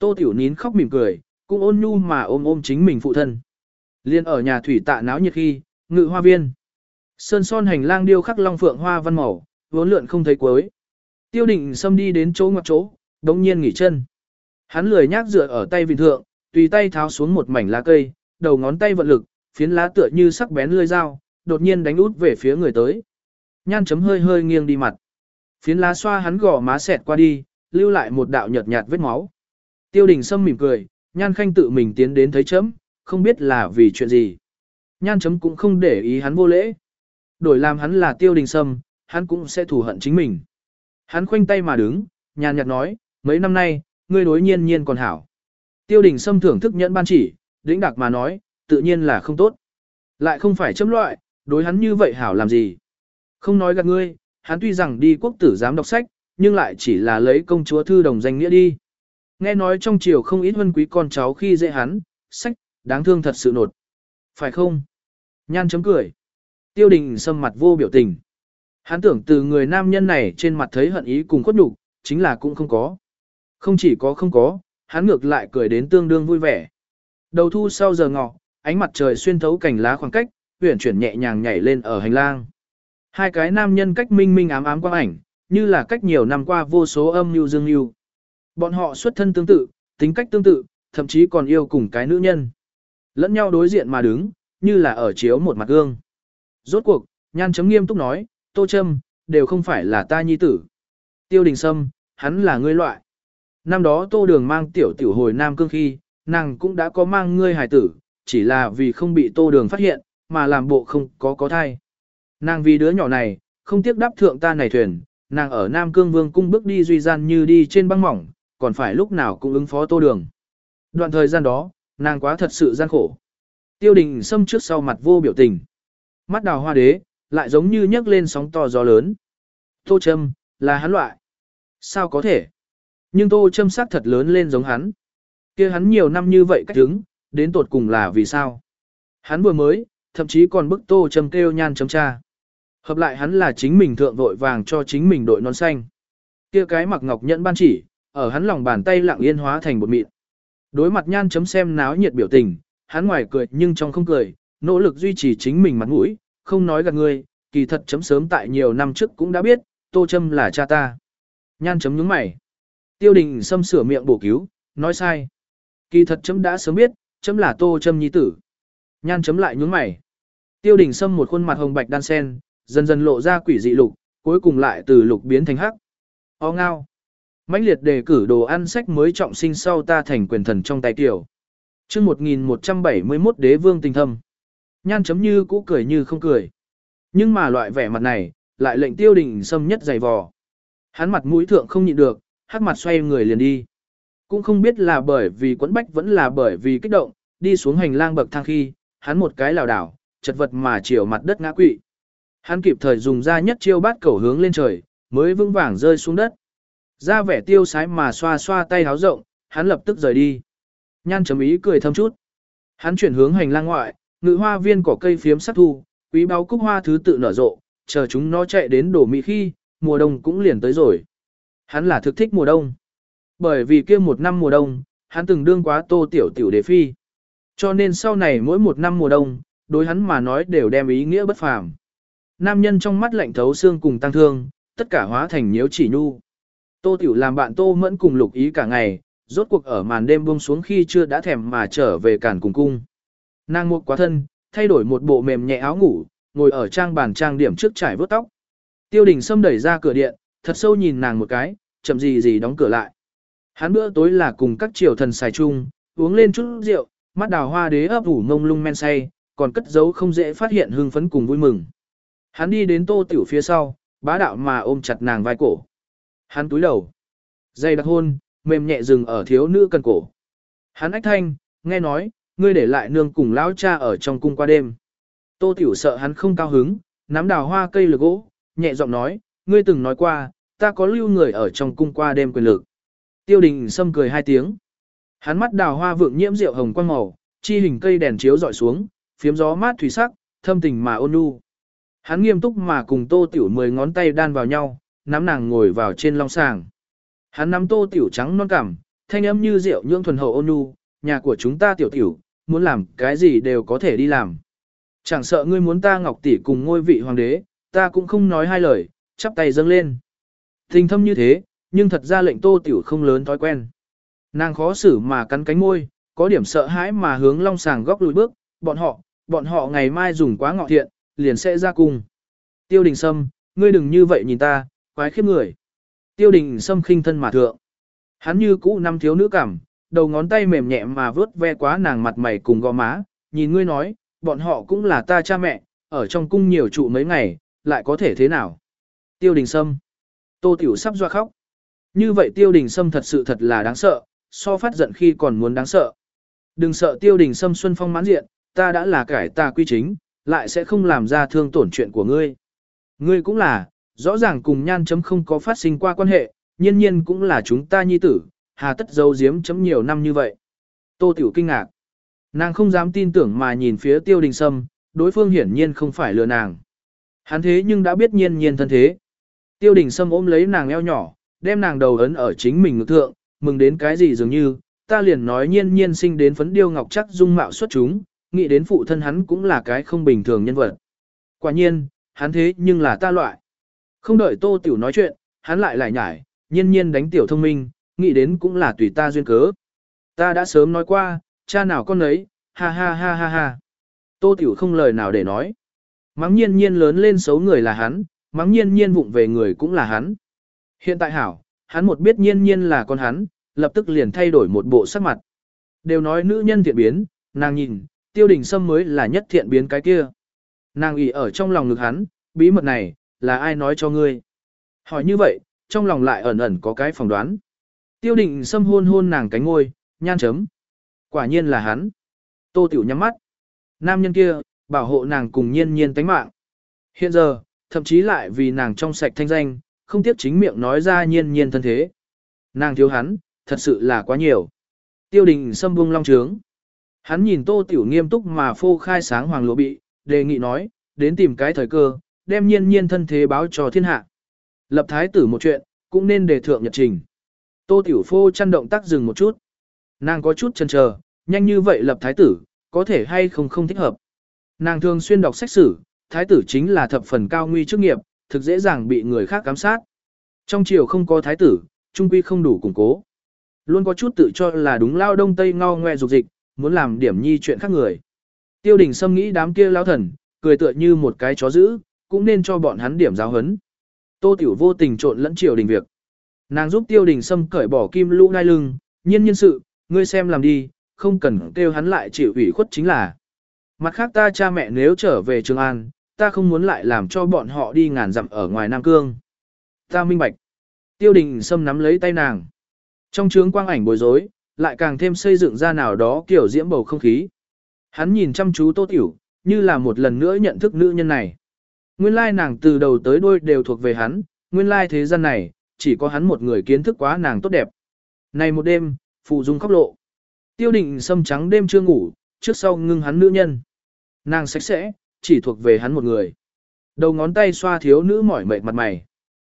Tô tiểu nín khóc mỉm cười, cũng ôn nhu mà ôm ôm chính mình phụ thân. Liên ở nhà thủy tạ náo nhiệt khi, ngự hoa viên. Sơn son hành lang điêu khắc long phượng hoa văn màu, vốn lượn không thấy cuối. Tiêu định xâm đi đến chỗ ngoặc chỗ, đống nhiên nghỉ chân. Hắn lười nhác dựa ở tay vịn thượng, tùy tay tháo xuống một mảnh lá cây, đầu ngón tay vận lực, phiến lá tựa như sắc bén lưỡi dao, đột nhiên đánh út về phía người tới. Nhan chấm hơi hơi nghiêng đi mặt. Phiến lá xoa hắn gò má xẹt qua đi, lưu lại một đạo nhợt nhạt vết máu. Tiêu đình sâm mỉm cười, nhan khanh tự mình tiến đến thấy chấm, không biết là vì chuyện gì. Nhan chấm cũng không để ý hắn vô lễ. Đổi làm hắn là tiêu đình sâm, hắn cũng sẽ thù hận chính mình. Hắn khoanh tay mà đứng, nhàn nhạt nói, mấy năm nay, ngươi đối nhiên nhiên còn hảo. Tiêu đình sâm thưởng thức nhẫn ban chỉ, đĩnh đặc mà nói, tự nhiên là không tốt. Lại không phải chấm loại, đối hắn như vậy hảo làm gì. Không nói gạt ngươi, hắn tuy rằng đi quốc tử giám đọc sách, nhưng lại chỉ là lấy công chúa thư đồng danh nghĩa đi. Nghe nói trong triều không ít huân quý con cháu khi dễ hắn, sách, đáng thương thật sự nột. Phải không? Nhan chấm cười. Tiêu đình sâm mặt vô biểu tình. Hắn tưởng từ người nam nhân này trên mặt thấy hận ý cùng khuất nhục, chính là cũng không có. Không chỉ có không có, hắn ngược lại cười đến tương đương vui vẻ. Đầu thu sau giờ ngọ, ánh mặt trời xuyên thấu cành lá khoảng cách, huyển chuyển nhẹ nhàng nhảy lên ở hành lang. Hai cái nam nhân cách minh minh ám ám quang ảnh, như là cách nhiều năm qua vô số âm mưu dương mưu. Bọn họ xuất thân tương tự, tính cách tương tự, thậm chí còn yêu cùng cái nữ nhân. Lẫn nhau đối diện mà đứng, như là ở chiếu một mặt gương. Rốt cuộc, nhan chấm nghiêm túc nói, tô châm, đều không phải là ta nhi tử. Tiêu đình sâm, hắn là ngươi loại. Năm đó tô đường mang tiểu tiểu hồi Nam Cương khi, nàng cũng đã có mang ngươi hài tử, chỉ là vì không bị tô đường phát hiện, mà làm bộ không có có thai. Nàng vì đứa nhỏ này, không tiếc đáp thượng ta này thuyền, nàng ở Nam Cương Vương cung bước đi duy gian như đi trên băng mỏng, còn phải lúc nào cũng ứng phó tô đường. Đoạn thời gian đó, nàng quá thật sự gian khổ. Tiêu đình xâm trước sau mặt vô biểu tình. Mắt đào hoa đế, lại giống như nhấc lên sóng to gió lớn. Tô Trâm, là hắn loại. Sao có thể? Nhưng Tô Trâm sắc thật lớn lên giống hắn. kia hắn nhiều năm như vậy cách đứng, đến tột cùng là vì sao? Hắn vừa mới, thậm chí còn bức Tô Trâm kêu nhan chấm cha. Hợp lại hắn là chính mình thượng vội vàng cho chính mình đội non xanh. kia cái mặc ngọc nhẫn ban chỉ, ở hắn lòng bàn tay lặng yên hóa thành bột mịn. Đối mặt nhan chấm xem náo nhiệt biểu tình, hắn ngoài cười nhưng trong không cười, nỗ lực duy trì chính mình mặt mũi, không nói gạt người, kỳ thật chấm sớm tại nhiều năm trước cũng đã biết, Tô Trâm là cha ta. Nhan chấm nhướng mày. Tiêu đình xâm sửa miệng bổ cứu, nói sai. Kỳ thật chấm đã sớm biết, chấm là Tô Trâm nhi tử. Nhan chấm lại nhướng mày. Tiêu đình xâm một khuôn mặt hồng bạch đan sen, dần dần lộ ra quỷ dị lục, cuối cùng lại từ lục biến thành hắc. O ngao mãnh liệt đề cử đồ ăn sách mới trọng sinh sau ta thành quyền thần trong tay tiểu. chương 1171 đế vương tình thâm. Nhan chấm như cũ cười như không cười. Nhưng mà loại vẻ mặt này, lại lệnh tiêu đình xâm nhất dày vò. Hắn mặt mũi thượng không nhịn được, hắc mặt xoay người liền đi. Cũng không biết là bởi vì quẫn bách vẫn là bởi vì kích động, đi xuống hành lang bậc thang khi, hắn một cái lảo đảo, chật vật mà chiều mặt đất ngã quỵ. Hắn kịp thời dùng ra nhất chiêu bát cẩu hướng lên trời, mới vững vàng rơi xuống đất. Ra vẻ tiêu sái mà xoa xoa tay háo rộng, hắn lập tức rời đi. Nhan chấm ý cười thâm chút. Hắn chuyển hướng hành lang ngoại, ngự hoa viên cỏ cây phiếm sắc thu, quý báo cúc hoa thứ tự nở rộ, chờ chúng nó chạy đến đổ mỹ khi, mùa đông cũng liền tới rồi. Hắn là thực thích mùa đông. Bởi vì kia một năm mùa đông, hắn từng đương quá tô tiểu tiểu đề phi. Cho nên sau này mỗi một năm mùa đông, đối hắn mà nói đều đem ý nghĩa bất phàm. Nam nhân trong mắt lạnh thấu xương cùng tăng thương, tất cả hóa thành nhiễu chỉ nhu. Tô tiểu làm bạn tô mẫn cùng lục ý cả ngày, rốt cuộc ở màn đêm buông xuống khi chưa đã thèm mà trở về cản cùng cung. Nàng một quá thân, thay đổi một bộ mềm nhẹ áo ngủ, ngồi ở trang bàn trang điểm trước trải vớt tóc. Tiêu đình xâm đẩy ra cửa điện, thật sâu nhìn nàng một cái, chậm gì gì đóng cửa lại. Hắn bữa tối là cùng các triều thần xài chung, uống lên chút rượu, mắt đào hoa đế ấp ủ ngông lung men say, còn cất giấu không dễ phát hiện hưng phấn cùng vui mừng. Hắn đi đến tô tiểu phía sau, bá đạo mà ôm chặt nàng vai cổ. Hắn túi đầu. Dây đặc hôn, mềm nhẹ dừng ở thiếu nữ cần cổ. Hắn ách thanh, nghe nói, ngươi để lại nương cùng lão cha ở trong cung qua đêm. Tô tiểu sợ hắn không cao hứng, nắm đào hoa cây lược gỗ, nhẹ giọng nói, ngươi từng nói qua, ta có lưu người ở trong cung qua đêm quyền lực. Tiêu đình sâm cười hai tiếng. Hắn mắt đào hoa vượng nhiễm rượu hồng quang màu, chi hình cây đèn chiếu dọi xuống, phiếm gió mát thủy sắc, thâm tình mà ôn nhu. Hắn nghiêm túc mà cùng tô tiểu mười ngón tay đan vào nhau, nắm nàng ngồi vào trên long sàng. Hắn nắm tô tiểu trắng non cảm, thanh âm như rượu nhưỡng thuần hậu ôn nhu, nhà của chúng ta tiểu tiểu, muốn làm cái gì đều có thể đi làm. Chẳng sợ ngươi muốn ta ngọc tỷ cùng ngôi vị hoàng đế, ta cũng không nói hai lời, chắp tay dâng lên. Tình thâm như thế, nhưng thật ra lệnh tô tiểu không lớn thói quen. Nàng khó xử mà cắn cánh môi, có điểm sợ hãi mà hướng long sàng góc lùi bước, bọn họ, bọn họ ngày mai dùng quá ngọ thiện, liền sẽ ra cung. Tiêu đình sâm, ngươi đừng như vậy nhìn ta, quái khiếp người. Tiêu đình sâm khinh thân mà thượng. Hắn như cũ năm thiếu nữ cảm, đầu ngón tay mềm nhẹ mà vớt ve quá nàng mặt mày cùng gò má, nhìn ngươi nói, bọn họ cũng là ta cha mẹ, ở trong cung nhiều trụ mấy ngày, lại có thể thế nào? Tiêu đình sâm. Tô Tiểu sắp doa khóc. Như vậy tiêu đình sâm thật sự thật là đáng sợ, so phát giận khi còn muốn đáng sợ. Đừng sợ tiêu đình sâm xuân phong mãn diện, ta đã là cải ta quy chính, lại sẽ không làm ra thương tổn chuyện của ngươi. Ngươi cũng là, rõ ràng cùng nhan chấm không có phát sinh qua quan hệ, nhiên nhiên cũng là chúng ta nhi tử, hà tất giấu giếm chấm nhiều năm như vậy. Tô Tiểu kinh ngạc. Nàng không dám tin tưởng mà nhìn phía tiêu đình sâm, đối phương hiển nhiên không phải lừa nàng. Hắn thế nhưng đã biết nhiên nhiên thân thế. Tiêu đình sâm ôm lấy nàng eo nhỏ, đem nàng đầu ấn ở chính mình ngực thượng, mừng đến cái gì dường như, ta liền nói nhiên nhiên sinh đến phấn điêu ngọc chắc dung mạo xuất chúng, nghĩ đến phụ thân hắn cũng là cái không bình thường nhân vật. Quả nhiên, hắn thế nhưng là ta loại. Không đợi tô tiểu nói chuyện, hắn lại lại nhải, nhiên nhiên đánh tiểu thông minh, nghĩ đến cũng là tùy ta duyên cớ. Ta đã sớm nói qua, cha nào con ấy, ha ha ha ha ha. Tô tiểu không lời nào để nói. Mắng nhiên nhiên lớn lên xấu người là hắn, mắng nhiên nhiên vụng về người cũng là hắn. Hiện tại hảo, hắn một biết nhiên nhiên là con hắn, lập tức liền thay đổi một bộ sắc mặt. Đều nói nữ nhân thiện biến, nàng nhìn, tiêu đình sâm mới là nhất thiện biến cái kia. Nàng ỉ ở trong lòng ngực hắn, bí mật này, là ai nói cho ngươi? Hỏi như vậy, trong lòng lại ẩn ẩn có cái phỏng đoán. Tiêu đình xâm hôn hôn nàng cánh ngôi, nhan chấm. Quả nhiên là hắn. Tô tiểu nhắm mắt. Nam nhân kia, bảo hộ nàng cùng nhiên nhiên tánh mạng. Hiện giờ, thậm chí lại vì nàng trong sạch thanh danh, không tiếc chính miệng nói ra nhiên nhiên thân thế. Nàng thiếu hắn, thật sự là quá nhiều. Tiêu đình xâm buông long trướng. Hắn nhìn tô tiểu nghiêm túc mà phô khai sáng hoàng lỗ bị, đề nghị nói, đến tìm cái thời cơ, đem nhiên nhiên thân thế báo cho thiên hạ. Lập thái tử một chuyện, cũng nên đề thượng nhật trình. Tô tiểu phô chăn động tác dừng một chút. Nàng có chút chần chờ, nhanh như vậy lập thái tử, có thể hay không không thích hợp. Nàng thường xuyên đọc sách sử, thái tử chính là thập phần cao nguy chức nghiệp, thực dễ dàng bị người khác giám sát. Trong triều không có thái tử, trung quy không đủ củng cố. Luôn có chút tự cho là đúng lao đông tây ngao ngoe dục dịch, muốn làm điểm nhi chuyện khác người. Tiêu đình xâm nghĩ đám kia lao thần, cười tựa như một cái chó dữ, cũng nên cho bọn hắn điểm giáo hấn. Tô Tiểu vô tình trộn lẫn triều đình việc. Nàng giúp Tiêu Đình Sâm cởi bỏ kim lũ đai lưng, nhiên nhân sự, ngươi xem làm đi, không cần kêu hắn lại chịu ủy khuất chính là. Mặt khác ta cha mẹ nếu trở về Trường An, ta không muốn lại làm cho bọn họ đi ngàn dặm ở ngoài Nam Cương. Ta minh bạch. Tiêu đình Sâm nắm lấy tay nàng. Trong trướng quang ảnh bối rối, lại càng thêm xây dựng ra nào đó kiểu diễm bầu không khí. Hắn nhìn chăm chú Tô Tiểu, như là một lần nữa nhận thức nữ nhân này. Nguyên lai nàng từ đầu tới đuôi đều thuộc về hắn, nguyên lai thế gian này, chỉ có hắn một người kiến thức quá nàng tốt đẹp. Này một đêm, phụ dung khóc lộ. Tiêu định sâm trắng đêm chưa ngủ, trước sau ngưng hắn nữ nhân. Nàng sạch sẽ, chỉ thuộc về hắn một người. Đầu ngón tay xoa thiếu nữ mỏi mệt mặt mày.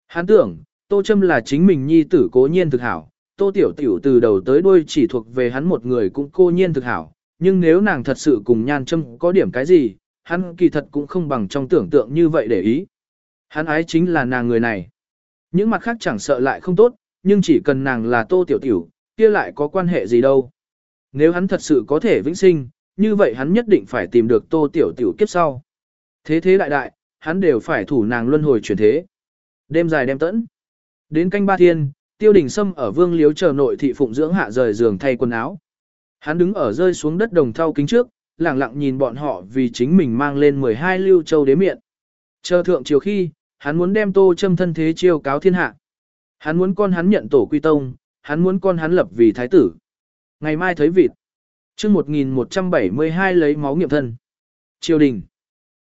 Hắn tưởng, Tô Trâm là chính mình nhi tử cố nhiên thực hảo, Tô Tiểu Tiểu từ đầu tới đuôi chỉ thuộc về hắn một người cũng cô nhiên thực hảo, nhưng nếu nàng thật sự cùng Nhan Trâm có điểm cái gì, hắn kỳ thật cũng không bằng trong tưởng tượng như vậy để ý. Hắn ái chính là nàng người này. Những mặt khác chẳng sợ lại không tốt, nhưng chỉ cần nàng là Tô Tiểu Tiểu, kia lại có quan hệ gì đâu. Nếu hắn thật sự có thể vĩnh sinh, như vậy hắn nhất định phải tìm được Tô Tiểu Tiểu kiếp sau. Thế thế đại đại, hắn đều phải thủ nàng luân hồi chuyển thế. Đêm dài đêm tẫn. Đến canh ba thiên, tiêu đình sâm ở vương liếu chờ nội thị phụng dưỡng hạ rời giường thay quần áo. Hắn đứng ở rơi xuống đất đồng thau kính trước, lặng lặng nhìn bọn họ vì chính mình mang lên 12 lưu châu đế miệng. Chờ thượng chiều khi, hắn muốn đem tô châm thân thế chiêu cáo thiên hạ. Hắn muốn con hắn nhận tổ quy tông, hắn muốn con hắn lập vì thái tử. Ngày mai thấy vịt. chương 1172 lấy máu nghiệm thân. Triều đình.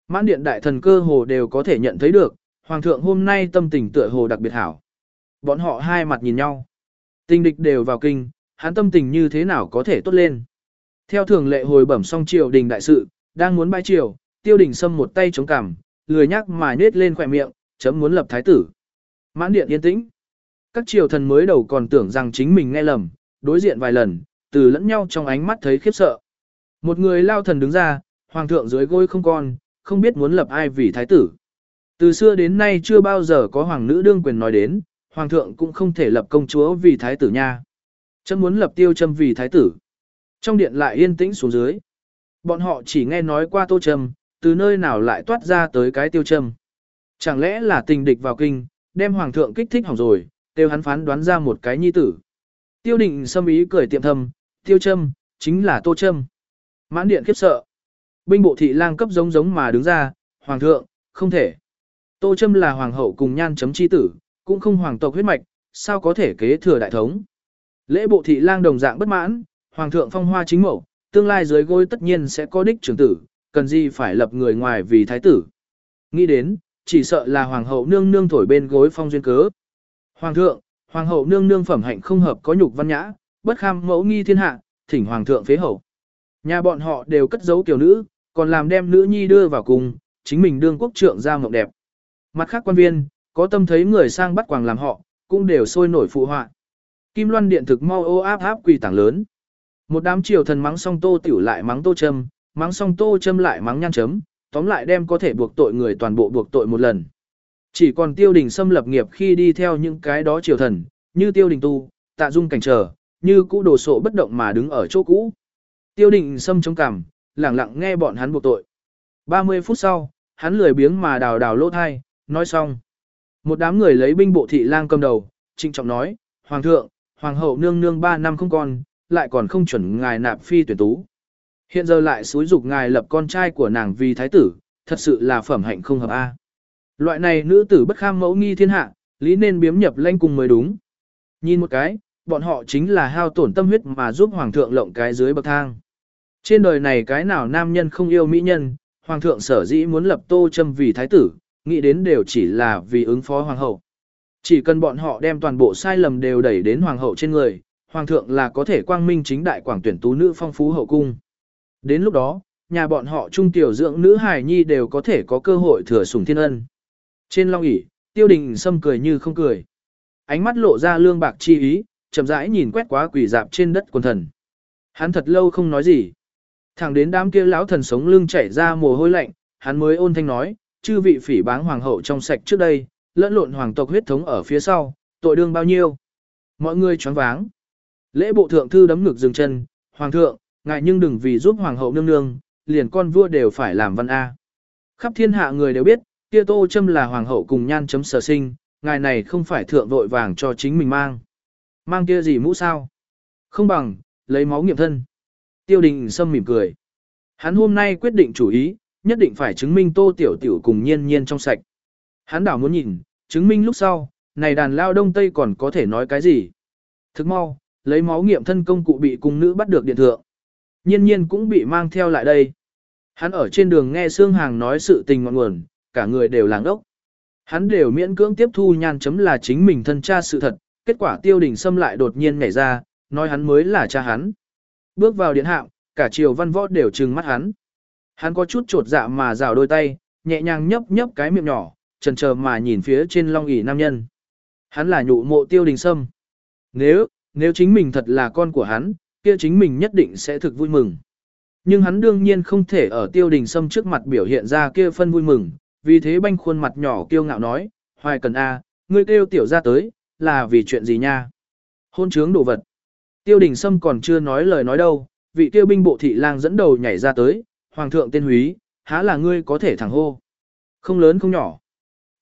Mãn điện đại thần cơ hồ đều có thể nhận thấy được, hoàng thượng hôm nay tâm tình tựa hồ đặc biệt hảo. Bọn họ hai mặt nhìn nhau. Tình địch đều vào kinh, hắn tâm tình như thế nào có thể tốt lên. Theo thường lệ hồi bẩm xong triều đình đại sự, đang muốn bãi triều, tiêu đình sâm một tay chống cằm, lười nhắc mà nết lên khỏe miệng, chấm muốn lập thái tử. Mãn điện yên tĩnh. Các triều thần mới đầu còn tưởng rằng chính mình nghe lầm, đối diện vài lần, từ lẫn nhau trong ánh mắt thấy khiếp sợ. Một người lao thần đứng ra, hoàng thượng dưới gối không con, không biết muốn lập ai vì thái tử. Từ xưa đến nay chưa bao giờ có hoàng nữ đương quyền nói đến, hoàng thượng cũng không thể lập công chúa vì thái tử nha. Chấm muốn lập tiêu châm vì thái tử. Trong điện lại yên tĩnh xuống dưới. Bọn họ chỉ nghe nói qua tô trầm, từ nơi nào lại toát ra tới cái tiêu trầm, Chẳng lẽ là tình địch vào kinh, đem hoàng thượng kích thích hỏng rồi, tiêu hắn phán đoán ra một cái nhi tử. Tiêu định xâm ý cười tiệm thầm, tiêu trầm chính là tô trầm, Mãn điện khiếp sợ. Binh bộ thị lang cấp giống giống mà đứng ra, hoàng thượng, không thể. Tô Trâm là hoàng hậu cùng nhan chấm chi tử, cũng không hoàng tộc huyết mạch, sao có thể kế thừa đại thống. Lễ bộ thị lang đồng dạng bất mãn, hoàng thượng phong hoa chính mẫu, tương lai dưới gối tất nhiên sẽ có đích trưởng tử, cần gì phải lập người ngoài vì thái tử. Nghĩ đến, chỉ sợ là hoàng hậu nương nương thổi bên gối phong duyên cớ. Hoàng thượng, hoàng hậu nương nương phẩm hạnh không hợp có nhục văn nhã, bất kham mẫu nghi thiên hạ, thỉnh hoàng thượng phế hậu. Nhà bọn họ đều cất giấu tiểu nữ, còn làm đem nữ nhi đưa vào cùng, chính mình đương quốc trượng ra mộng đẹp. Mặt khác quan viên, có tâm thấy người sang bắt quàng làm họ, cũng đều sôi nổi phụ họa. Kim Loan điện thực mau ô áp áp quỳ tảng lớn. Một đám triều thần mắng xong tô tiểu lại mắng tô châm, mắng xong tô châm lại mắng nhan chấm, tóm lại đem có thể buộc tội người toàn bộ buộc tội một lần. Chỉ còn tiêu đình xâm lập nghiệp khi đi theo những cái đó triều thần, như tiêu đình tu, tạ dung cảnh trở, như cũ đồ sộ bất động mà đứng ở chỗ cũ. Tiêu đình xâm chống cằm, lẳng lặng nghe bọn hắn buộc tội. 30 phút sau, hắn lười biếng mà đào đào lỗ thai, nói xong. Một đám người lấy binh bộ thị lang cầm đầu, trịnh trọng nói, Hoàng thượng, Hoàng hậu nương nương 3 năm không con, lại còn không chuẩn ngài nạp phi tuyển tú. Hiện giờ lại xúi dục ngài lập con trai của nàng vì thái tử, thật sự là phẩm hạnh không hợp A. Loại này nữ tử bất kham mẫu nghi thiên hạ, lý nên biếm nhập lanh cùng mới đúng. Nhìn một cái, bọn họ chính là hao tổn tâm huyết mà giúp hoàng thượng lộng cái dưới bậc thang. Trên đời này cái nào nam nhân không yêu mỹ nhân, hoàng thượng sở dĩ muốn lập tô châm vì thái tử, nghĩ đến đều chỉ là vì ứng phó hoàng hậu. Chỉ cần bọn họ đem toàn bộ sai lầm đều đẩy đến hoàng hậu trên người, hoàng thượng là có thể quang minh chính đại quảng tuyển tú nữ phong phú hậu cung. Đến lúc đó, nhà bọn họ trung tiểu dưỡng nữ hài nhi đều có thể có cơ hội thừa sủng thiên ân. Trên long ỷ, tiêu đình sâm cười như không cười. Ánh mắt lộ ra lương bạc chi ý, chậm rãi nhìn quét quá quỷ dạp trên đất quần thần. Hắn thật lâu không nói gì. Thẳng đến đám kia lão thần sống lưng chảy ra mồ hôi lạnh, hắn mới ôn thanh nói, chư vị phỉ báng hoàng hậu trong sạch trước đây, lẫn lộn hoàng tộc huyết thống ở phía sau, tội đương bao nhiêu. Mọi người choáng váng. Lễ bộ thượng thư đấm ngực dừng chân, hoàng thượng, ngài nhưng đừng vì giúp hoàng hậu nương nương, liền con vua đều phải làm văn A. Khắp thiên hạ người đều biết, kia tô châm là hoàng hậu cùng nhan chấm sở sinh, ngài này không phải thượng vội vàng cho chính mình mang. Mang kia gì mũ sao? Không bằng, lấy máu nghiệm thân. Tiêu đình sâm mỉm cười. Hắn hôm nay quyết định chủ ý, nhất định phải chứng minh tô tiểu tiểu cùng nhiên nhiên trong sạch. Hắn đảo muốn nhìn, chứng minh lúc sau, này đàn lao đông tây còn có thể nói cái gì. Thức mau, lấy máu nghiệm thân công cụ bị cung nữ bắt được điện thượng. Nhiên nhiên cũng bị mang theo lại đây. Hắn ở trên đường nghe Sương Hàng nói sự tình ngọn nguồn, cả người đều làng ốc. Hắn đều miễn cưỡng tiếp thu nhan chấm là chính mình thân cha sự thật, kết quả tiêu đình xâm lại đột nhiên nhảy ra, nói hắn mới là cha hắn. Bước vào điện hạng, cả triều văn võ đều trừng mắt hắn. Hắn có chút trột dạ mà rào đôi tay, nhẹ nhàng nhấp nhấp cái miệng nhỏ, trần chờ mà nhìn phía trên long ỷ nam nhân. Hắn là nhụ mộ tiêu đình sâm. Nếu, nếu chính mình thật là con của hắn, kia chính mình nhất định sẽ thực vui mừng. Nhưng hắn đương nhiên không thể ở tiêu đình sâm trước mặt biểu hiện ra kia phân vui mừng, vì thế banh khuôn mặt nhỏ kiêu ngạo nói, hoài cần A, ngươi kêu tiểu ra tới, là vì chuyện gì nha? Hôn trướng đồ vật. Tiêu đình sâm còn chưa nói lời nói đâu, vị tiêu binh bộ thị lang dẫn đầu nhảy ra tới, hoàng thượng tên húy, há là ngươi có thể thẳng hô. Không lớn không nhỏ.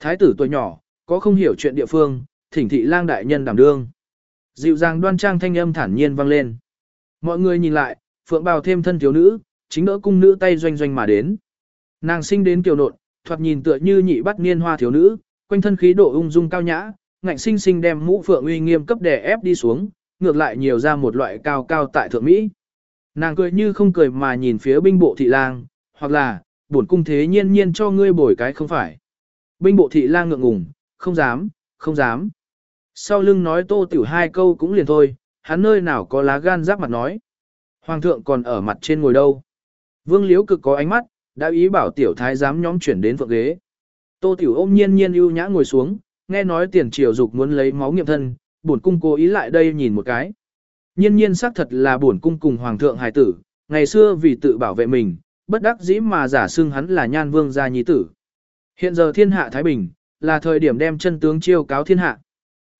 Thái tử tuổi nhỏ, có không hiểu chuyện địa phương, thỉnh thị lang đại nhân đảm đương. Dịu dàng đoan trang thanh âm thản nhiên vang lên. Mọi người nhìn lại, phượng bào thêm thân thiếu nữ, chính đỡ cung nữ tay doanh doanh mà đến. Nàng sinh đến kiều nộn, thoạt nhìn tựa như nhị bắt niên hoa thiếu nữ, quanh thân khí độ ung dung cao nhã, ngạnh sinh sinh đem mũ phượng uy nghiêm cấp đè ép đi xuống, ngược lại nhiều ra một loại cao cao tại thượng Mỹ. Nàng cười như không cười mà nhìn phía binh bộ thị lang, hoặc là, bổn cung thế nhiên nhiên cho ngươi bồi cái không phải. Binh bộ thị lang ngượng ngùng, không dám, không dám. Sau lưng nói tô tiểu hai câu cũng liền thôi, hắn nơi nào có lá gan giáp mặt nói. Hoàng thượng còn ở mặt trên ngồi đâu. Vương liếu cực có ánh mắt, đã ý bảo tiểu thái giám nhóm chuyển đến phượng ghế. Tô tiểu ôm nhiên nhiên ưu nhã ngồi xuống, nghe nói tiền triều dục muốn lấy máu nghiệm thân, bổn cung cố ý lại đây nhìn một cái. Nhiên nhiên xác thật là bổn cung cùng hoàng thượng hài tử, ngày xưa vì tự bảo vệ mình, bất đắc dĩ mà giả xưng hắn là nhan vương gia nhi tử. Hiện giờ thiên hạ Thái Bình, là thời điểm đem chân tướng chiêu cáo thiên hạ.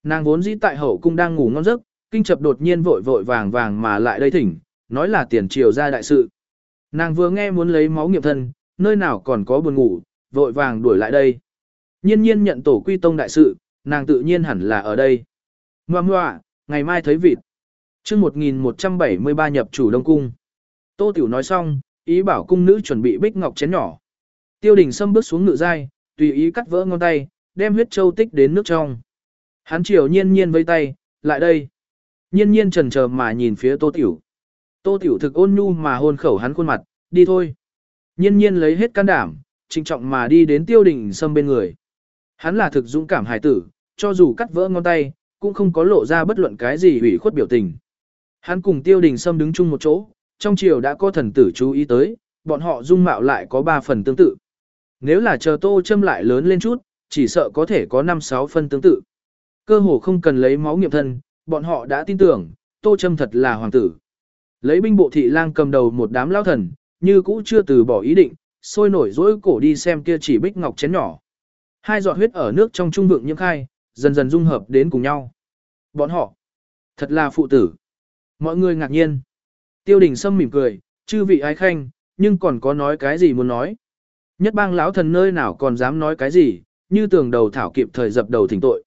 Nàng vốn dĩ tại hậu cung đang ngủ ngon giấc, kinh chập đột nhiên vội vội vàng vàng mà lại đây thỉnh, nói là tiền triều ra đại sự. Nàng vừa nghe muốn lấy máu nghiệp thân, nơi nào còn có buồn ngủ, vội vàng đuổi lại đây. Nhiên nhiên nhận tổ quy tông đại sự, nàng tự nhiên hẳn là ở đây. Ngoà ngoà, ngày mai thấy vịt. chương 1173 nhập chủ đông cung. Tô Tiểu nói xong, ý bảo cung nữ chuẩn bị bích ngọc chén nhỏ. Tiêu đình xâm bước xuống ngự dai, tùy ý cắt vỡ ngón tay, đem huyết châu tích đến nước trong. Hắn chiều nhiên nhiên vây tay, lại đây. Nhiên nhiên trần chờ mà nhìn phía tô tiểu. Tô tiểu thực ôn nhu mà hôn khẩu hắn khuôn mặt, đi thôi. Nhiên nhiên lấy hết can đảm, trinh trọng mà đi đến tiêu đình Sâm bên người. Hắn là thực dũng cảm hài tử, cho dù cắt vỡ ngón tay, cũng không có lộ ra bất luận cái gì hủy khuất biểu tình. Hắn cùng tiêu đình Sâm đứng chung một chỗ, trong chiều đã có thần tử chú ý tới, bọn họ dung mạo lại có ba phần tương tự. Nếu là chờ tô châm lại lớn lên chút, chỉ sợ có thể có 5-6 phân tương tự. Cơ hồ không cần lấy máu nghiệm thân, bọn họ đã tin tưởng, tô Trâm thật là hoàng tử. Lấy binh bộ thị lang cầm đầu một đám lao thần, như cũ chưa từ bỏ ý định, sôi nổi dỗi cổ đi xem kia chỉ bích ngọc chén nhỏ. Hai giọt huyết ở nước trong trung vượng nhiễm khai, dần dần dung hợp đến cùng nhau. Bọn họ, thật là phụ tử. Mọi người ngạc nhiên. Tiêu đình sâm mỉm cười, chư vị ái khanh, nhưng còn có nói cái gì muốn nói. Nhất bang lão thần nơi nào còn dám nói cái gì, như tường đầu thảo kịp thời dập đầu thỉnh tội.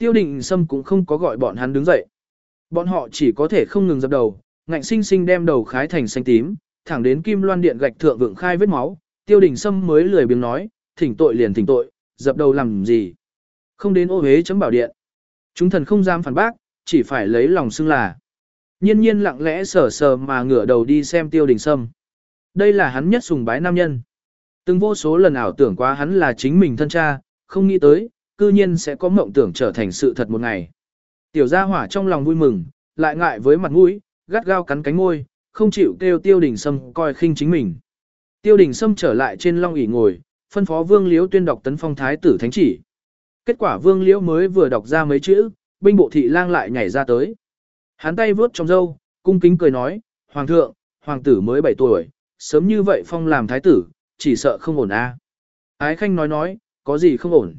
Tiêu định Sâm cũng không có gọi bọn hắn đứng dậy. Bọn họ chỉ có thể không ngừng dập đầu, ngạnh sinh sinh đem đầu khái thành xanh tím, thẳng đến kim loan điện gạch thượng vượng khai vết máu, tiêu đình Sâm mới lười biếng nói, thỉnh tội liền thỉnh tội, dập đầu làm gì. Không đến ô hế chấm bảo điện. Chúng thần không dám phản bác, chỉ phải lấy lòng xưng là. Nhiên nhiên lặng lẽ sờ sờ mà ngửa đầu đi xem tiêu đình sâm. Đây là hắn nhất sùng bái nam nhân. Từng vô số lần ảo tưởng quá hắn là chính mình thân cha, không nghĩ tới, cư nhiên sẽ có mộng tưởng trở thành sự thật một ngày. Tiểu gia hỏa trong lòng vui mừng, lại ngại với mặt mũi, gắt gao cắn cánh môi, không chịu kêu tiêu đình sâm coi khinh chính mình. Tiêu đình sâm trở lại trên long ỷ ngồi, phân phó vương liễu tuyên đọc tấn phong thái tử thánh chỉ. Kết quả vương liễu mới vừa đọc ra mấy chữ, binh bộ thị lang lại nhảy ra tới. Hắn tay vướt trong râu, cung kính cười nói, Hoàng thượng, hoàng tử mới 7 tuổi, sớm như vậy phong làm thái tử, chỉ sợ không ổn a. À. Ái khanh nói nói, có gì không ổn.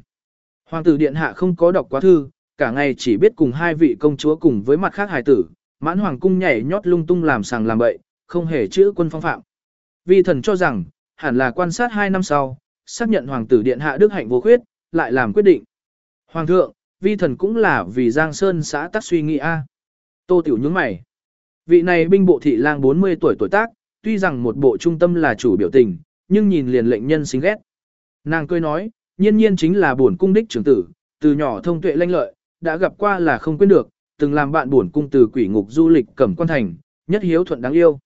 Hoàng tử điện hạ không có đọc quá thư, cả ngày chỉ biết cùng hai vị công chúa cùng với mặt khác hài tử, mãn hoàng cung nhảy nhót lung tung làm sàng làm bậy, không hề chữ quân phong phạm. Vi thần cho rằng, hẳn là quan sát hai năm sau, xác nhận hoàng tử điện hạ đức hạnh vô khuyết, lại làm quyết định. Hoàng thượng, vi thần cũng là vì Giang Sơn xã tắc suy nghĩ a. Tô Tiểu nhướng mày. Vị này binh bộ thị lang 40 tuổi tuổi tác, tuy rằng một bộ trung tâm là chủ biểu tình, nhưng nhìn liền lệnh nhân xinh ghét. Nàng cười nói, nhiên nhiên chính là bổn cung đích trưởng tử, từ nhỏ thông tuệ lanh lợi, đã gặp qua là không quên được, từng làm bạn bổn cung từ quỷ ngục du lịch cẩm quan thành, nhất hiếu thuận đáng yêu.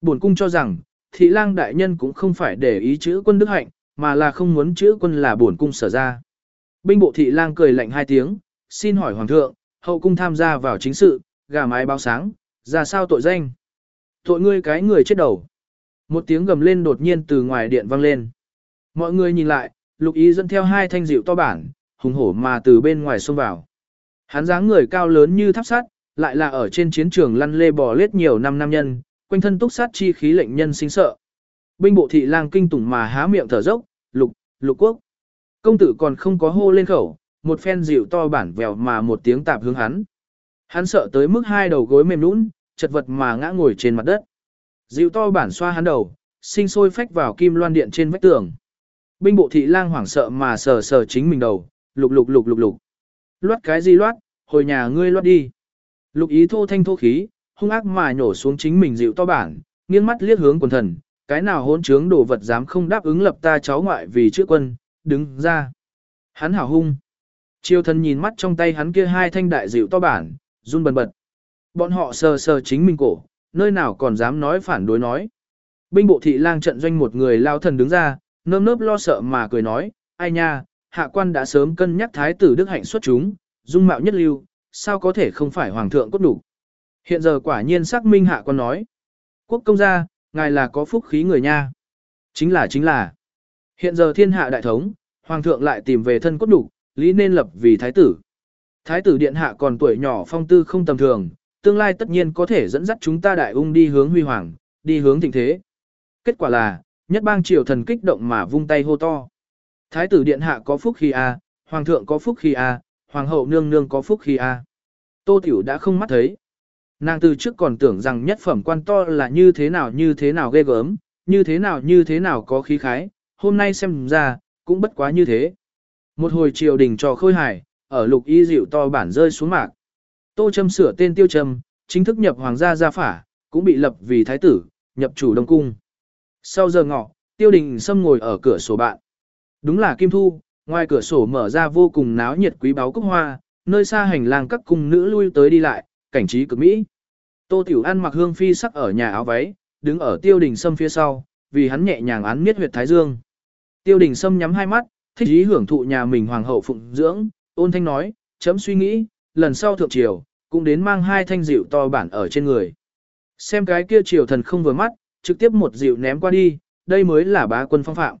Bổn cung cho rằng, thị lang đại nhân cũng không phải để ý chữ quân đức hạnh, mà là không muốn chữ quân là bổn cung sở ra. Binh bộ thị lang cười lạnh hai tiếng, xin hỏi hoàng thượng, hậu cung tham gia vào chính sự, gà mái báo sáng, ra sao tội danh? Tội ngươi cái người chết đầu. Một tiếng gầm lên đột nhiên từ ngoài điện vang lên. Mọi người nhìn lại, lục ý dẫn theo hai thanh dịu to bản, hùng hổ mà từ bên ngoài xông vào. Hắn dáng người cao lớn như tháp sắt, lại là ở trên chiến trường lăn lê bò lết nhiều năm nam nhân, quanh thân túc sát chi khí lệnh nhân sinh sợ. Binh bộ thị lang kinh tủng mà há miệng thở dốc, lục, lục quốc. Công tử còn không có hô lên khẩu, một phen dịu to bản vèo mà một tiếng tạp hướng hắn. Hắn sợ tới mức hai đầu gối mềm nũng, chật vật mà ngã ngồi trên mặt đất. Dịu to bản xoa hắn đầu, sinh sôi phách vào kim loan điện trên vách tường. Binh bộ thị lang hoảng sợ mà sờ sờ chính mình đầu, lục lục lục lục lục. Loát cái gì loát, hồi nhà ngươi loát đi. Lục ý thô thanh thô khí, hung ác mà nhổ xuống chính mình dịu to bản, nghiêng mắt liếc hướng quần thần, cái nào hỗn trướng đồ vật dám không đáp ứng lập ta cháu ngoại vì chữ quân, đứng ra. Hắn hảo hung. Triều thần nhìn mắt trong tay hắn kia hai thanh đại dịu to bản, run bần bật. Bọn họ sờ sờ chính mình cổ, nơi nào còn dám nói phản đối nói. Binh bộ thị lang trận doanh một người lao thần đứng ra, nơm nớp lo sợ mà cười nói, ai nha, hạ quan đã sớm cân nhắc thái tử đức hạnh xuất chúng, dung mạo nhất lưu, sao có thể không phải hoàng thượng cốt đủ. Hiện giờ quả nhiên xác minh hạ quan nói. Quốc công gia, ngài là có phúc khí người nha. Chính là chính là. Hiện giờ thiên hạ đại thống, hoàng thượng lại tìm về thân cốt đủ, lý nên lập vì thái tử. Thái tử điện hạ còn tuổi nhỏ phong tư không tầm thường, tương lai tất nhiên có thể dẫn dắt chúng ta đại ung đi hướng huy hoàng, đi hướng thịnh thế. Kết quả là, nhất bang triều thần kích động mà vung tay hô to. Thái tử điện hạ có phúc khi a, hoàng thượng có phúc khi a, hoàng hậu nương nương có phúc khi a. Tô Tiểu đã không mắt thấy. Nàng từ trước còn tưởng rằng nhất phẩm quan to là như thế nào như thế nào ghê gớm, như thế nào như thế nào có khí khái, hôm nay xem ra, cũng bất quá như thế. Một hồi triều đình trò khôi hài, ở lục y dịu to bản rơi xuống mạc. Tô Trâm sửa tên Tiêu Trâm, chính thức nhập hoàng gia gia phả, cũng bị lập vì thái tử, nhập chủ đông cung. Sau giờ ngọ, Tiêu Đình Sâm ngồi ở cửa sổ bạn. Đúng là Kim Thu, ngoài cửa sổ mở ra vô cùng náo nhiệt quý báu cúc hoa, nơi xa hành lang các cung nữ lui tới đi lại, cảnh trí cực mỹ. Tô Tiểu An mặc hương phi sắc ở nhà áo váy, đứng ở Tiêu Đình Sâm phía sau, vì hắn nhẹ nhàng án miết huyệt thái dương. Tiêu Đình Sâm nhắm hai mắt, thích ý hưởng thụ nhà mình hoàng hậu phụng dưỡng, ôn thanh nói, chấm suy nghĩ, lần sau thượng triều, cũng đến mang hai thanh dịu to bản ở trên người. Xem cái kia triều thần không vừa mắt, trực tiếp một dịu ném qua đi, đây mới là bá quân phong phạm.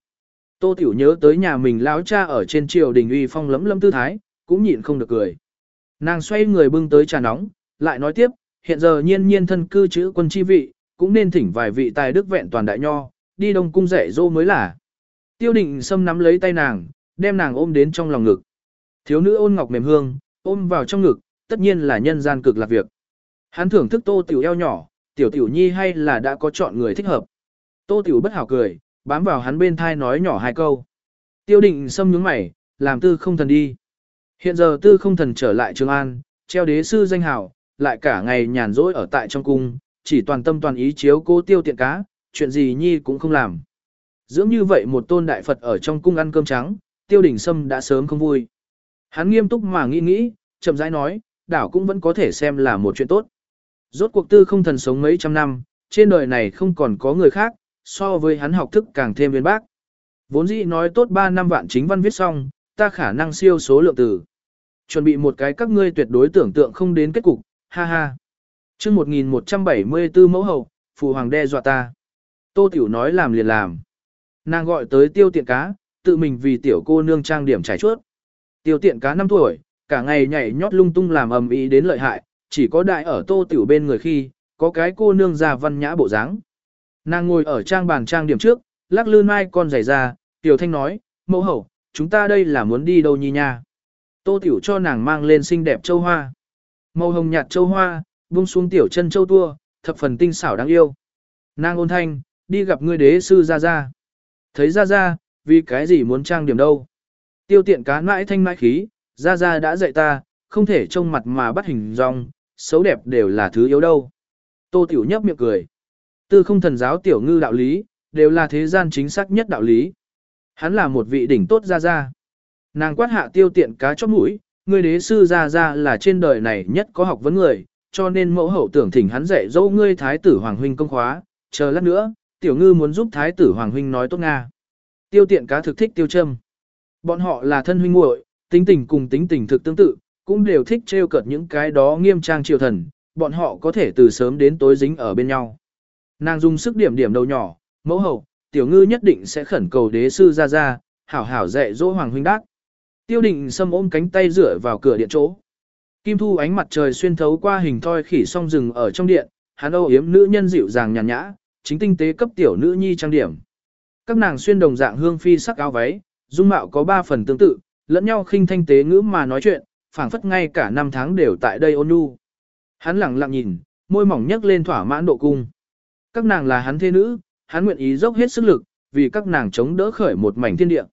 Tô Tiểu nhớ tới nhà mình lão cha ở trên triều đình uy phong lấm lâm tư thái, cũng nhịn không được cười. Nàng xoay người bưng tới trà nóng, lại nói tiếp, hiện giờ nhiên nhiên thân cư chữ quân chi vị, cũng nên thỉnh vài vị tài đức vẹn toàn đại nho, đi đông cung rẻ dô mới là. Tiêu định xâm nắm lấy tay nàng, đem nàng ôm đến trong lòng ngực. Thiếu nữ ôn ngọc mềm hương, ôm vào trong ngực, tất nhiên là nhân gian cực lạc việc. Hắn thưởng thức tô tiểu eo nhỏ, tiểu tiểu nhi hay là đã có chọn người thích hợp. Tô tiểu bất hảo cười, bám vào hắn bên thai nói nhỏ hai câu. Tiêu định xâm nhướng mày, làm tư không thần đi. Hiện giờ tư không thần trở lại Trường An, treo đế sư danh hảo, lại cả ngày nhàn rỗi ở tại trong cung, chỉ toàn tâm toàn ý chiếu cố tiêu tiện cá, chuyện gì nhi cũng không làm. Dưỡng như vậy một tôn đại Phật ở trong cung ăn cơm trắng, tiêu đỉnh sâm đã sớm không vui. Hắn nghiêm túc mà nghĩ nghĩ, chậm rãi nói, đảo cũng vẫn có thể xem là một chuyện tốt. Rốt cuộc tư không thần sống mấy trăm năm, trên đời này không còn có người khác, so với hắn học thức càng thêm viên bác. Vốn dĩ nói tốt 3 năm vạn chính văn viết xong, ta khả năng siêu số lượng từ. Chuẩn bị một cái các ngươi tuyệt đối tưởng tượng không đến kết cục, ha ha. chương 1174 mẫu hậu, phụ hoàng đe dọa ta. Tô Tiểu nói làm liền làm. Nàng gọi tới tiêu tiện cá, tự mình vì tiểu cô nương trang điểm trải chuốt. Tiêu tiện cá 5 tuổi, cả ngày nhảy nhót lung tung làm ầm ĩ đến lợi hại, chỉ có đại ở tô tiểu bên người khi, có cái cô nương già văn nhã bộ dáng. Nàng ngồi ở trang bàn trang điểm trước, lắc lư mai con giày ra, tiểu thanh nói, mẫu hậu, chúng ta đây là muốn đi đâu nhi nha. Tô tiểu cho nàng mang lên xinh đẹp châu hoa. Màu hồng nhạt châu hoa, buông xuống tiểu chân châu tua, thập phần tinh xảo đáng yêu. Nàng ôn thanh, đi gặp ngươi đế sư ra ra. Thấy ra ra, vì cái gì muốn trang điểm đâu. Tiêu tiện cá mãi thanh mãi khí, ra ra đã dạy ta, không thể trông mặt mà bắt hình dòng, xấu đẹp đều là thứ yếu đâu. Tô tiểu nhấp miệng cười. Tư không thần giáo tiểu ngư đạo lý, đều là thế gian chính xác nhất đạo lý. Hắn là một vị đỉnh tốt ra ra. Nàng quát hạ tiêu tiện cá chóp mũi, người đế sư ra ra là trên đời này nhất có học vấn người, cho nên mẫu hậu tưởng thỉnh hắn dạy dỗ ngươi thái tử hoàng huynh công khóa, chờ lát nữa, tiểu ngư muốn giúp thái tử hoàng huynh nói tốt nga. Tiêu tiện cá thực thích tiêu châm. Bọn họ là thân huynh muội, tính tình cùng tính tình thực tương tự, cũng đều thích trêu cợt những cái đó nghiêm trang triều thần, bọn họ có thể từ sớm đến tối dính ở bên nhau. Nàng dùng sức điểm điểm đầu nhỏ, mẫu hậu, tiểu ngư nhất định sẽ khẩn cầu đế sư ra ra, hảo hảo dạy dỗ hoàng huynh đắc. Tiêu định xâm ôm cánh tay rửa vào cửa điện chỗ. Kim thu ánh mặt trời xuyên thấu qua hình thoi khỉ song rừng ở trong điện, hắn âu yếm nữ nhân dịu dàng nhàn nhã, chính tinh tế cấp tiểu nữ nhi trang điểm. Các nàng xuyên đồng dạng hương phi sắc áo váy, dung mạo có ba phần tương tự, lẫn nhau khinh thanh tế ngữ mà nói chuyện, phảng phất ngay cả năm tháng đều tại đây ôn nhu. Hắn lặng lặng nhìn, môi mỏng nhấc lên thỏa mãn độ cung. Các nàng là hắn thế nữ, hắn nguyện ý dốc hết sức lực, vì các nàng chống đỡ khởi một mảnh thiên địa.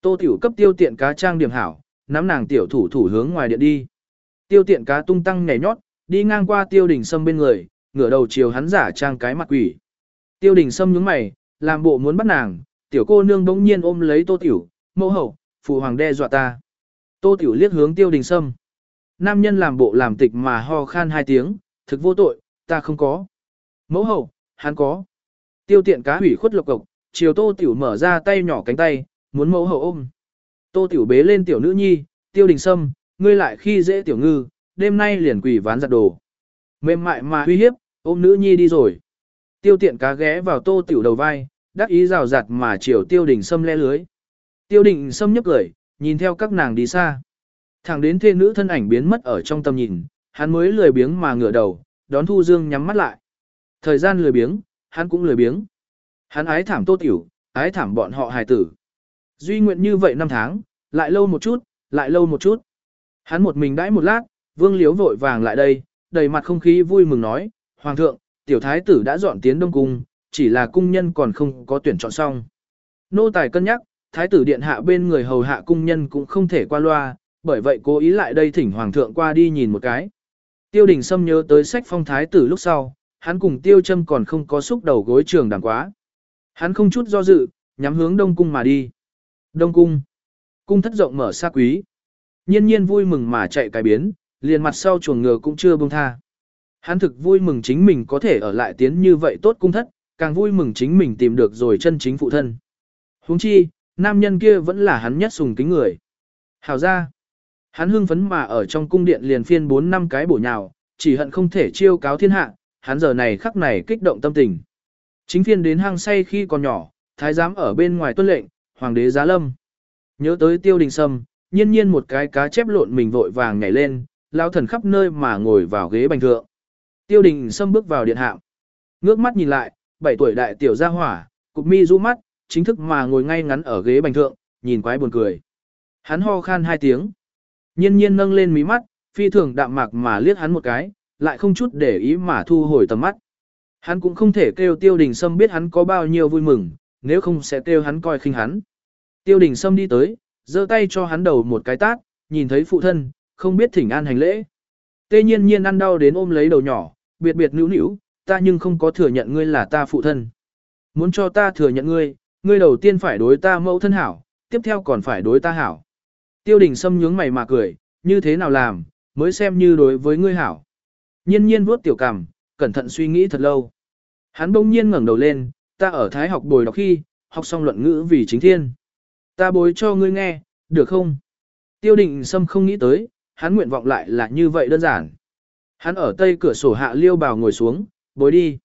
Tô tiểu cấp tiêu tiện cá trang điểm hảo, nắm nàng tiểu thủ thủ hướng ngoài điện đi. Tiêu tiện cá tung tăng nhảy nhót, đi ngang qua tiêu đình sâm bên người, ngửa đầu chiều hắn giả trang cái mặt quỷ. Tiêu đình sâm nhướng mày, làm bộ muốn bắt nàng, tiểu cô nương bỗng nhiên ôm lấy tô tiểu, mẫu hậu, phụ hoàng đe dọa ta. Tô tiểu liếc hướng tiêu đình sâm. Nam nhân làm bộ làm tịch mà ho khan hai tiếng, thực vô tội, ta không có. Mẫu hậu, hắn có. Tiêu tiện cá hủy khuất lộc cộc, chiều tô tiểu mở ra tay nhỏ cánh tay, muốn mẫu hậu ôm. Tô tiểu bế lên tiểu nữ nhi, tiêu đình sâm, ngươi lại khi dễ tiểu ngư, đêm nay liền quỷ ván giặt đồ. Mềm mại mà uy hiếp, ôm nữ nhi đi rồi. Tiêu tiện cá ghé vào tô tiểu đầu vai, đắc ý rào rạt mà chiều tiêu đình sâm le lưới. Tiêu đình sâm nhấp cười, nhìn theo các nàng đi xa. Thẳng đến thê nữ thân ảnh biến mất ở trong tầm nhìn, hắn mới lười biếng mà ngửa đầu, đón Thu Dương nhắm mắt lại. Thời gian lười biếng, hắn cũng lười biếng. Hắn ái thảm tô tiểu, ái thảm bọn họ hài tử. Duy nguyện như vậy năm tháng, lại lâu một chút, lại lâu một chút. Hắn một mình đãi một lát, vương liếu vội vàng lại đây, đầy mặt không khí vui mừng nói, Hoàng thượng, tiểu thái tử đã dọn tiến Đông Cung, chỉ là cung nhân còn không có tuyển chọn xong. Nô tài cân nhắc, thái tử điện hạ bên người hầu hạ cung nhân cũng không thể qua loa, bởi vậy cố ý lại đây thỉnh hoàng thượng qua đi nhìn một cái. Tiêu đình Sâm nhớ tới sách phong thái tử lúc sau, hắn cùng tiêu châm còn không có xúc đầu gối trường đàng quá. Hắn không chút do dự, nhắm hướng đông cung mà đi. Đông cung. Cung thất rộng mở xa quý. Nhiên nhiên vui mừng mà chạy cái biến, liền mặt sau chuồng ngựa cũng chưa buông tha. Hắn thực vui mừng chính mình có thể ở lại tiến như vậy tốt cung thất, càng vui mừng chính mình tìm được rồi chân chính phụ thân. huống chi, nam nhân kia vẫn là hắn nhất sùng kính người. Hào ra, hắn hưng phấn mà ở trong cung điện liền phiên 4 năm cái bổ nhào, chỉ hận không thể chiêu cáo thiên hạ, hắn giờ này khắc này kích động tâm tình. Chính phiên đến hang say khi còn nhỏ, thái giám ở bên ngoài tuân lệnh, hoàng đế giá lâm. Nhớ tới tiêu đình sâm, nhiên nhiên một cái cá chép lộn mình vội vàng nhảy lên, lao thần khắp nơi mà ngồi vào ghế bành thượng. Tiêu đình sâm bước vào điện hạm. Ngước mắt nhìn lại, 7 tuổi đại tiểu gia hỏa, cục mi rũ mắt, chính thức mà ngồi ngay ngắn ở ghế bành thượng, nhìn quái buồn cười. Hắn ho khan hai tiếng. Nhiên nhiên nâng lên mí mắt, phi thường đạm mạc mà liếc hắn một cái, lại không chút để ý mà thu hồi tầm mắt. Hắn cũng không thể kêu tiêu đình sâm biết hắn có bao nhiêu vui mừng, nếu không sẽ kêu hắn coi khinh hắn. Tiêu đình sâm đi tới, giơ tay cho hắn đầu một cái tát, nhìn thấy phụ thân, không biết thỉnh an hành lễ. Tê nhiên nhiên ăn đau đến ôm lấy đầu nhỏ, biệt biệt nữu nữu, ta nhưng không có thừa nhận ngươi là ta phụ thân. Muốn cho ta thừa nhận ngươi, ngươi đầu tiên phải đối ta mẫu thân hảo, tiếp theo còn phải đối ta hảo. Tiêu đình sâm nhướng mày mà cười, như thế nào làm, mới xem như đối với ngươi hảo. Nhiên nhiên vuốt tiểu cằm, cẩn thận suy nghĩ thật lâu. Hắn bỗng nhiên ngẩng đầu lên, ta ở Thái học bồi đọc khi, học xong luận ngữ vì chính thiên. Ta bối cho ngươi nghe, được không? Tiêu đình Sâm không nghĩ tới, hắn nguyện vọng lại là như vậy đơn giản. Hắn ở tây cửa sổ hạ liêu bào ngồi xuống, bối đi.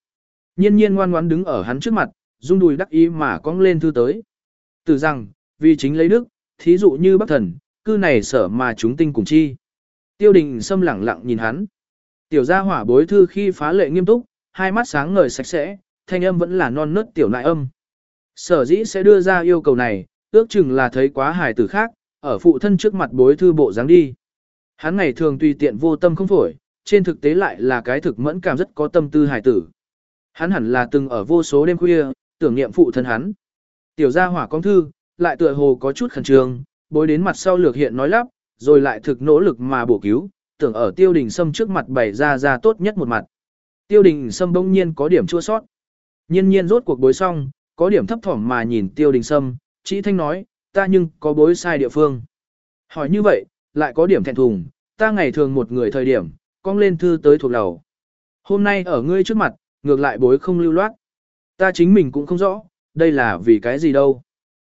Nhiên nhiên ngoan ngoãn đứng ở hắn trước mặt, rung đùi đắc ý mà cong lên thư tới. Từ rằng, vì chính lấy đức, thí dụ như bắc thần, cư này sở mà chúng tinh cùng chi. Tiêu đình xâm lẳng lặng nhìn hắn. Tiểu gia hỏa bối thư khi phá lệ nghiêm túc, hai mắt sáng ngời sạch sẽ, thanh âm vẫn là non nớt tiểu nại âm. Sở dĩ sẽ đưa ra yêu cầu này, ước chừng là thấy quá hài tử khác, ở phụ thân trước mặt bối thư bộ dáng đi. Hắn ngày thường tùy tiện vô tâm không phổi, trên thực tế lại là cái thực mẫn cảm rất có tâm tư hài tử. Hắn hẳn là từng ở vô số đêm khuya, tưởng niệm phụ thân hắn. Tiểu gia hỏa con thư, lại tựa hồ có chút khẩn trương, bối đến mặt sau lược hiện nói lắp, rồi lại thực nỗ lực mà bổ cứu, tưởng ở tiêu đình sâm trước mặt bày ra ra tốt nhất một mặt. Tiêu đình sâm bỗng nhiên có điểm chua sót. Nhiên nhiên rốt cuộc bối xong, có điểm thấp thỏm mà nhìn tiêu đình sâm, chỉ thanh nói, ta nhưng có bối sai địa phương. Hỏi như vậy, lại có điểm thẹn thùng, ta ngày thường một người thời điểm, cong lên thư tới thuộc đầu. Hôm nay ở ngươi trước mặt, ngược lại bối không lưu loát. Ta chính mình cũng không rõ, đây là vì cái gì đâu.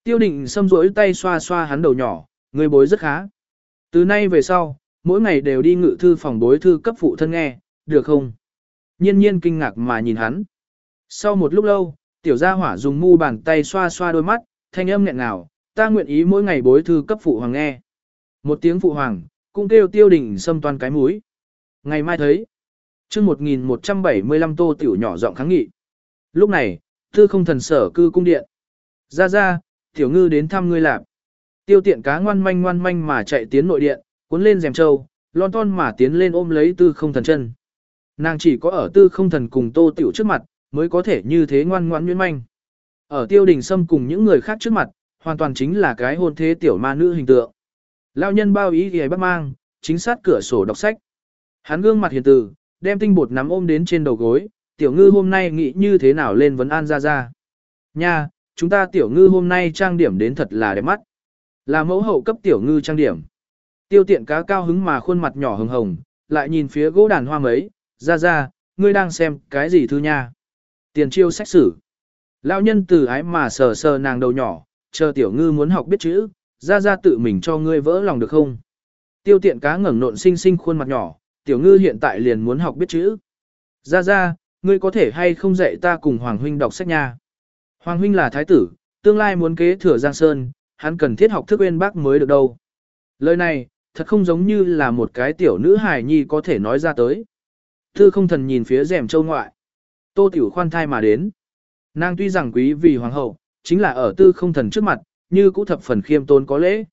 Tiêu định xâm rỗi tay xoa xoa hắn đầu nhỏ, người bối rất khá. Từ nay về sau, mỗi ngày đều đi ngự thư phòng bối thư cấp phụ thân nghe, được không? Nhiên nhiên kinh ngạc mà nhìn hắn. Sau một lúc lâu, tiểu gia hỏa dùng mu bàn tay xoa xoa đôi mắt, thanh âm nghẹn ngào, ta nguyện ý mỗi ngày bối thư cấp phụ hoàng nghe. Một tiếng phụ hoàng, cũng kêu tiêu đình xâm toàn cái mũi. Ngày mai thấy, chương 1175 tô tiểu nhỏ giọng kháng nghị. Lúc này, tư không thần sở cư cung điện. Ra ra, tiểu ngư đến thăm ngươi lạp. Tiêu tiện cá ngoan manh ngoan manh mà chạy tiến nội điện, cuốn lên rèm trâu, lon ton mà tiến lên ôm lấy tư không thần chân. Nàng chỉ có ở tư không thần cùng tô tiểu trước mặt, mới có thể như thế ngoan ngoãn nhuyễn manh. Ở tiêu đình sâm cùng những người khác trước mặt, hoàn toàn chính là cái hôn thế tiểu ma nữ hình tượng. Lão nhân bao ý thì bắt mang, chính sát cửa sổ đọc sách. Hắn gương mặt hiền từ, đem tinh bột nắm ôm đến trên đầu gối, tiểu ngư hôm nay nghĩ như thế nào lên vấn an ra ra. Nha, chúng ta tiểu ngư hôm nay trang điểm đến thật là đẹp mắt. Là mẫu hậu cấp tiểu ngư trang điểm. Tiêu tiện cá cao hứng mà khuôn mặt nhỏ hồng hồng, lại nhìn phía gỗ đàn hoa mấy, ra ra, ngươi đang xem cái gì thư nha. Tiền chiêu sách sử. Lão nhân từ ái mà sờ sờ nàng đầu nhỏ, chờ tiểu ngư muốn học biết chữ, ra ra tự mình cho ngươi vỡ lòng được không? Tiêu tiện cá ngẩng nộn xinh xinh khuôn mặt nhỏ, tiểu ngư hiện tại liền muốn học biết chữ. Ra ra, ngươi có thể hay không dạy ta cùng Hoàng Huynh đọc sách nha? Hoàng Huynh là thái tử, tương lai muốn kế thừa Giang Sơn, hắn cần thiết học thức bên bác mới được đâu. Lời này, thật không giống như là một cái tiểu nữ hài nhi có thể nói ra tới. Tư không thần nhìn phía rèm châu ngoại. Tô tiểu khoan thai mà đến. Nàng tuy rằng quý vì hoàng hậu, chính là ở tư không thần trước mặt, như cũ thập phần khiêm tôn có lễ.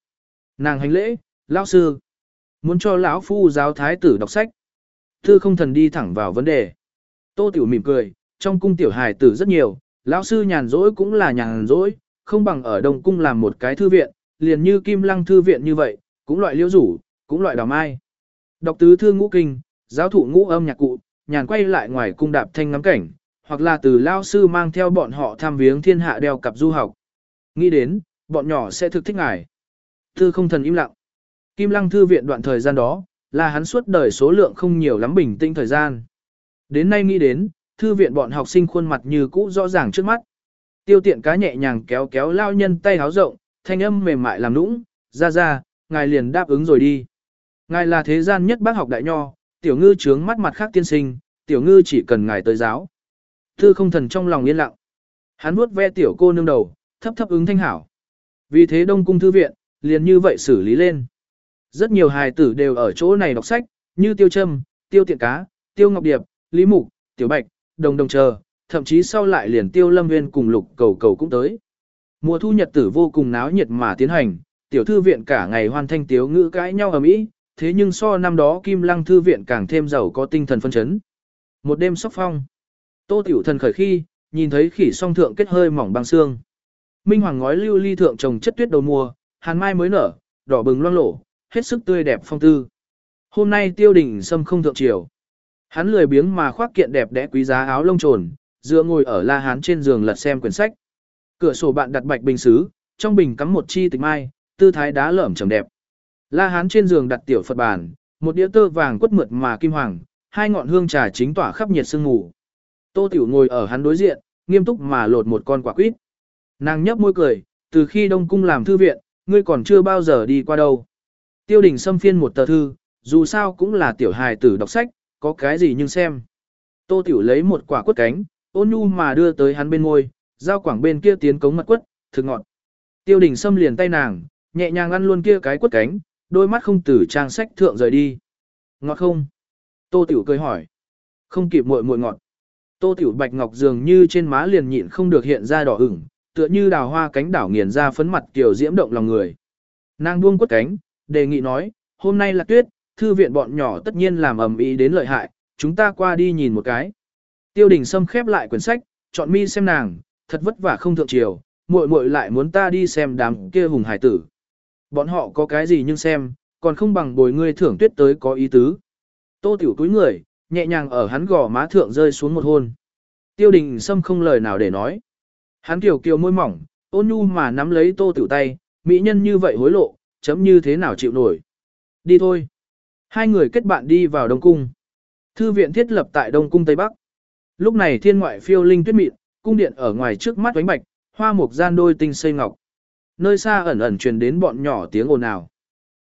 Nàng hành lễ, lão sư, muốn cho lão phu giáo thái tử đọc sách. Tư không thần đi thẳng vào vấn đề. Tô tiểu mỉm cười, trong cung tiểu hài tử rất nhiều, lão sư nhàn rỗi cũng là nhàn rỗi, không bằng ở đông cung làm một cái thư viện, liền như kim lăng thư viện như vậy, cũng loại liễu rủ, cũng loại đào mai. Đọc tứ thư ngũ kinh, giáo thụ ngũ âm nhạc cụ, nhàn quay lại ngoài cung đạp thanh ngắm cảnh, hoặc là từ lao sư mang theo bọn họ tham viếng thiên hạ đeo cặp du học. Nghĩ đến, bọn nhỏ sẽ thực thích ngài. Thư không thần im lặng. Kim lăng thư viện đoạn thời gian đó, là hắn suốt đời số lượng không nhiều lắm bình tĩnh thời gian. Đến nay nghĩ đến, thư viện bọn học sinh khuôn mặt như cũ rõ ràng trước mắt. Tiêu tiện cá nhẹ nhàng kéo kéo lao nhân tay háo rộng, thanh âm mềm mại làm nũng, ra ra, ngài liền đáp ứng rồi đi. Ngài là thế gian nhất bác học đại nho, tiểu ngư trướng mắt mặt khác tiên sinh, tiểu ngư chỉ cần ngài tới giáo. Thư không thần trong lòng yên lặng. Hắn vuốt ve tiểu cô nương đầu, thấp thấp ứng thanh hảo. Vì thế đông cung thư viện, liền như vậy xử lý lên. Rất nhiều hài tử đều ở chỗ này đọc sách, như tiêu châm, tiêu tiện cá, tiêu ngọc điệp, lý mục, tiểu bạch, đồng đồng chờ, thậm chí sau lại liền tiêu lâm viên cùng lục cầu cầu cũng tới. Mùa thu nhật tử vô cùng náo nhiệt mà tiến hành, tiểu thư viện cả ngày hoàn thanh tiếu ngữ cãi nhau ở mỹ, thế nhưng so năm đó kim lăng thư viện càng thêm giàu có tinh thần phân chấn. Một đêm sóc phong, tô tiểu thần khởi khi, nhìn thấy khỉ song thượng kết hơi mỏng băng xương. Minh hoàng ngói lưu ly thượng trồng chất tuyết đầu mùa, hàn mai mới nở, đỏ bừng loang lổ, hết sức tươi đẹp phong tư. Hôm nay tiêu đỉnh sâm không thượng triều. Hắn lười biếng mà khoác kiện đẹp đẽ quý giá áo lông trồn, dựa ngồi ở la hán trên giường lật xem quyển sách. Cửa sổ bạn đặt bạch bình xứ, trong bình cắm một chi tịch mai, tư thái đá lởm chầm đẹp. La hán trên giường đặt tiểu Phật bàn, một đĩa tơ vàng quất mượt mà kim hoàng, hai ngọn hương trà chính tỏa khắp nhiệt sương ngủ. Tô Tiểu ngồi ở hắn đối diện, nghiêm túc mà lột một con quả quýt. Nàng nhấp môi cười, từ khi Đông Cung làm thư viện, ngươi còn chưa bao giờ đi qua đâu. Tiêu đình xâm phiên một tờ thư, dù sao cũng là tiểu hài tử đọc sách, có cái gì nhưng xem. Tô Tiểu lấy một quả quất cánh, ôn nhu mà đưa tới hắn bên ngôi, giao quảng bên kia tiến cống mật quất, thực ngọt. Tiêu đình xâm liền tay nàng, nhẹ nhàng ăn luôn kia cái quất cánh, đôi mắt không tử trang sách thượng rời đi. Ngọt không? Tô Tiểu cười hỏi. Không kịp muội muội ngọt. Tô Tiểu Bạch Ngọc dường như trên má liền nhịn không được hiện ra đỏ ửng, tựa như đào hoa cánh đảo nghiền ra phấn mặt kiểu diễm động lòng người. Nàng buông quất cánh, đề nghị nói, hôm nay là tuyết, thư viện bọn nhỏ tất nhiên làm ầm ĩ đến lợi hại, chúng ta qua đi nhìn một cái. Tiêu đình Sâm khép lại quyển sách, chọn mi xem nàng, thật vất vả không thượng triều, muội muội lại muốn ta đi xem đám kia hùng hải tử. Bọn họ có cái gì nhưng xem, còn không bằng bồi ngươi thưởng tuyết tới có ý tứ. Tô tiểu túi người, nhẹ nhàng ở hắn gò má thượng rơi xuống một hôn. Tiêu đình Sâm không lời nào để nói. Hắn kiều kiều môi mỏng, ôn nhu mà nắm lấy tô tiểu tay, mỹ nhân như vậy hối lộ, chấm như thế nào chịu nổi. Đi thôi. Hai người kết bạn đi vào Đông Cung. Thư viện thiết lập tại Đông Cung Tây Bắc. Lúc này thiên ngoại phiêu linh tuyết mịn, cung điện ở ngoài trước mắt ánh bạch, hoa mục gian đôi tinh xây ngọc. Nơi xa ẩn ẩn truyền đến bọn nhỏ tiếng ồn ào.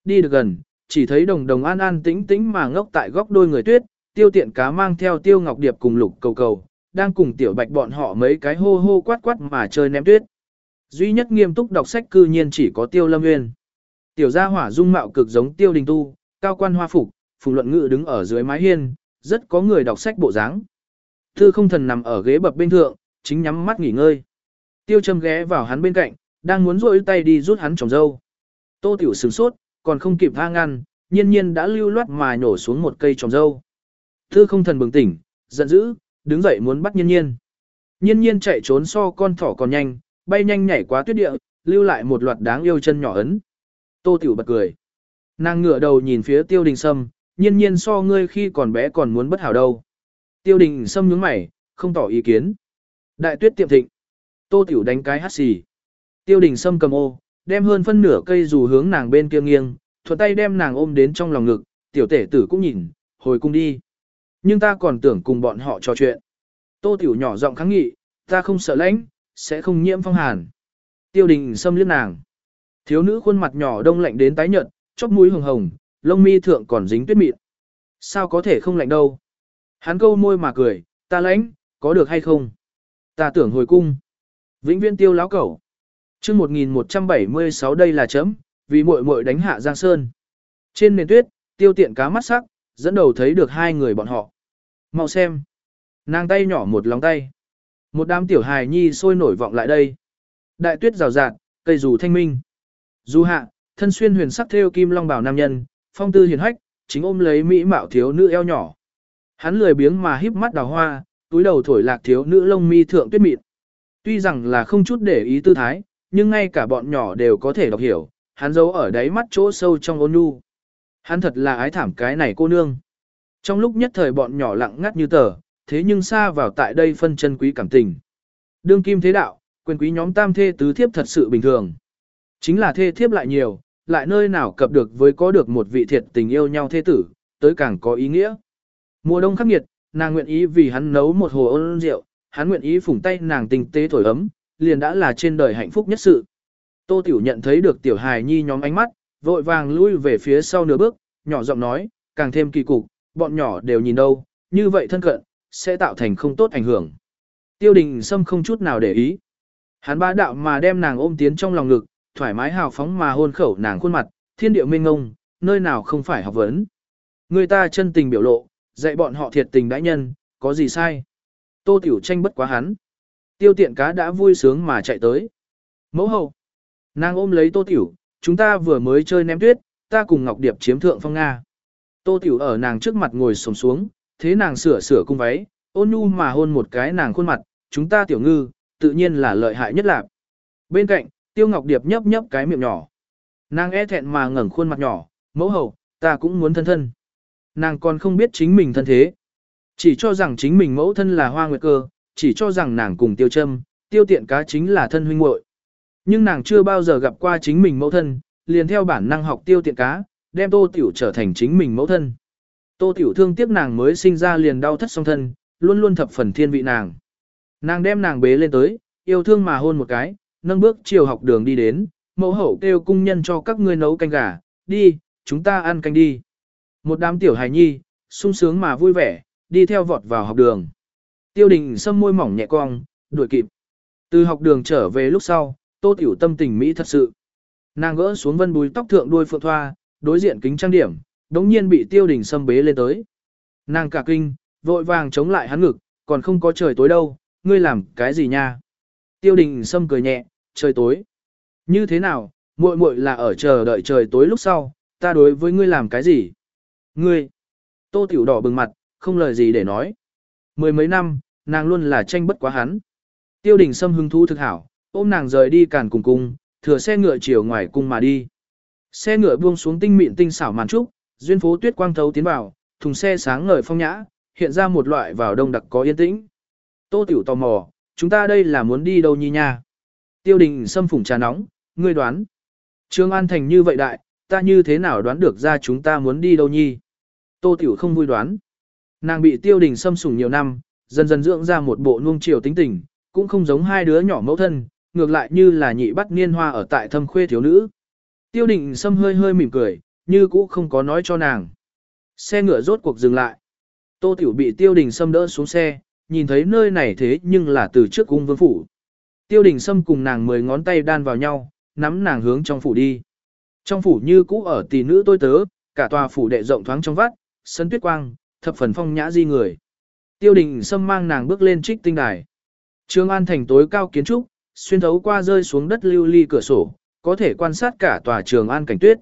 Đi được gần, chỉ thấy đồng đồng an an tĩnh tĩnh mà ngốc tại góc đôi người tuyết, tiêu tiện cá mang theo tiêu ngọc điệp cùng lục cầu cầu, đang cùng tiểu bạch bọn họ mấy cái hô hô quát quát mà chơi ném tuyết. Duy nhất nghiêm túc đọc sách cư nhiên chỉ có tiêu lâm nguyên. Tiểu gia hỏa dung mạo cực giống tiêu đình tu, cao quan hoa phục, phùng luận ngự đứng ở dưới mái hiên, rất có người đọc sách bộ dáng. Thư không thần nằm ở ghế bập bên thượng, chính nhắm mắt nghỉ ngơi. Tiêu châm ghé vào hắn bên cạnh, đang muốn rôi tay đi rút hắn trồng dâu. Tô tiểu sửng sốt, còn không kịp tha ngăn, nhiên nhiên đã lưu loát mà nhổ xuống một cây trồng dâu. Thư không thần bừng tỉnh, giận dữ, đứng dậy muốn bắt nhiên nhiên. Nhiên nhiên chạy trốn so con thỏ còn nhanh, bay nhanh nhảy qua tuyết địa, lưu lại một loạt đáng yêu chân nhỏ ấn. Tô tiểu bật cười. Nàng ngửa đầu nhìn phía tiêu đình sâm, nhiên nhiên so ngươi khi còn bé còn muốn bất hảo đâu. Tiêu đình sâm nhướng mày, không tỏ ý kiến. Đại tuyết tiệm thịnh. Tô tiểu đánh cái hát xì. Tiêu đình sâm cầm ô, đem hơn phân nửa cây dù hướng nàng bên kia nghiêng, thuận tay đem nàng ôm đến trong lòng ngực, tiểu tể tử cũng nhìn, hồi cung đi. Nhưng ta còn tưởng cùng bọn họ trò chuyện. Tô tiểu nhỏ giọng kháng nghị, ta không sợ lãnh, sẽ không nhiễm phong hàn. Tiêu đình sâm liếc nàng. Thiếu nữ khuôn mặt nhỏ đông lạnh đến tái nhợt, chóp mũi hồng hồng, lông mi thượng còn dính tuyết mịn. Sao có thể không lạnh đâu? Hắn câu môi mà cười, ta lãnh, có được hay không? Ta tưởng hồi cung. Vĩnh viên tiêu láo cẩu. chương 1176 đây là chấm, vì muội muội đánh hạ Giang Sơn. Trên nền tuyết, tiêu tiện cá mắt sắc, dẫn đầu thấy được hai người bọn họ. Mau xem. Nàng tay nhỏ một lòng tay. Một đám tiểu hài nhi sôi nổi vọng lại đây. Đại tuyết rào rạt, cây dù thanh minh. Du hạ, thân xuyên huyền sắc theo kim long bảo nam nhân, phong tư hiền hách, chính ôm lấy mỹ mạo thiếu nữ eo nhỏ. Hắn lười biếng mà híp mắt đào hoa, túi đầu thổi lạc thiếu nữ lông mi thượng tuyết mịn. Tuy rằng là không chút để ý tư thái, nhưng ngay cả bọn nhỏ đều có thể đọc hiểu, hắn giấu ở đáy mắt chỗ sâu trong ôn nhu. Hắn thật là ái thảm cái này cô nương. Trong lúc nhất thời bọn nhỏ lặng ngắt như tờ, thế nhưng xa vào tại đây phân chân quý cảm tình. Đương kim thế đạo, quyền quý nhóm tam thê tứ thiếp thật sự bình thường. Chính là thê thiếp lại nhiều, lại nơi nào cập được với có được một vị thiệt tình yêu nhau thế tử, tới càng có ý nghĩa. Mùa đông khắc nghiệt, nàng nguyện ý vì hắn nấu một hồ ôn rượu, hắn nguyện ý phủng tay nàng tình tế thổi ấm, liền đã là trên đời hạnh phúc nhất sự. Tô Tiểu nhận thấy được tiểu hài nhi nhóm ánh mắt, vội vàng lui về phía sau nửa bước, nhỏ giọng nói, càng thêm kỳ cục, bọn nhỏ đều nhìn đâu, như vậy thân cận, sẽ tạo thành không tốt ảnh hưởng. Tiêu đình Sâm không chút nào để ý. Hắn bá đạo mà đem nàng ôm tiến trong lòng ngực, thoải mái hào phóng mà hôn khẩu nàng khuôn mặt, thiên điệu minh ngông, nơi nào không phải học vấn. Người ta chân tình biểu lộ, dạy bọn họ thiệt tình đãi nhân, có gì sai. Tô Tiểu tranh bất quá hắn. Tiêu tiện cá đã vui sướng mà chạy tới. Mẫu hậu. Nàng ôm lấy Tô Tiểu, chúng ta vừa mới chơi ném tuyết, ta cùng Ngọc Điệp chiếm thượng phong Nga. Tô Tiểu ở nàng trước mặt ngồi sồm xuống, thế nàng sửa sửa cung váy, ôn nhu mà hôn một cái nàng khuôn mặt, chúng ta tiểu ngư, tự nhiên là lợi hại nhất lạc. Bên cạnh, Tiêu Ngọc Điệp nhấp nhấp cái miệng nhỏ. Nàng e thẹn mà ngẩng khuôn mặt nhỏ, mẫu hậu, ta cũng muốn thân thân. Nàng còn không biết chính mình thân thế. Chỉ cho rằng chính mình mẫu thân là hoa nguyệt cơ, chỉ cho rằng nàng cùng tiêu châm, tiêu tiện cá chính là thân huynh muội. Nhưng nàng chưa bao giờ gặp qua chính mình mẫu thân, liền theo bản năng học tiêu tiện cá, đem tô tiểu trở thành chính mình mẫu thân. Tô Tiểu Thương tiếc nàng mới sinh ra liền đau thất song thân, luôn luôn thập phần thiên vị nàng. Nàng đem nàng bế lên tới, yêu thương mà hôn một cái, nâng bước chiều học đường đi đến, mẫu hậu kêu cung nhân cho các ngươi nấu canh gà, đi, chúng ta ăn canh đi. Một đám tiểu hài nhi, sung sướng mà vui vẻ, đi theo vọt vào học đường. Tiêu đình sâm môi mỏng nhẹ cong, đuổi kịp. Từ học đường trở về lúc sau, tô tiểu tâm tình Mỹ thật sự. Nàng gỡ xuống vân bùi tóc thượng đuôi phượng thoa, đối diện kính trang điểm, đống nhiên bị tiêu đình sâm bế lên tới. Nàng cả kinh, vội vàng chống lại hắn ngực, còn không có trời tối đâu, ngươi làm cái gì nha? Tiêu đình sâm cười nhẹ, trời tối. Như thế nào, muội muội là ở chờ đợi trời tối lúc sau, ta đối với ngươi làm cái gì? Ngươi! Tô tiểu đỏ bừng mặt, không lời gì để nói. Mười mấy năm, nàng luôn là tranh bất quá hắn. Tiêu đình sâm hứng thú thực hảo, ôm nàng rời đi càn cùng cung, thừa xe ngựa chiều ngoài cung mà đi. Xe ngựa buông xuống tinh mịn tinh xảo màn trúc, duyên phố tuyết quang thấu tiến vào, thùng xe sáng ngời phong nhã, hiện ra một loại vào đông đặc có yên tĩnh. Tô Tiểu tò mò, chúng ta đây là muốn đi đâu nhi nha? Tiêu đình xâm phủng trà nóng, ngươi đoán. Trương An Thành như vậy đại, ta như thế nào đoán được ra chúng ta muốn đi đâu nhi? Tô Tiểu không vui đoán. Nàng bị tiêu đình xâm sủng nhiều năm, dần dần dưỡng ra một bộ nuông chiều tính tình, cũng không giống hai đứa nhỏ mẫu thân, ngược lại như là nhị bắt niên hoa ở tại thâm khuê thiếu nữ. Tiêu đình xâm hơi hơi mỉm cười, như cũ không có nói cho nàng. Xe ngựa rốt cuộc dừng lại. Tô Tiểu bị tiêu đình xâm đỡ xuống xe, nhìn thấy nơi này thế nhưng là từ trước cung vương phủ. Tiêu đình sâm cùng nàng mười ngón tay đan vào nhau, nắm nàng hướng trong phủ đi. Trong phủ như cũ ở tỷ nữ tôi tớ, cả tòa phủ đệ rộng thoáng trong vắt, sân tuyết quang, thập phần phong nhã di người. Tiêu đình sâm mang nàng bước lên trích tinh đài. Trương An thành tối cao kiến trúc, xuyên thấu qua rơi xuống đất lưu ly cửa sổ, có thể quan sát cả tòa trường An cảnh tuyết.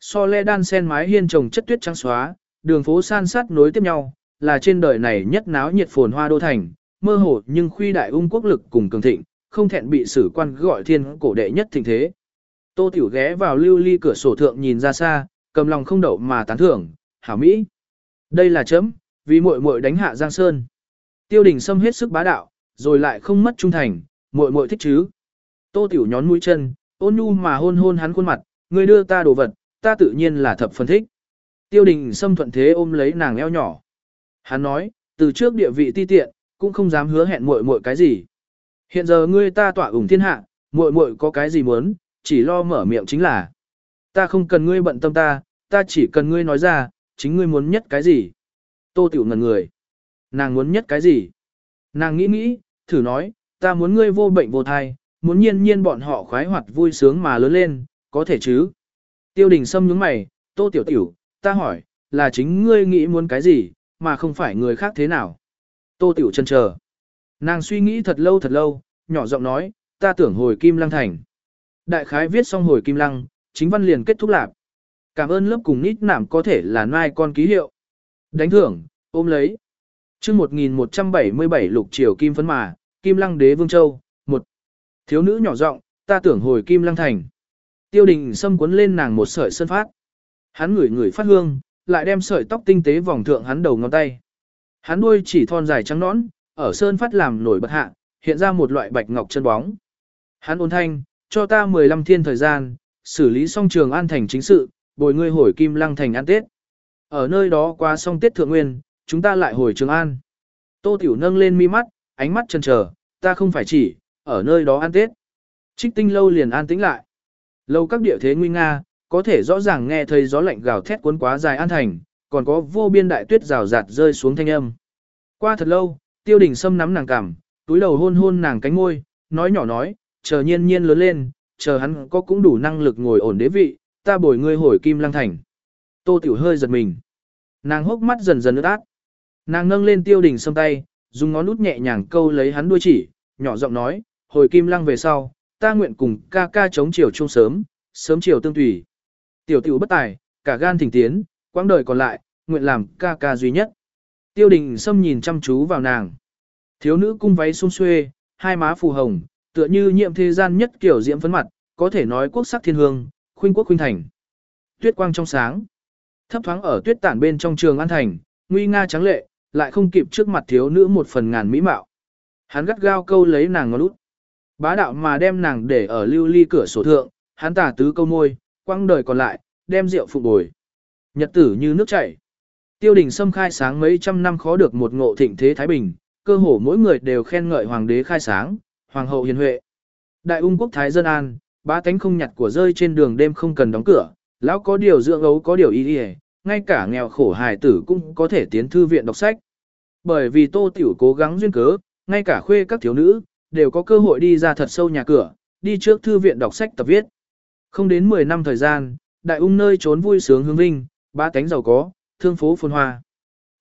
So le đan sen mái hiên trồng chất tuyết trắng xóa, đường phố san sát nối tiếp nhau, là trên đời này nhất náo nhiệt phồn hoa đô thành, mơ hồ nhưng khuy đại ung quốc lực cùng cường thịnh, không thẹn bị sử quan gọi thiên cổ đệ nhất thịnh thế. Tô Tiểu ghé vào lưu ly cửa sổ thượng nhìn ra xa, cầm lòng không đậu mà tán thưởng, hảo mỹ. Đây là chấm, vì muội muội đánh hạ Giang Sơn. Tiêu đình xâm hết sức bá đạo, rồi lại không mất trung thành, muội muội thích chứ. Tô Tiểu nhón mũi chân, ôn nhu mà hôn hôn hắn khuôn mặt, người đưa ta đồ vật, ta tự nhiên là thập phân thích. Tiêu đình xâm thuận thế ôm lấy nàng eo nhỏ. Hắn nói, từ trước địa vị ti tiện, cũng không dám hứa hẹn muội muội cái gì. Hiện giờ ngươi ta tỏa ủng thiên hạ, muội muội có cái gì muốn, chỉ lo mở miệng chính là. Ta không cần ngươi bận tâm ta, ta chỉ cần ngươi nói ra, chính ngươi muốn nhất cái gì. Tô tiểu ngần người. Nàng muốn nhất cái gì? Nàng nghĩ nghĩ, thử nói, ta muốn ngươi vô bệnh vô thai, muốn nhiên nhiên bọn họ khoái hoạt vui sướng mà lớn lên, có thể chứ? Tiêu đình sâm nhướng mày, tô tiểu tiểu, ta hỏi, là chính ngươi nghĩ muốn cái gì, mà không phải người khác thế nào. Tô Tiểu chân chờ. Nàng suy nghĩ thật lâu thật lâu, nhỏ giọng nói, ta tưởng hồi Kim Lăng Thành. Đại khái viết xong hồi Kim Lăng, chính văn liền kết thúc lạc. Cảm ơn lớp cùng nít nảm có thể là nai con ký hiệu. Đánh thưởng, ôm lấy. chương 1177 lục triều Kim Phấn Mà, Kim Lăng Đế Vương Châu, một Thiếu nữ nhỏ giọng, ta tưởng hồi Kim Lăng Thành. Tiêu đình xâm cuốn lên nàng một sợi sân phát. Hắn ngửi ngửi phát hương, lại đem sợi tóc tinh tế vòng thượng hắn đầu ngón tay. Hắn đuôi chỉ thon dài trắng nõn, ở sơn phát làm nổi bật hạ, hiện ra một loại bạch ngọc chân bóng. Hắn ôn thanh, cho ta 15 thiên thời gian, xử lý xong trường an thành chính sự, bồi ngươi hồi kim lăng thành ăn tết. Ở nơi đó qua xong tết thượng nguyên, chúng ta lại hồi trường an. Tô Tiểu nâng lên mi mắt, ánh mắt chần chờ, ta không phải chỉ, ở nơi đó ăn tết. Trích tinh lâu liền an tĩnh lại. Lâu các địa thế nguy nga, có thể rõ ràng nghe thấy gió lạnh gào thét cuốn quá dài an thành, còn có vô biên đại tuyết rào rạt rơi xuống thanh âm. Qua thật lâu, tiêu đình sâm nắm nàng cằm, túi đầu hôn hôn nàng cánh môi, nói nhỏ nói, chờ nhiên nhiên lớn lên, chờ hắn có cũng đủ năng lực ngồi ổn đế vị, ta bồi ngươi hồi kim lăng thành. Tô tiểu hơi giật mình. Nàng hốc mắt dần dần ướt át. Nàng nâng lên tiêu đình sâm tay, dùng ngón út nhẹ nhàng câu lấy hắn đuôi chỉ, nhỏ giọng nói, hồi kim lăng về sau, ta nguyện cùng ca ca chống chiều chung sớm, sớm chiều tương tùy. Tiểu tiểu bất tài, cả gan thỉnh tiến, quãng đời còn lại, nguyện làm ca ca duy nhất. Tiêu đình Sâm nhìn chăm chú vào nàng. Thiếu nữ cung váy xung xuê, hai má phù hồng, tựa như nhiệm thế gian nhất kiểu diễm phấn mặt, có thể nói quốc sắc thiên hương, khuynh quốc khuynh thành. Tuyết quang trong sáng. Thấp thoáng ở tuyết tản bên trong trường an thành, nguy nga trắng lệ, lại không kịp trước mặt thiếu nữ một phần ngàn mỹ mạo. Hắn gắt gao câu lấy nàng ngó lút. Bá đạo mà đem nàng để ở lưu ly cửa sổ thượng, hắn tả tứ câu môi, quăng đời còn lại, đem rượu phục bồi. Nhật tử như nước chảy. Tiêu đình Sâm khai sáng mấy trăm năm khó được một ngộ thịnh thế Thái Bình, cơ hồ mỗi người đều khen ngợi hoàng đế khai sáng, hoàng hậu hiền huệ. Đại ung quốc Thái dân an, ba tánh không nhặt của rơi trên đường đêm không cần đóng cửa, lão có điều dưỡng ấu có điều ý đi ngay cả nghèo khổ hài tử cũng có thể tiến thư viện đọc sách. Bởi vì tô tiểu cố gắng duyên cớ, ngay cả khuê các thiếu nữ, đều có cơ hội đi ra thật sâu nhà cửa, đi trước thư viện đọc sách tập viết. Không đến 10 năm thời gian, đại ung nơi trốn vui sướng hướng vinh, ba tánh giàu có, thương phố phồn hoa.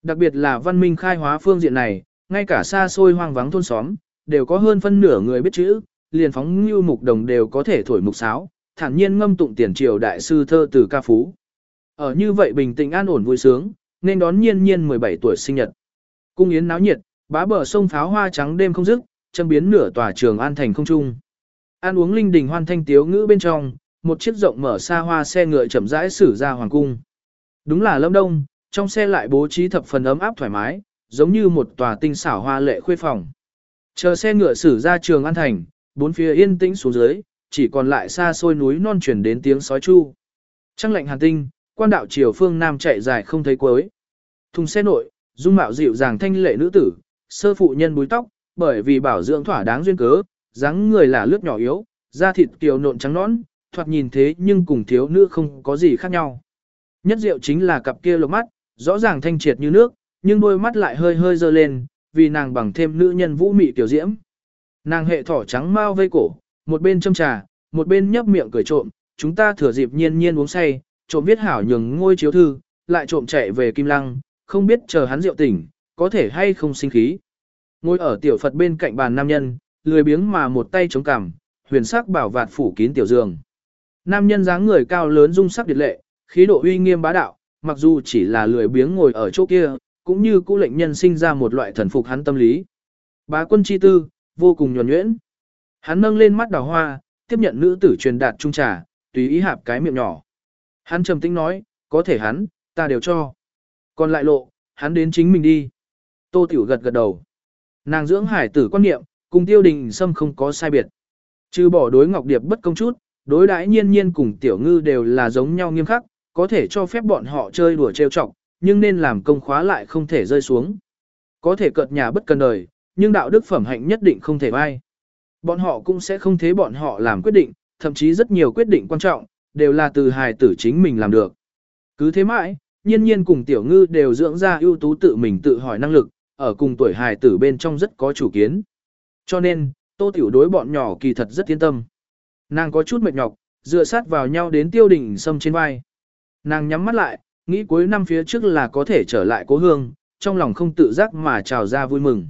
Đặc biệt là văn minh khai hóa phương diện này, ngay cả xa xôi hoang vắng thôn xóm, đều có hơn phân nửa người biết chữ, liền phóng như mục đồng đều có thể thổi mục sáo, thản nhiên ngâm tụng tiền triều đại sư thơ từ ca phú. Ở như vậy bình tĩnh an ổn vui sướng, nên đón nhiên nhiên 17 tuổi sinh nhật. Cung yến náo nhiệt, bá bờ sông pháo hoa trắng đêm không dứt, châm biến nửa tòa trường an thành không trung. Ăn uống linh đình hoan thanh tiếu ngữ bên trong, một chiếc rộng mở xa hoa xe ngựa chậm rãi xử ra hoàng cung. Đúng là lâm đông, trong xe lại bố trí thập phần ấm áp thoải mái, giống như một tòa tinh xảo hoa lệ khuê phòng. Chờ xe ngựa xử ra trường an thành, bốn phía yên tĩnh xuống dưới, chỉ còn lại xa xôi núi non chuyển đến tiếng sói chu. Trăng lạnh hàn tinh, quan đạo chiều phương nam chạy dài không thấy cuối. Thùng xe nội, dung mạo dịu dàng thanh lệ nữ tử, sơ phụ nhân búi tóc, bởi vì bảo dưỡng thỏa đáng duyên cớ, dáng người là lướt nhỏ yếu, da thịt kiều nộn trắng nõn, thoạt nhìn thế nhưng cùng thiếu nữ không có gì khác nhau. Nhất diệu chính là cặp kia lục mắt, rõ ràng thanh triệt như nước, nhưng đôi mắt lại hơi hơi dơ lên, vì nàng bằng thêm nữ nhân vũ mị tiểu diễm. Nàng hệ thỏ trắng mau vây cổ, một bên châm trà, một bên nhấp miệng cười trộm, chúng ta thừa dịp nhiên nhiên uống say, trộm viết hảo nhường ngôi chiếu thư, lại trộm chạy về Kim Lăng, không biết chờ hắn rượu tỉnh, có thể hay không sinh khí. Ngồi ở tiểu Phật bên cạnh bàn nam nhân, lười biếng mà một tay chống cằm, huyền sắc bảo vạt phủ kín tiểu giường. Nam nhân dáng người cao lớn dung sắc điệt lệ, khí độ uy nghiêm bá đạo, mặc dù chỉ là lười biếng ngồi ở chỗ kia, cũng như cũ lệnh nhân sinh ra một loại thần phục hắn tâm lý. Bá quân chi tư, vô cùng nhuần nhuyễn. Hắn nâng lên mắt đào hoa, tiếp nhận nữ tử truyền đạt trung trà, tùy ý hạp cái miệng nhỏ. Hắn trầm tĩnh nói, có thể hắn, ta đều cho. Còn lại lộ, hắn đến chính mình đi. Tô Tiểu gật gật đầu. Nàng dưỡng hải tử quan niệm, cùng tiêu đình sâm không có sai biệt. Trừ bỏ đối ngọc điệp bất công chút, đối đãi nhiên nhiên cùng tiểu ngư đều là giống nhau nghiêm khắc, có thể cho phép bọn họ chơi đùa trêu chọc, nhưng nên làm công khóa lại không thể rơi xuống. Có thể cợt nhà bất cần đời, nhưng đạo đức phẩm hạnh nhất định không thể vai. Bọn họ cũng sẽ không thế bọn họ làm quyết định, thậm chí rất nhiều quyết định quan trọng, đều là từ hài tử chính mình làm được. Cứ thế mãi, nhiên nhiên cùng tiểu ngư đều dưỡng ra ưu tú tự mình tự hỏi năng lực, ở cùng tuổi hài tử bên trong rất có chủ kiến. Cho nên, tô tiểu đối bọn nhỏ kỳ thật rất yên tâm. Nàng có chút mệt nhọc, dựa sát vào nhau đến tiêu đỉnh sâm trên vai. Nàng nhắm mắt lại, nghĩ cuối năm phía trước là có thể trở lại cố hương, trong lòng không tự giác mà trào ra vui mừng.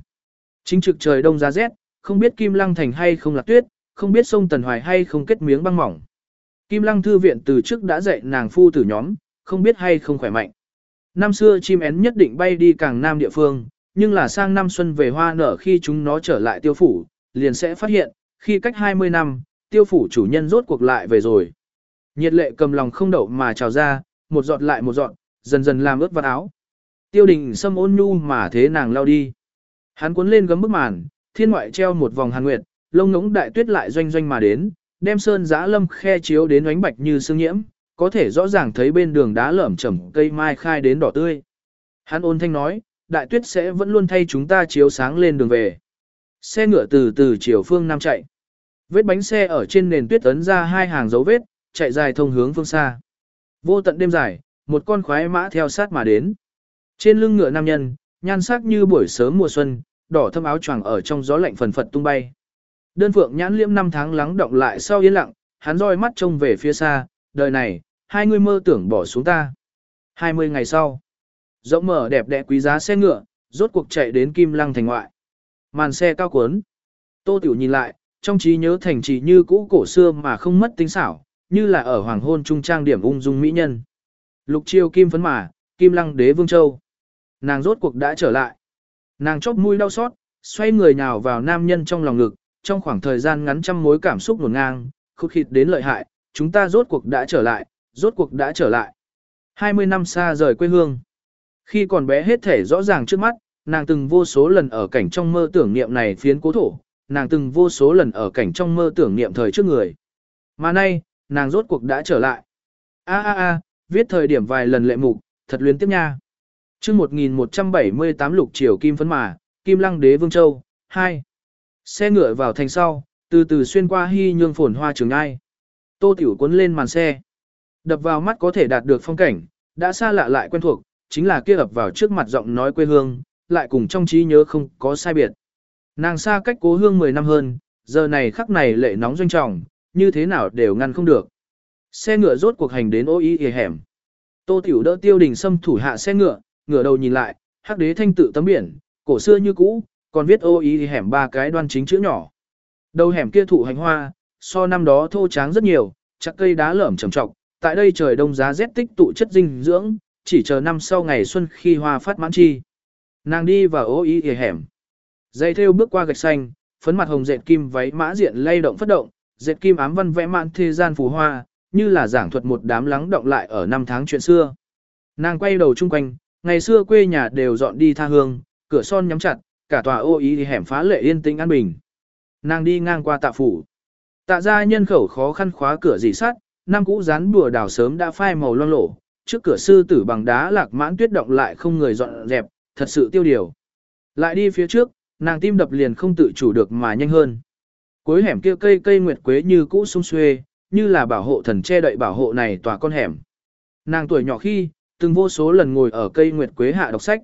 Chính trực trời đông giá rét, không biết Kim Lăng thành hay không lạc tuyết, không biết sông Tần Hoài hay không kết miếng băng mỏng. Kim Lăng thư viện từ trước đã dạy nàng phu tử nhóm, không biết hay không khỏe mạnh. Năm xưa chim én nhất định bay đi càng nam địa phương, nhưng là sang năm xuân về hoa nở khi chúng nó trở lại tiêu phủ, liền sẽ phát hiện, khi cách 20 năm, tiêu phủ chủ nhân rốt cuộc lại về rồi. Nhiệt lệ cầm lòng không đậu mà trào ra, một giọt lại một giọt, dần dần làm ướt vạt áo. Tiêu đình xâm ôn nhu mà thế nàng lao đi. Hắn cuốn lên gấm bức màn, thiên ngoại treo một vòng hàn nguyệt, lông ngỗng đại tuyết lại doanh doanh mà đến, đem sơn giã lâm khe chiếu đến ánh bạch như sương nhiễm, có thể rõ ràng thấy bên đường đá lởm chởm cây mai khai đến đỏ tươi. Hắn ôn thanh nói, đại tuyết sẽ vẫn luôn thay chúng ta chiếu sáng lên đường về. Xe ngựa từ từ chiều phương nam chạy. Vết bánh xe ở trên nền tuyết ấn ra hai hàng dấu vết, chạy dài thông hướng phương xa. Vô tận đêm dài, một con khoái mã theo sát mà đến. Trên lưng ngựa nam nhân, nhan sắc như buổi sớm mùa xuân, đỏ thâm áo choàng ở trong gió lạnh phần phật tung bay. Đơn phượng nhãn liễm năm tháng lắng động lại sau yên lặng, hắn roi mắt trông về phía xa, đời này, hai người mơ tưởng bỏ xuống ta. Hai mươi ngày sau, rộng mở đẹp đẽ quý giá xe ngựa, rốt cuộc chạy đến Kim Lăng thành ngoại. Màn xe cao cuốn. Tô Tiểu nhìn lại, trong trí nhớ thành trì như cũ cổ xưa mà không mất tính xảo, như là ở hoàng hôn trung trang điểm ung dung mỹ nhân. Lục chiêu kim phấn mà, kim lăng đế vương châu. Nàng rốt cuộc đã trở lại. Nàng chóp mũi đau xót, xoay người nhào vào nam nhân trong lòng ngực, trong khoảng thời gian ngắn trăm mối cảm xúc nguồn ngang, khúc khịt đến lợi hại, chúng ta rốt cuộc đã trở lại, rốt cuộc đã trở lại. 20 năm xa rời quê hương. Khi còn bé hết thể rõ ràng trước mắt, nàng từng vô số lần ở cảnh trong mơ tưởng niệm này phiến cố thổ, nàng từng vô số lần ở cảnh trong mơ tưởng niệm thời trước người. Mà nay, nàng rốt cuộc đã trở lại. A a a, viết thời điểm vài lần lệ mục, thật luyến tiếp nha. chương 1178 lục triều kim phấn mà, kim lăng đế vương châu, 2. Xe ngựa vào thành sau, từ từ xuyên qua hy nhương phồn hoa trường ai. Tô tiểu cuốn lên màn xe. Đập vào mắt có thể đạt được phong cảnh, đã xa lạ lại quen thuộc, chính là kia ập vào trước mặt giọng nói quê hương, lại cùng trong trí nhớ không có sai biệt. Nàng xa cách cố hương 10 năm hơn, giờ này khắc này lệ nóng doanh trọng, như thế nào đều ngăn không được. Xe ngựa rốt cuộc hành đến ô ý hề hẻm. Tô Tiểu đỡ tiêu đình xâm thủ hạ xe ngựa, ngựa đầu nhìn lại, hắc đế thanh tự tấm biển, cổ xưa như cũ, còn viết ô ý hẻm ba cái đoan chính chữ nhỏ. Đầu hẻm kia thụ hành hoa, so năm đó thô tráng rất nhiều, chắc cây đá lởm trầm trọng, tại đây trời đông giá rét tích tụ chất dinh dưỡng, chỉ chờ năm sau ngày xuân khi hoa phát mãn chi. Nàng đi vào ô y hẻm. Dây theo bước qua gạch xanh, phấn mặt hồng dệt kim váy mã diện lay động phất động, dệt kim ám văn vẽ mạn thế gian phù hoa, như là giảng thuật một đám lắng động lại ở năm tháng chuyện xưa. Nàng quay đầu chung quanh, ngày xưa quê nhà đều dọn đi tha hương, cửa son nhắm chặt, cả tòa ô ý thì hẻm phá lệ yên tĩnh an bình. Nàng đi ngang qua tạ phủ. Tạ ra nhân khẩu khó khăn khóa cửa dì sắt, năm cũ rán bùa đào sớm đã phai màu loang lổ, trước cửa sư tử bằng đá lạc mãn tuyết động lại không người dọn dẹp, thật sự tiêu điều. Lại đi phía trước, nàng tim đập liền không tự chủ được mà nhanh hơn. Cuối hẻm kia cây cây nguyệt quế như cũ sung xuê, như là bảo hộ thần che đậy bảo hộ này tòa con hẻm. Nàng tuổi nhỏ khi, từng vô số lần ngồi ở cây nguyệt quế hạ đọc sách.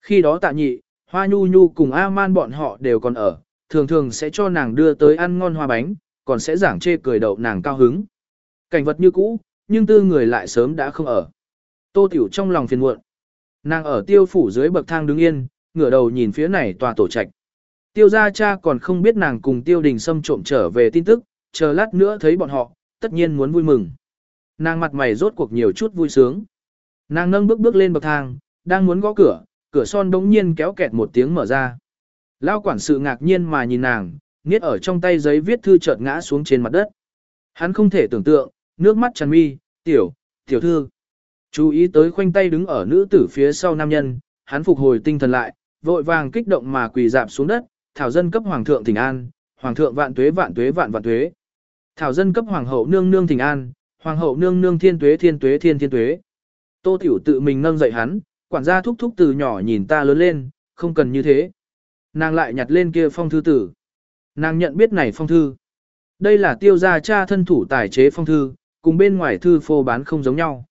Khi đó tạ nhị, hoa nhu nhu cùng A-man bọn họ đều còn ở, thường thường sẽ cho nàng đưa tới ăn ngon hoa bánh, còn sẽ giảng chê cười đậu nàng cao hứng. Cảnh vật như cũ, nhưng tư người lại sớm đã không ở. Tô Tiểu trong lòng phiền muộn. Nàng ở tiêu phủ dưới bậc thang đứng yên, ngửa đầu nhìn phía này tòa tổ trạch. Tiêu gia cha còn không biết nàng cùng tiêu đình xâm trộm trở về tin tức, chờ lát nữa thấy bọn họ, tất nhiên muốn vui mừng. Nàng mặt mày rốt cuộc nhiều chút vui sướng. Nàng nâng bước bước lên bậc thang, đang muốn gõ cửa, cửa son đống nhiên kéo kẹt một tiếng mở ra. Lao quản sự ngạc nhiên mà nhìn nàng, nghiết ở trong tay giấy viết thư chợt ngã xuống trên mặt đất. Hắn không thể tưởng tượng, nước mắt tràn mi, tiểu, tiểu thư. Chú ý tới khoanh tay đứng ở nữ tử phía sau nam nhân, hắn phục hồi tinh thần lại, vội vàng kích động mà quỳ dạp xuống đất, thảo dân cấp hoàng thượng thỉnh an, hoàng thượng vạn tuế vạn tuế vạn vạn tuế. Thảo dân cấp hoàng hậu nương nương thỉnh an, hoàng hậu nương nương thiên tuế thiên tuế thiên thiên tuế. Tô tiểu tự mình nâng dậy hắn, quản gia thúc thúc từ nhỏ nhìn ta lớn lên, không cần như thế. Nàng lại nhặt lên kia phong thư tử. Nàng nhận biết này phong thư. Đây là tiêu gia cha thân thủ tài chế phong thư, cùng bên ngoài thư phô bán không giống nhau.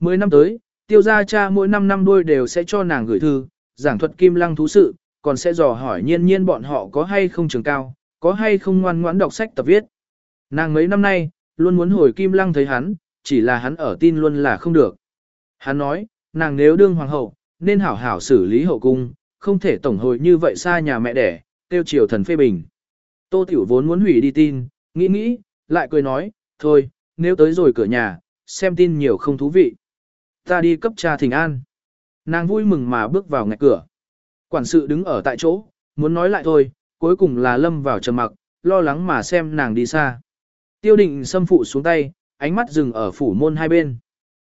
Mười năm tới, tiêu gia cha mỗi năm năm đôi đều sẽ cho nàng gửi thư, giảng thuật kim lăng thú sự, còn sẽ dò hỏi nhiên nhiên bọn họ có hay không trường cao, có hay không ngoan ngoãn đọc sách tập viết. Nàng mấy năm nay, luôn muốn hồi kim lăng thấy hắn, chỉ là hắn ở tin luôn là không được. Hắn nói, nàng nếu đương hoàng hậu, nên hảo hảo xử lý hậu cung, không thể tổng hồi như vậy xa nhà mẹ đẻ, tiêu triều thần phê bình. Tô Tiểu vốn muốn hủy đi tin, nghĩ nghĩ, lại cười nói, thôi, nếu tới rồi cửa nhà, xem tin nhiều không thú vị. Ta đi cấp cha thỉnh an. Nàng vui mừng mà bước vào ngạch cửa. Quản sự đứng ở tại chỗ, muốn nói lại thôi, cuối cùng là lâm vào trầm mặc, lo lắng mà xem nàng đi xa. Tiêu định xâm phụ xuống tay, ánh mắt dừng ở phủ môn hai bên.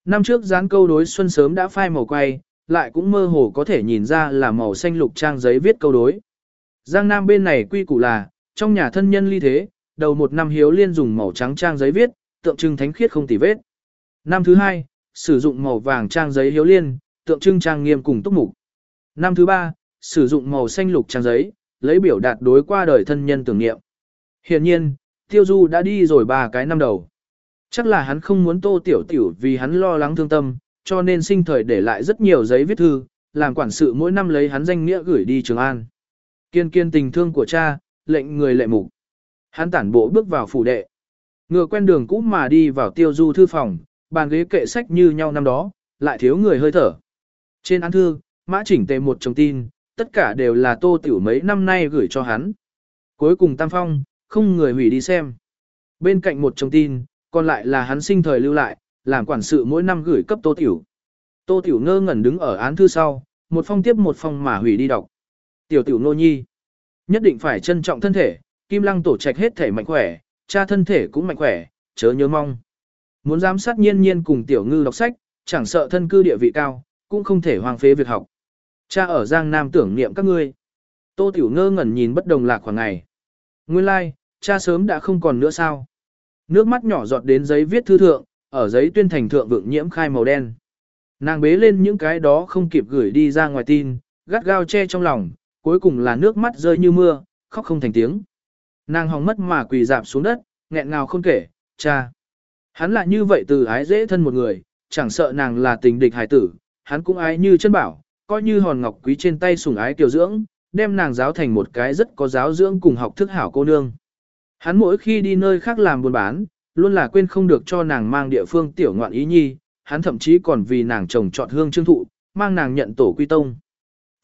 Năm trước dán câu đối xuân sớm đã phai màu quay, lại cũng mơ hồ có thể nhìn ra là màu xanh lục trang giấy viết câu đối. Giang Nam bên này quy củ là, trong nhà thân nhân ly thế, đầu một năm hiếu liên dùng màu trắng trang giấy viết, tượng trưng thánh khiết không tì vết. Năm thứ hai, sử dụng màu vàng trang giấy hiếu liên, tượng trưng trang nghiêm cùng túc mục. Năm thứ ba, sử dụng màu xanh lục trang giấy, lấy biểu đạt đối qua đời thân nhân tưởng niệm. Hiện nhiên, Tiêu Du đã đi rồi ba cái năm đầu. Chắc là hắn không muốn tô tiểu tiểu vì hắn lo lắng thương tâm, cho nên sinh thời để lại rất nhiều giấy viết thư, làm quản sự mỗi năm lấy hắn danh nghĩa gửi đi Trường An. Kiên kiên tình thương của cha, lệnh người lệ mục. Hắn tản bộ bước vào phủ đệ. Ngựa quen đường cũ mà đi vào tiêu du thư phòng, bàn ghế kệ sách như nhau năm đó, lại thiếu người hơi thở. Trên án thư, mã chỉnh tề một chồng tin, tất cả đều là tô tiểu mấy năm nay gửi cho hắn. Cuối cùng tam phong, không người hủy đi xem. Bên cạnh một chồng tin, còn lại là hắn sinh thời lưu lại, làm quản sự mỗi năm gửi cấp tô tiểu. Tô tiểu ngơ ngẩn đứng ở án thư sau, một phong tiếp một phong mà hủy đi đọc. Tiểu tiểu nô nhi, nhất định phải trân trọng thân thể, kim lăng tổ trạch hết thể mạnh khỏe, cha thân thể cũng mạnh khỏe, chớ nhớ mong. Muốn giám sát nhiên nhiên cùng tiểu ngư đọc sách, chẳng sợ thân cư địa vị cao, cũng không thể hoang phế việc học. Cha ở Giang Nam tưởng niệm các ngươi. Tô Tiểu ngơ ngẩn nhìn bất đồng lạc khoảng ngày. Nguyên lai, like, cha sớm đã không còn nữa sao. Nước mắt nhỏ giọt đến giấy viết thư thượng, ở giấy tuyên thành thượng vượng nhiễm khai màu đen. Nàng bế lên những cái đó không kịp gửi đi ra ngoài tin, gắt gao che trong lòng, cuối cùng là nước mắt rơi như mưa, khóc không thành tiếng. Nàng hòng mất mà quỳ dạp xuống đất, nghẹn ngào không kể, cha. Hắn là như vậy từ ái dễ thân một người, chẳng sợ nàng là tình địch hài tử, hắn cũng ái như chân bảo, coi như hòn ngọc quý trên tay sủng ái tiểu dưỡng, đem nàng giáo thành một cái rất có giáo dưỡng cùng học thức hảo cô nương. Hắn mỗi khi đi nơi khác làm buôn bán, luôn là quên không được cho nàng mang địa phương tiểu ngoạn ý nhi, hắn thậm chí còn vì nàng trồng trọt hương trương thụ, mang nàng nhận tổ quy tông.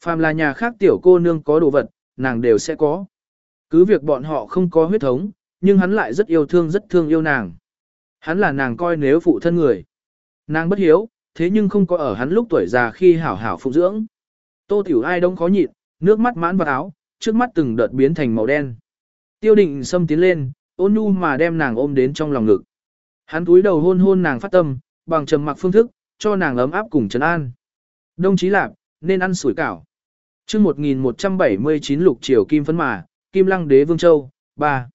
Phàm là nhà khác tiểu cô nương có đồ vật, nàng đều sẽ có. Cứ việc bọn họ không có huyết thống, nhưng hắn lại rất yêu thương rất thương yêu nàng. Hắn là nàng coi nếu phụ thân người. Nàng bất hiếu, thế nhưng không có ở hắn lúc tuổi già khi hảo hảo phụ dưỡng. Tô tiểu ai đông khó nhịn, nước mắt mãn vào áo, trước mắt từng đợt biến thành màu đen. Tiêu định xâm tiến lên, ôn nhu mà đem nàng ôm đến trong lòng ngực. Hắn túi đầu hôn hôn nàng phát tâm, bằng trầm mặc phương thức, cho nàng ấm áp cùng trấn an. đồng chí lạc, nên ăn sủi cảo. chương 1179 lục triều kim phấn mà, kim lăng đế vương châu, 3.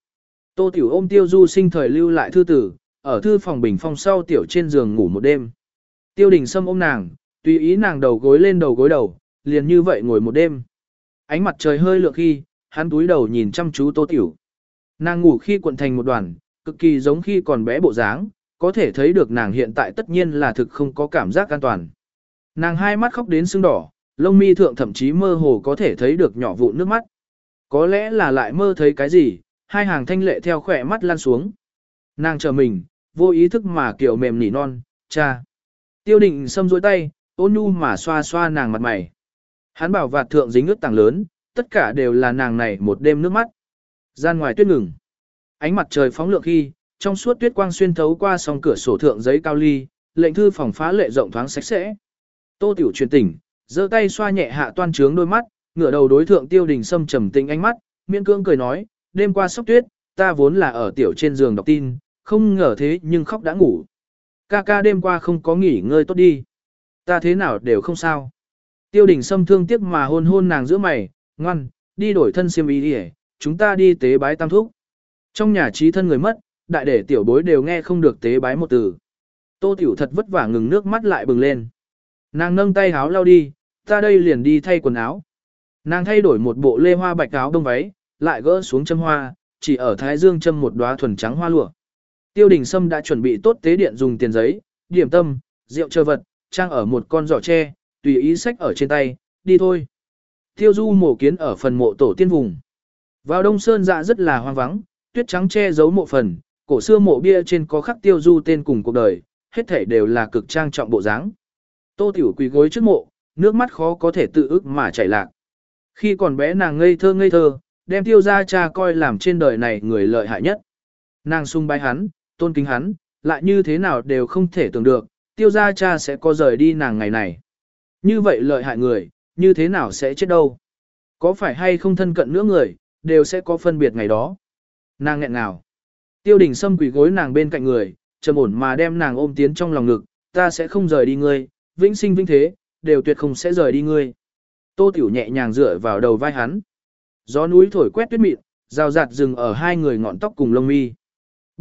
Tô tiểu ôm tiêu du sinh thời lưu lại thư tử, ở thư phòng bình phong sau tiểu trên giường ngủ một đêm. Tiêu đình sâm ôm nàng, tùy ý nàng đầu gối lên đầu gối đầu, liền như vậy ngồi một đêm. Ánh mặt trời hơi lượng khi, hắn túi đầu nhìn chăm chú tô tiểu. Nàng ngủ khi cuộn thành một đoàn, cực kỳ giống khi còn bé bộ dáng, có thể thấy được nàng hiện tại tất nhiên là thực không có cảm giác an toàn. Nàng hai mắt khóc đến sưng đỏ, lông mi thượng thậm chí mơ hồ có thể thấy được nhỏ vụ nước mắt. Có lẽ là lại mơ thấy cái gì, hai hàng thanh lệ theo khỏe mắt lan xuống. Nàng chờ mình, vô ý thức mà kiểu mềm nỉ non, cha. Tiêu định xâm dối tay, ôn nhu mà xoa xoa nàng mặt mày. Hắn bảo vạt thượng dính ướt tàng lớn, tất cả đều là nàng này một đêm nước mắt. Gian ngoài tuyết ngừng. Ánh mặt trời phóng lượng khi, trong suốt tuyết quang xuyên thấu qua song cửa sổ thượng giấy cao ly, lệnh thư phòng phá lệ rộng thoáng sạch sẽ. Tô Tiểu truyền tỉnh, giơ tay xoa nhẹ hạ toan trướng đôi mắt, ngửa đầu đối thượng Tiêu Đình Sâm trầm tĩnh ánh mắt, miễn cưỡng cười nói, đêm qua sốc tuyết, ta vốn là ở tiểu trên giường đọc tin, không ngờ thế nhưng khóc đã ngủ. Ca ca đêm qua không có nghỉ ngơi tốt đi. Ta thế nào đều không sao. Tiêu đình Sâm thương tiếc mà hôn hôn nàng giữa mày, ngoan, đi đổi thân xiêm y đi chúng ta đi tế bái tam thúc. Trong nhà trí thân người mất, đại để tiểu bối đều nghe không được tế bái một từ. Tô tiểu thật vất vả ngừng nước mắt lại bừng lên. Nàng nâng tay háo lao đi, ta đây liền đi thay quần áo. Nàng thay đổi một bộ lê hoa bạch áo đông váy, lại gỡ xuống châm hoa, chỉ ở thái dương châm một đóa thuần trắng hoa lụa. Tiêu đình Sâm đã chuẩn bị tốt tế điện dùng tiền giấy, điểm tâm, rượu chờ vật, trang ở một con giỏ tre, tùy ý sách ở trên tay, đi thôi. Tiêu du mổ kiến ở phần mộ tổ tiên vùng. Vào đông sơn dạ rất là hoang vắng, tuyết trắng che giấu mộ phần, cổ xưa mộ bia trên có khắc tiêu du tên cùng cuộc đời, hết thể đều là cực trang trọng bộ dáng. Tô tiểu quỳ gối trước mộ, nước mắt khó có thể tự ức mà chảy lạc. Khi còn bé nàng ngây thơ ngây thơ, đem tiêu ra cha coi làm trên đời này người lợi hại nhất. Nàng sung bái hắn, tôn kính hắn, lại như thế nào đều không thể tưởng được, tiêu gia cha sẽ có rời đi nàng ngày này. Như vậy lợi hại người, như thế nào sẽ chết đâu? Có phải hay không thân cận nữa người, đều sẽ có phân biệt ngày đó. Nàng nghẹn nào. Tiêu đình Sâm quỳ gối nàng bên cạnh người, trầm ổn mà đem nàng ôm tiến trong lòng ngực, ta sẽ không rời đi ngươi, vĩnh sinh vĩnh thế, đều tuyệt không sẽ rời đi ngươi. Tô Tiểu nhẹ nhàng dựa vào đầu vai hắn. Gió núi thổi quét tuyết mịn, rào rạt dừng ở hai người ngọn tóc cùng lông mi.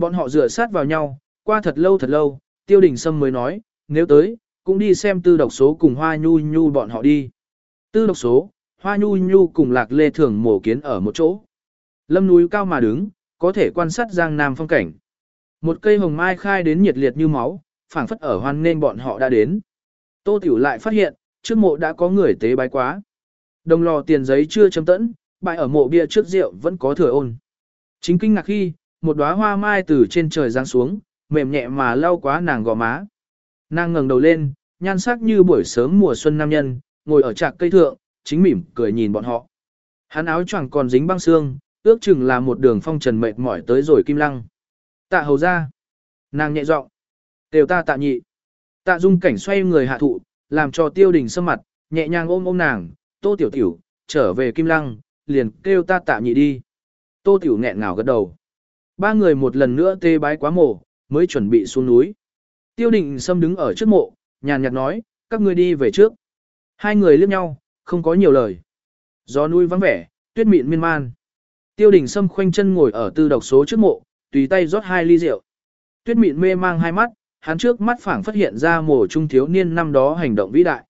Bọn họ rửa sát vào nhau, qua thật lâu thật lâu, tiêu đình sâm mới nói, nếu tới, cũng đi xem tư độc số cùng hoa nhu nhu bọn họ đi. Tư độc số, hoa nhu nhu cùng lạc lê thường mổ kiến ở một chỗ. Lâm núi cao mà đứng, có thể quan sát giang nam phong cảnh. Một cây hồng mai khai đến nhiệt liệt như máu, phảng phất ở hoan nên bọn họ đã đến. Tô Tiểu lại phát hiện, trước mộ đã có người tế bái quá. Đồng lò tiền giấy chưa chấm tẫn, bại ở mộ bia trước rượu vẫn có thừa ôn. Chính kinh ngạc khi, một đóa hoa mai từ trên trời giáng xuống, mềm nhẹ mà lau quá nàng gò má. Nàng ngẩng đầu lên, nhan sắc như buổi sớm mùa xuân nam nhân, ngồi ở trạc cây thượng, chính mỉm cười nhìn bọn họ. Hắn áo choàng còn dính băng xương, ước chừng là một đường phong trần mệt mỏi tới rồi kim lăng. Tạ hầu ra. Nàng nhẹ giọng, tiểu ta tạ nhị. Tạ dung cảnh xoay người hạ thụ, làm cho tiêu đình sâm mặt, nhẹ nhàng ôm ôm nàng, tô tiểu tiểu, trở về kim lăng, liền kêu ta tạ nhị đi. Tô tiểu nghẹn ngào gật đầu. Ba người một lần nữa tê bái quá mộ, mới chuẩn bị xuống núi. Tiêu định Sâm đứng ở trước mộ, nhàn nhạt nói, các ngươi đi về trước. Hai người liếc nhau, không có nhiều lời. Gió núi vắng vẻ, tuyết mịn miên man. Tiêu đình Sâm khoanh chân ngồi ở tư độc số trước mộ, tùy tay rót hai ly rượu. Tuyết mịn mê mang hai mắt, hắn trước mắt phảng phát hiện ra mồ trung thiếu niên năm đó hành động vĩ đại.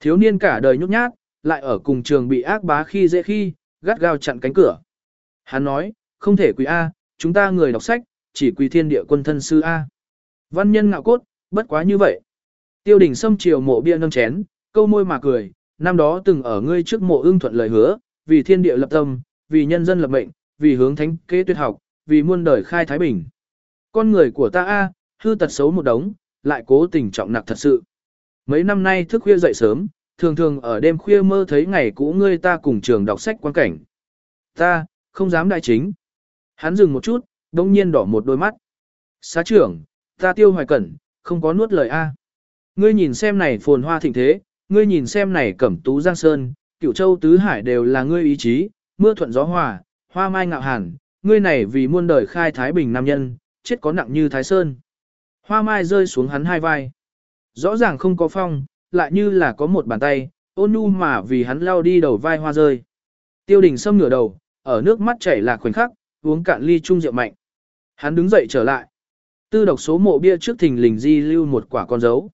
Thiếu niên cả đời nhút nhát, lại ở cùng trường bị ác bá khi dễ khi, gắt gao chặn cánh cửa. Hắn nói, không thể quý A, chúng ta người đọc sách, chỉ quỳ thiên địa quân thân sư A. Văn nhân ngạo cốt, bất quá như vậy. Tiêu đình xâm chiều mộ bia nâng chén, câu môi mà cười, năm đó từng ở ngươi trước mộ ưng thuận lời hứa, vì thiên địa lập tâm, vì nhân dân lập mệnh, vì hướng thánh kế tuyệt học, vì muôn đời khai thái bình. Con người của ta A, hư tật xấu một đống, lại cố tình trọng nặc thật sự. Mấy năm nay thức khuya dậy sớm, thường thường ở đêm khuya mơ thấy ngày cũ ngươi ta cùng trường đọc sách quan cảnh. Ta, không dám đại chính. Hắn dừng một chút, đông nhiên đỏ một đôi mắt. Xá trưởng, ta tiêu hoài cẩn, không có nuốt lời A. Ngươi nhìn xem này phồn hoa thịnh thế, ngươi nhìn xem này cẩm tú giang sơn, cửu châu tứ hải đều là ngươi ý chí, mưa thuận gió hòa, hoa mai ngạo hàn, ngươi này vì muôn đời khai thái bình nam nhân, chết có nặng như thái sơn. Hoa mai rơi xuống hắn hai vai. Rõ ràng không có phong, lại như là có một bàn tay, ôn nhu mà vì hắn lao đi đầu vai hoa rơi. Tiêu đình sâm ngửa đầu, ở nước mắt chảy là khoảnh khắc, uống cạn ly chung rượu mạnh. Hắn đứng dậy trở lại. Tư độc số mộ bia trước thình lình di lưu một quả con dấu.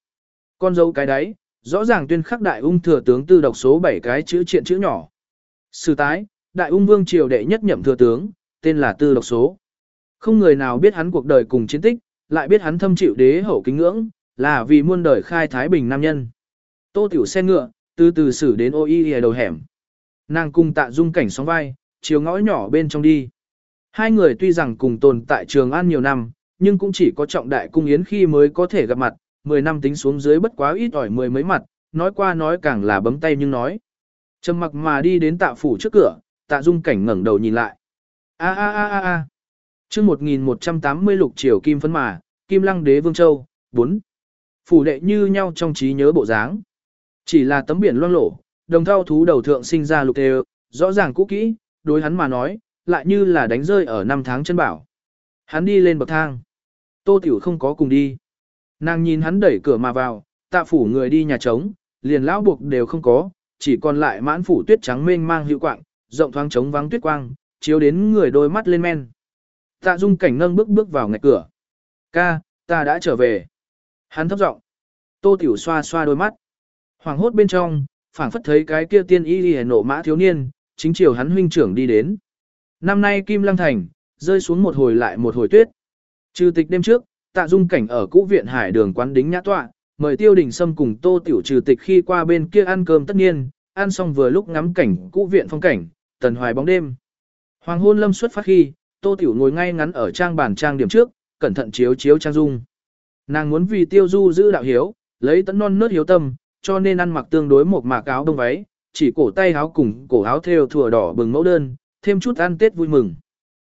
Con dấu cái đấy, rõ ràng tuyên khắc đại ung thừa tướng tư độc số 7 cái chữ triện chữ nhỏ. Sư tái, đại ung vương triều đệ nhất nhậm thừa tướng, tên là tư độc số. Không người nào biết hắn cuộc đời cùng chiến tích, lại biết hắn thâm chịu đế hậu kính ngưỡng, là vì muôn đời khai thái bình nam nhân. Tô tiểu xe ngựa, từ từ xử đến ô y đầu hẻm. Nàng cung tạ dung cảnh sóng vai, chiều ngõ nhỏ bên trong đi. Hai người tuy rằng cùng tồn tại trường an nhiều năm, nhưng cũng chỉ có trọng đại cung yến khi mới có thể gặp mặt, 10 năm tính xuống dưới bất quá ít ỏi mười mấy mặt, nói qua nói càng là bấm tay nhưng nói. Trầm mặc mà đi đến tạ phủ trước cửa, tạ dung cảnh ngẩng đầu nhìn lại. A a a a a. Trước 1180 lục triều kim phấn mà, kim lăng đế vương châu, 4. Phủ đệ như nhau trong trí nhớ bộ dáng. Chỉ là tấm biển loang lổ, đồng thao thú đầu thượng sinh ra lục đều, rõ ràng cũ kỹ, đối hắn mà nói, lại như là đánh rơi ở năm tháng chân bảo. Hắn đi lên bậc thang. Tô Tiểu không có cùng đi. Nàng nhìn hắn đẩy cửa mà vào, tạ phủ người đi nhà trống, liền lão buộc đều không có, chỉ còn lại mãn phủ tuyết trắng mênh mang hữu quạng, rộng thoáng trống vắng tuyết quang, chiếu đến người đôi mắt lên men. Tạ dung cảnh nâng bước bước vào ngạch cửa. Ca, ta đã trở về. Hắn thấp giọng. Tô Tiểu xoa xoa đôi mắt. Hoàng hốt bên trong, phảng phất thấy cái kia tiên y đi nộ mã thiếu niên, chính chiều hắn huynh trưởng đi đến. Năm nay Kim Lăng Thành, rơi xuống một hồi lại một hồi tuyết. Trừ tịch đêm trước, tạ dung cảnh ở cũ viện hải đường quán đính nhã tọa, mời tiêu đình sâm cùng tô tiểu trừ tịch khi qua bên kia ăn cơm tất nhiên, ăn xong vừa lúc ngắm cảnh cũ viện phong cảnh, tần hoài bóng đêm. Hoàng hôn lâm xuất phát khi, tô tiểu ngồi ngay ngắn ở trang bàn trang điểm trước, cẩn thận chiếu chiếu trang dung. Nàng muốn vì tiêu du giữ đạo hiếu, lấy tấn non nớt hiếu tâm, cho nên ăn mặc tương đối một mạc áo đông váy, chỉ cổ tay áo cùng cổ áo thêu thùa đỏ bừng mẫu đơn, thêm chút ăn tết vui mừng.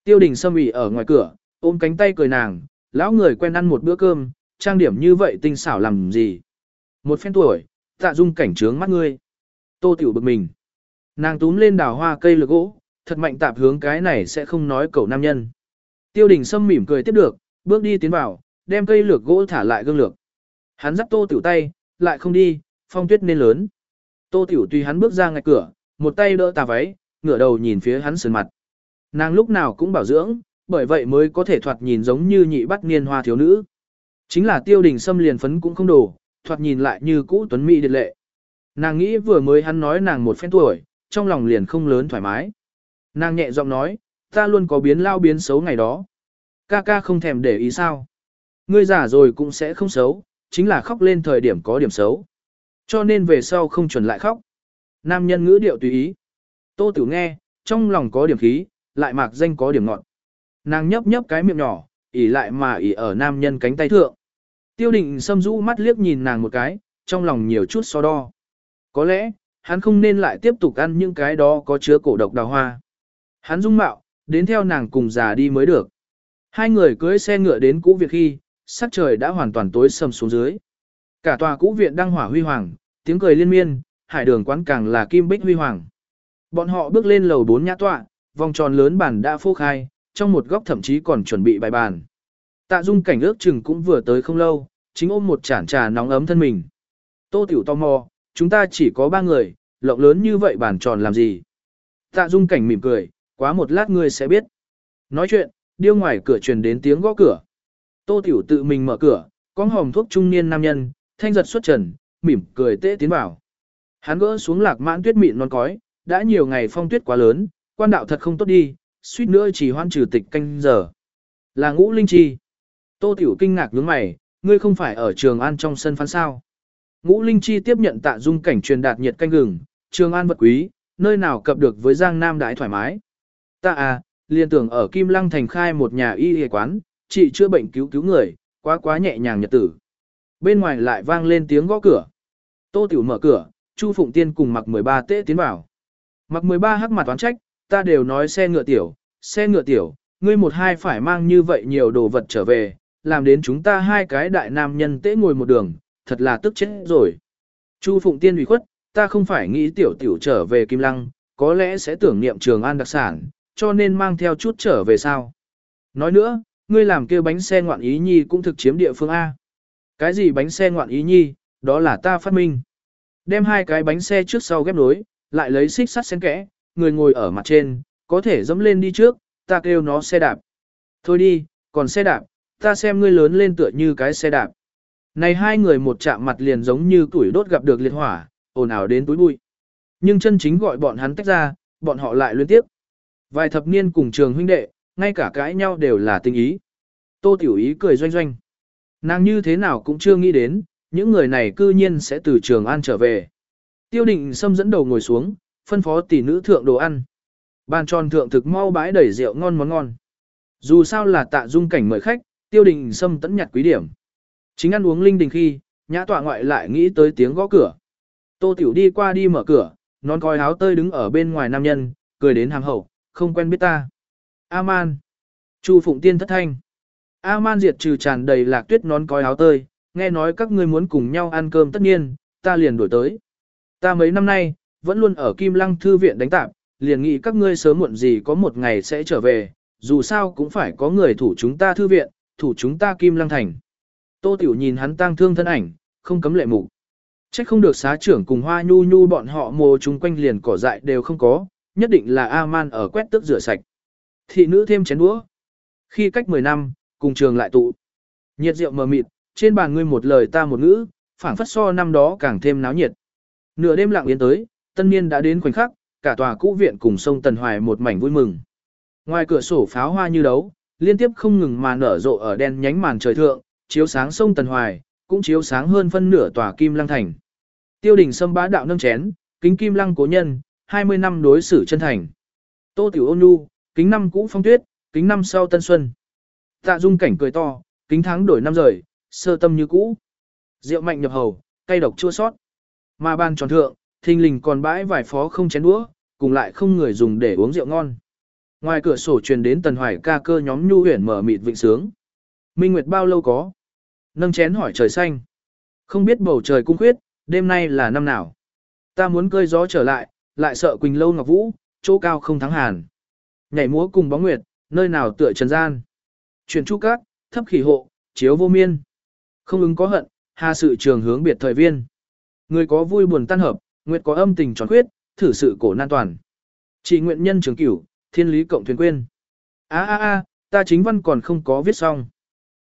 Tiêu đình sâm ủy ở ngoài cửa, ôm cánh tay cười nàng, lão người quen ăn một bữa cơm, trang điểm như vậy tinh xảo làm gì. Một phen tuổi, tạ dung cảnh trướng mắt ngươi. Tô tiểu bực mình. Nàng túm lên đào hoa cây lược gỗ, thật mạnh tạp hướng cái này sẽ không nói cầu nam nhân. Tiêu đình sâm mỉm cười tiếp được, bước đi tiến vào, đem cây lược gỗ thả lại gương lược. Hắn dắt tô tiểu tay, lại không đi, phong tuyết nên lớn. Tô tiểu tùy hắn bước ra ngay cửa, một tay đỡ tà váy, ngửa đầu nhìn phía hắn sườn mặt. Nàng lúc nào cũng bảo dưỡng, bởi vậy mới có thể thoạt nhìn giống như nhị bắt niên hoa thiếu nữ. Chính là tiêu đình xâm liền phấn cũng không đủ, thoạt nhìn lại như cũ tuấn mỹ điệt lệ. Nàng nghĩ vừa mới hắn nói nàng một phen tuổi, trong lòng liền không lớn thoải mái. Nàng nhẹ giọng nói, ta luôn có biến lao biến xấu ngày đó. Ca ca không thèm để ý sao. Ngươi giả rồi cũng sẽ không xấu, chính là khóc lên thời điểm có điểm xấu. Cho nên về sau không chuẩn lại khóc. Nam nhân ngữ điệu tùy ý. Tô Tử nghe, trong lòng có điểm khí, lại mạc danh có điểm ngọn. Nàng nhấp nhấp cái miệng nhỏ, ỉ lại mà ỉ ở nam nhân cánh tay thượng. Tiêu định xâm rũ mắt liếc nhìn nàng một cái, trong lòng nhiều chút so đo. Có lẽ, hắn không nên lại tiếp tục ăn những cái đó có chứa cổ độc đào hoa. Hắn dung mạo, đến theo nàng cùng già đi mới được. Hai người cưới xe ngựa đến cũ viện khi, sắc trời đã hoàn toàn tối sầm xuống dưới. Cả tòa cũ viện đang hỏa huy hoàng, tiếng cười liên miên, hải đường quán càng là kim bích huy hoàng. Bọn họ bước lên lầu bốn nhã tọa, vòng tròn lớn bàn đã phô khai, trong một góc thậm chí còn chuẩn bị bài bàn. Tạ dung cảnh ước chừng cũng vừa tới không lâu, chính ôm một chản trà nóng ấm thân mình. Tô tiểu tò mò, chúng ta chỉ có ba người, lộng lớn như vậy bàn tròn làm gì? Tạ dung cảnh mỉm cười, quá một lát ngươi sẽ biết. Nói chuyện, điêu ngoài cửa truyền đến tiếng gõ cửa. Tô tiểu tự mình mở cửa, con hòm thuốc trung niên nam nhân, thanh giật xuất trần, mỉm cười tê tiến vào. Hắn gỡ xuống lạc mãn tuyết mịn non cói, đã nhiều ngày phong tuyết quá lớn, quan đạo thật không tốt đi, suýt nữa chỉ hoan trừ tịch canh giờ. Là ngũ linh chi. Tô Tiểu kinh ngạc nhướng mày, ngươi không phải ở trường an trong sân phán sao. Ngũ linh chi tiếp nhận tạ dung cảnh truyền đạt nhiệt canh gừng, trường an vật quý, nơi nào cập được với Giang Nam đãi thoải mái. Ta à, liền tưởng ở Kim Lăng thành khai một nhà y y quán, trị chữa bệnh cứu cứu người, quá quá nhẹ nhàng nhật tử. Bên ngoài lại vang lên tiếng gõ cửa. Tô Tiểu mở cửa, Chu Phụng Tiên cùng mặc 13 tế tiến vào. Mặc 13 hắc mặt toán trách, ta đều nói xe ngựa tiểu, xe ngựa tiểu, ngươi một hai phải mang như vậy nhiều đồ vật trở về, làm đến chúng ta hai cái đại nam nhân tế ngồi một đường, thật là tức chết rồi. Chu Phụng Tiên ủy khuất, ta không phải nghĩ tiểu tiểu trở về Kim Lăng, có lẽ sẽ tưởng niệm trường an đặc sản, cho nên mang theo chút trở về sao. Nói nữa, ngươi làm kêu bánh xe ngoạn ý nhi cũng thực chiếm địa phương A. Cái gì bánh xe ngoạn ý nhi, đó là ta phát minh. Đem hai cái bánh xe trước sau ghép nối, lại lấy xích sắt xen kẽ, người ngồi ở mặt trên, có thể dẫm lên đi trước, ta kêu nó xe đạp. Thôi đi, còn xe đạp, ta xem ngươi lớn lên tựa như cái xe đạp. Này hai người một chạm mặt liền giống như tuổi đốt gặp được liệt hỏa, ồn ào đến túi bụi. Nhưng chân chính gọi bọn hắn tách ra, bọn họ lại liên tiếp. Vài thập niên cùng trường huynh đệ, ngay cả cãi nhau đều là tình ý. Tô Tiểu Ý cười doanh doanh. Nàng như thế nào cũng chưa nghĩ đến, những người này cư nhiên sẽ từ trường an trở về. Tiêu định xâm dẫn đầu ngồi xuống, phân phó tỷ nữ thượng đồ ăn. Bàn tròn thượng thực mau bãi đầy rượu ngon món ngon. Dù sao là tạ dung cảnh mời khách, tiêu đình xâm tẫn nhặt quý điểm. Chính ăn uống linh đình khi, nhã tọa ngoại lại nghĩ tới tiếng gõ cửa. Tô tiểu đi qua đi mở cửa, nón coi áo tơi đứng ở bên ngoài nam nhân, cười đến hàng hậu, không quen biết ta. A-man. Chu Phụng Tiên thất thanh. A-man diệt trừ tràn đầy lạc tuyết nón coi áo tơi, nghe nói các ngươi muốn cùng nhau ăn cơm tất nhiên, ta liền đổi tới. Ta mấy năm nay, vẫn luôn ở Kim Lăng Thư viện đánh tạp, liền nghĩ các ngươi sớm muộn gì có một ngày sẽ trở về, dù sao cũng phải có người thủ chúng ta thư viện, thủ chúng ta Kim Lăng Thành. Tô Tiểu nhìn hắn tang thương thân ảnh, không cấm lệ mục. Trách không được xá trưởng cùng hoa nhu nhu bọn họ mồ chung quanh liền cỏ dại đều không có, nhất định là A-man ở quét tước rửa sạch. Thị nữ thêm chén đũa. Khi cách 10 năm, cùng trường lại tụ. Nhiệt rượu mờ mịt, trên bàn ngươi một lời ta một ngữ, phảng phất so năm đó càng thêm náo nhiệt. Nửa đêm lặng yên tới, tân niên đã đến khoảnh khắc, cả tòa cũ viện cùng sông Tần Hoài một mảnh vui mừng. Ngoài cửa sổ pháo hoa như đấu, liên tiếp không ngừng mà nở rộ ở đen nhánh màn trời thượng, chiếu sáng sông Tần Hoài, cũng chiếu sáng hơn phân nửa tòa Kim Lăng Thành. Tiêu đình sâm bá đạo nâng chén, kính Kim Lăng cố nhân, 20 năm đối xử chân thành. Tô Tiểu Ôn Nhu, kính năm cũ phong tuyết, kính năm sau tân xuân. Tạ Dung cảnh cười to, kính tháng đổi năm rời, sơ tâm như cũ. Rượu mạnh nhập hầu, cay độc chua sót. Mà bàn tròn thượng, thình lình còn bãi vài phó không chén đũa, cùng lại không người dùng để uống rượu ngon. Ngoài cửa sổ truyền đến tần hoài ca cơ nhóm nhu huyền mở mịt vịnh sướng. Minh Nguyệt bao lâu có? Nâng chén hỏi trời xanh. Không biết bầu trời cung khuyết, đêm nay là năm nào? Ta muốn cơi gió trở lại, lại sợ Quỳnh Lâu Ngọc Vũ, chỗ cao không thắng hàn. Nhảy múa cùng bóng nguyệt, nơi nào tựa trần gian. Chuyển chu cát, thấp khỉ hộ, chiếu vô miên. Không ứng có hận, hà sự trường hướng biệt thời viên. Người có vui buồn tan hợp, nguyệt có âm tình tròn khuyết, thử sự cổ nan toàn. Chỉ nguyện nhân trường cửu, thiên lý cộng thuyền quên. a a a ta chính văn còn không có viết xong.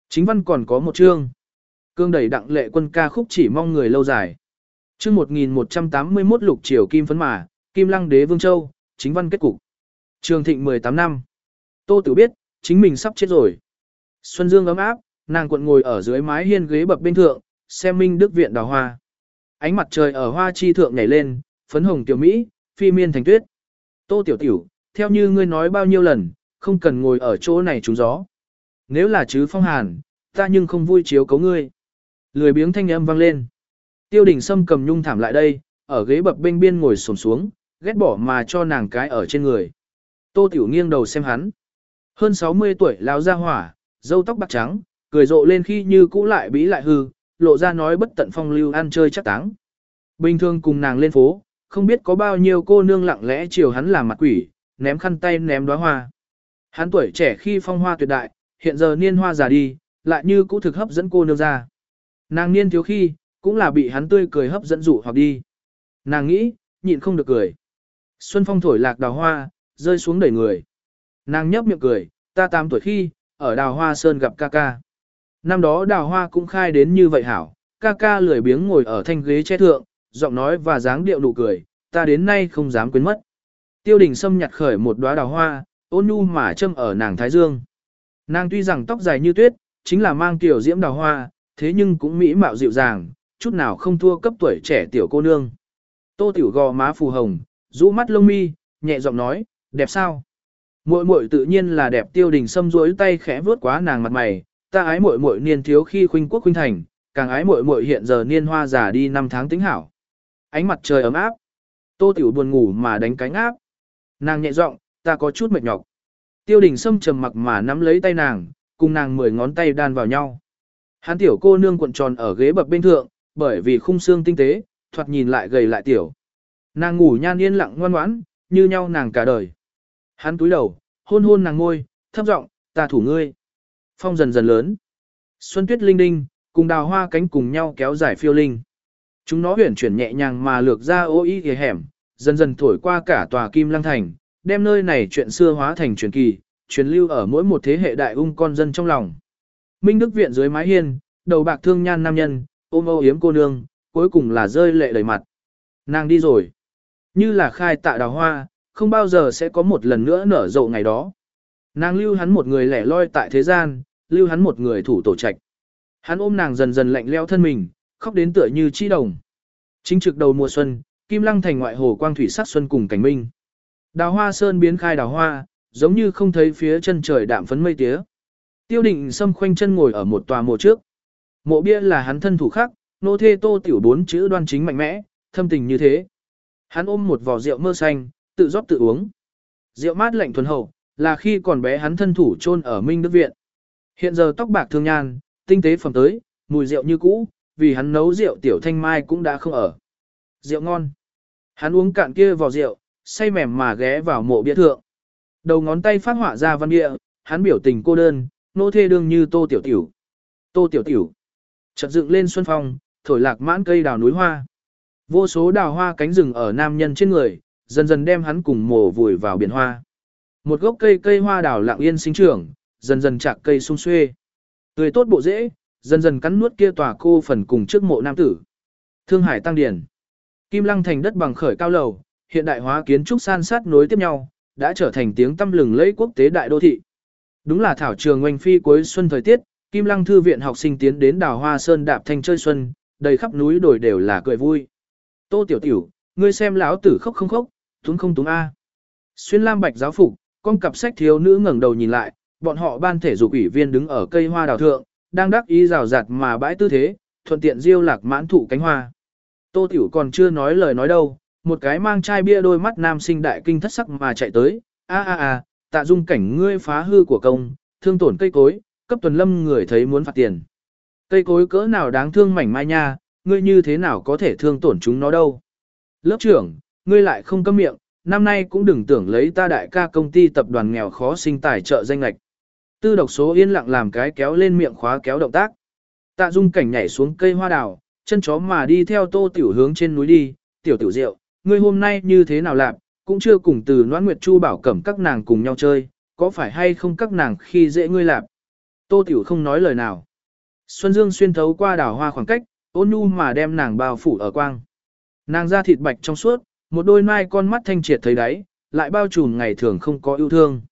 Chính văn còn có một chương. Cương đẩy đặng lệ quân ca khúc chỉ mong người lâu dài. chương 1181 lục triều kim phấn mà, kim lăng đế vương châu, chính văn kết cục. Trường thịnh 18 năm. Tô Tử biết, chính mình sắp chết rồi. Xuân Dương ấm áp, nàng quận ngồi ở dưới mái hiên ghế bập bên thượng, xem minh đức viện đào hoa. Ánh mặt trời ở hoa chi thượng nhảy lên, phấn hồng tiểu Mỹ, phi miên thành tuyết. Tô Tiểu Tiểu, theo như ngươi nói bao nhiêu lần, không cần ngồi ở chỗ này trúng gió. Nếu là chứ phong hàn, ta nhưng không vui chiếu cấu ngươi. Lười biếng thanh âm vang lên. Tiêu đình Sâm cầm nhung thảm lại đây, ở ghế bập bên biên ngồi sồn xuống, ghét bỏ mà cho nàng cái ở trên người. Tô Tiểu nghiêng đầu xem hắn. Hơn 60 tuổi lão ra hỏa, râu tóc bạc trắng, cười rộ lên khi như cũ lại bí lại hư, lộ ra nói bất tận phong lưu ăn chơi chắc táng. Bình thường cùng nàng lên phố, không biết có bao nhiêu cô nương lặng lẽ chiều hắn làm mặt quỷ, ném khăn tay ném đóa hoa. Hắn tuổi trẻ khi phong hoa tuyệt đại, hiện giờ niên hoa già đi, lại như cũ thực hấp dẫn cô nương ra. Nàng niên thiếu khi, cũng là bị hắn tươi cười hấp dẫn dụ hoặc đi. Nàng nghĩ, nhịn không được cười. Xuân phong thổi lạc đào hoa, rơi xuống đẩy người. Nàng nhấp miệng cười, ta tám tuổi khi, ở đào hoa sơn gặp ca ca. Năm đó đào hoa cũng khai đến như vậy hảo, ca ca lười biếng ngồi ở thanh ghế che thượng, giọng nói và dáng điệu nụ cười, ta đến nay không dám quên mất. Tiêu đình xâm nhặt khởi một đóa đào hoa, ôn nhu mà châm ở nàng thái dương. Nàng tuy rằng tóc dài như tuyết, chính là mang tiểu diễm đào hoa, thế nhưng cũng mỹ mạo dịu dàng, chút nào không thua cấp tuổi trẻ tiểu cô nương. Tô tiểu gò má phù hồng, rũ mắt lông mi, nhẹ giọng nói, đẹp sao? Muội muội tự nhiên là đẹp tiêu đình xâm duỗi tay khẽ vuốt quá nàng mặt mày, ta ái muội muội niên thiếu khi khuynh quốc khuynh thành, càng ái muội muội hiện giờ niên hoa già đi năm tháng tính hảo. Ánh mặt trời ấm áp. Tô Tiểu buồn ngủ mà đánh cánh áp. Nàng nhẹ giọng, ta có chút mệt nhọc. Tiêu đình Sâm trầm mặc mà nắm lấy tay nàng, cùng nàng mười ngón tay đan vào nhau. Hán tiểu cô nương cuộn tròn ở ghế bập bên thượng, bởi vì khung xương tinh tế, thoạt nhìn lại gầy lại tiểu. Nàng ngủ nhan yên lặng ngoan ngoãn, như nhau nàng cả đời. Hắn túi đầu, hôn hôn nàng ngôi, thấp giọng, ta thủ ngươi. Phong dần dần lớn. Xuân tuyết linh đinh, cùng đào hoa cánh cùng nhau kéo dài phiêu linh. Chúng nó huyển chuyển nhẹ nhàng mà lược ra ô y hề hẻm, dần dần thổi qua cả tòa kim lăng thành, đem nơi này chuyện xưa hóa thành truyền kỳ, truyền lưu ở mỗi một thế hệ đại ung con dân trong lòng. Minh Đức viện dưới mái hiên, đầu bạc thương nhan nam nhân, ôm ô yếm cô nương, cuối cùng là rơi lệ đầy mặt. Nàng đi rồi. Như là khai tạ đào hoa, không bao giờ sẽ có một lần nữa nở rộ ngày đó. Nàng lưu hắn một người lẻ loi tại thế gian, lưu hắn một người thủ tổ trạch. Hắn ôm nàng dần dần lạnh leo thân mình, khóc đến tựa như chi đồng. Chính trực đầu mùa xuân, Kim Lăng thành ngoại hồ quang thủy sắc xuân cùng cảnh minh. Đào hoa sơn biến khai đào hoa, giống như không thấy phía chân trời đạm phấn mây tía. Tiêu định xâm khoanh chân ngồi ở một tòa mộ trước. Mộ bia là hắn thân thủ khác, nô thê tô tiểu bốn chữ đoan chính mạnh mẽ, thâm tình như thế. Hắn ôm một vò rượu mơ xanh, tự rót tự uống. Rượu mát lạnh thuần hậu, là khi còn bé hắn thân thủ chôn ở Minh Đức Viện. Hiện giờ tóc bạc thương nhan, tinh tế phẩm tới, mùi rượu như cũ, vì hắn nấu rượu tiểu thanh mai cũng đã không ở. Rượu ngon. Hắn uống cạn kia vào rượu, say mềm mà ghé vào mộ bia thượng. Đầu ngón tay phát họa ra văn địa, hắn biểu tình cô đơn, nô thê đương như tô tiểu tiểu. Tô tiểu tiểu. Chợt dựng lên xuân phong, thổi lạc mãn cây đào núi hoa. Vô số đào hoa cánh rừng ở nam nhân trên người, dần dần đem hắn cùng mồ vùi vào biển hoa. Một gốc cây cây hoa đào lặng yên sinh trưởng, dần dần chạc cây sung xuê. Tươi tốt bộ dễ, dần dần cắn nuốt kia tòa cô phần cùng trước mộ nam tử. Thương Hải tăng điển. Kim Lăng thành đất bằng khởi cao lầu, hiện đại hóa kiến trúc san sát nối tiếp nhau, đã trở thành tiếng tăm lừng lẫy quốc tế đại đô thị. Đúng là thảo trường ngoanh phi cuối xuân thời tiết, Kim Lăng thư viện học sinh tiến đến đào Hoa Sơn đạp thanh chơi xuân, đầy khắp núi đồi đều là cười vui. Tô Tiểu Tiểu, ngươi xem lão tử khóc không khóc, túng không túng a. Xuyên lam bạch giáo phục, con cặp sách thiếu nữ ngẩng đầu nhìn lại, bọn họ ban thể dục ủy viên đứng ở cây hoa đào thượng, đang đắc ý rào rạt mà bãi tư thế, thuận tiện diêu lạc mãn thụ cánh hoa. Tô Tiểu còn chưa nói lời nói đâu, một cái mang chai bia đôi mắt nam sinh đại kinh thất sắc mà chạy tới, a a a, tạ dung cảnh ngươi phá hư của công, thương tổn cây cối, cấp tuần lâm người thấy muốn phạt tiền. Cây cối cỡ nào đáng thương mảnh mai nha, ngươi như thế nào có thể thương tổn chúng nó đâu. Lớp trưởng, ngươi lại không cấm miệng, năm nay cũng đừng tưởng lấy ta đại ca công ty tập đoàn nghèo khó sinh tài trợ danh lạch. Tư độc số yên lặng làm cái kéo lên miệng khóa kéo động tác. Tạ dung cảnh nhảy xuống cây hoa đào, chân chó mà đi theo tô tiểu hướng trên núi đi, tiểu tiểu rượu, ngươi hôm nay như thế nào làm, cũng chưa cùng từ noãn nguyệt chu bảo cẩm các nàng cùng nhau chơi, có phải hay không các nàng khi dễ ngươi làm. Tô tiểu không nói lời nào. Xuân Dương xuyên thấu qua đảo hoa khoảng cách, ôn nhu mà đem nàng bao phủ ở quang. Nàng da thịt bạch trong suốt, một đôi mai con mắt thanh triệt thấy đáy, lại bao trùm ngày thường không có yêu thương.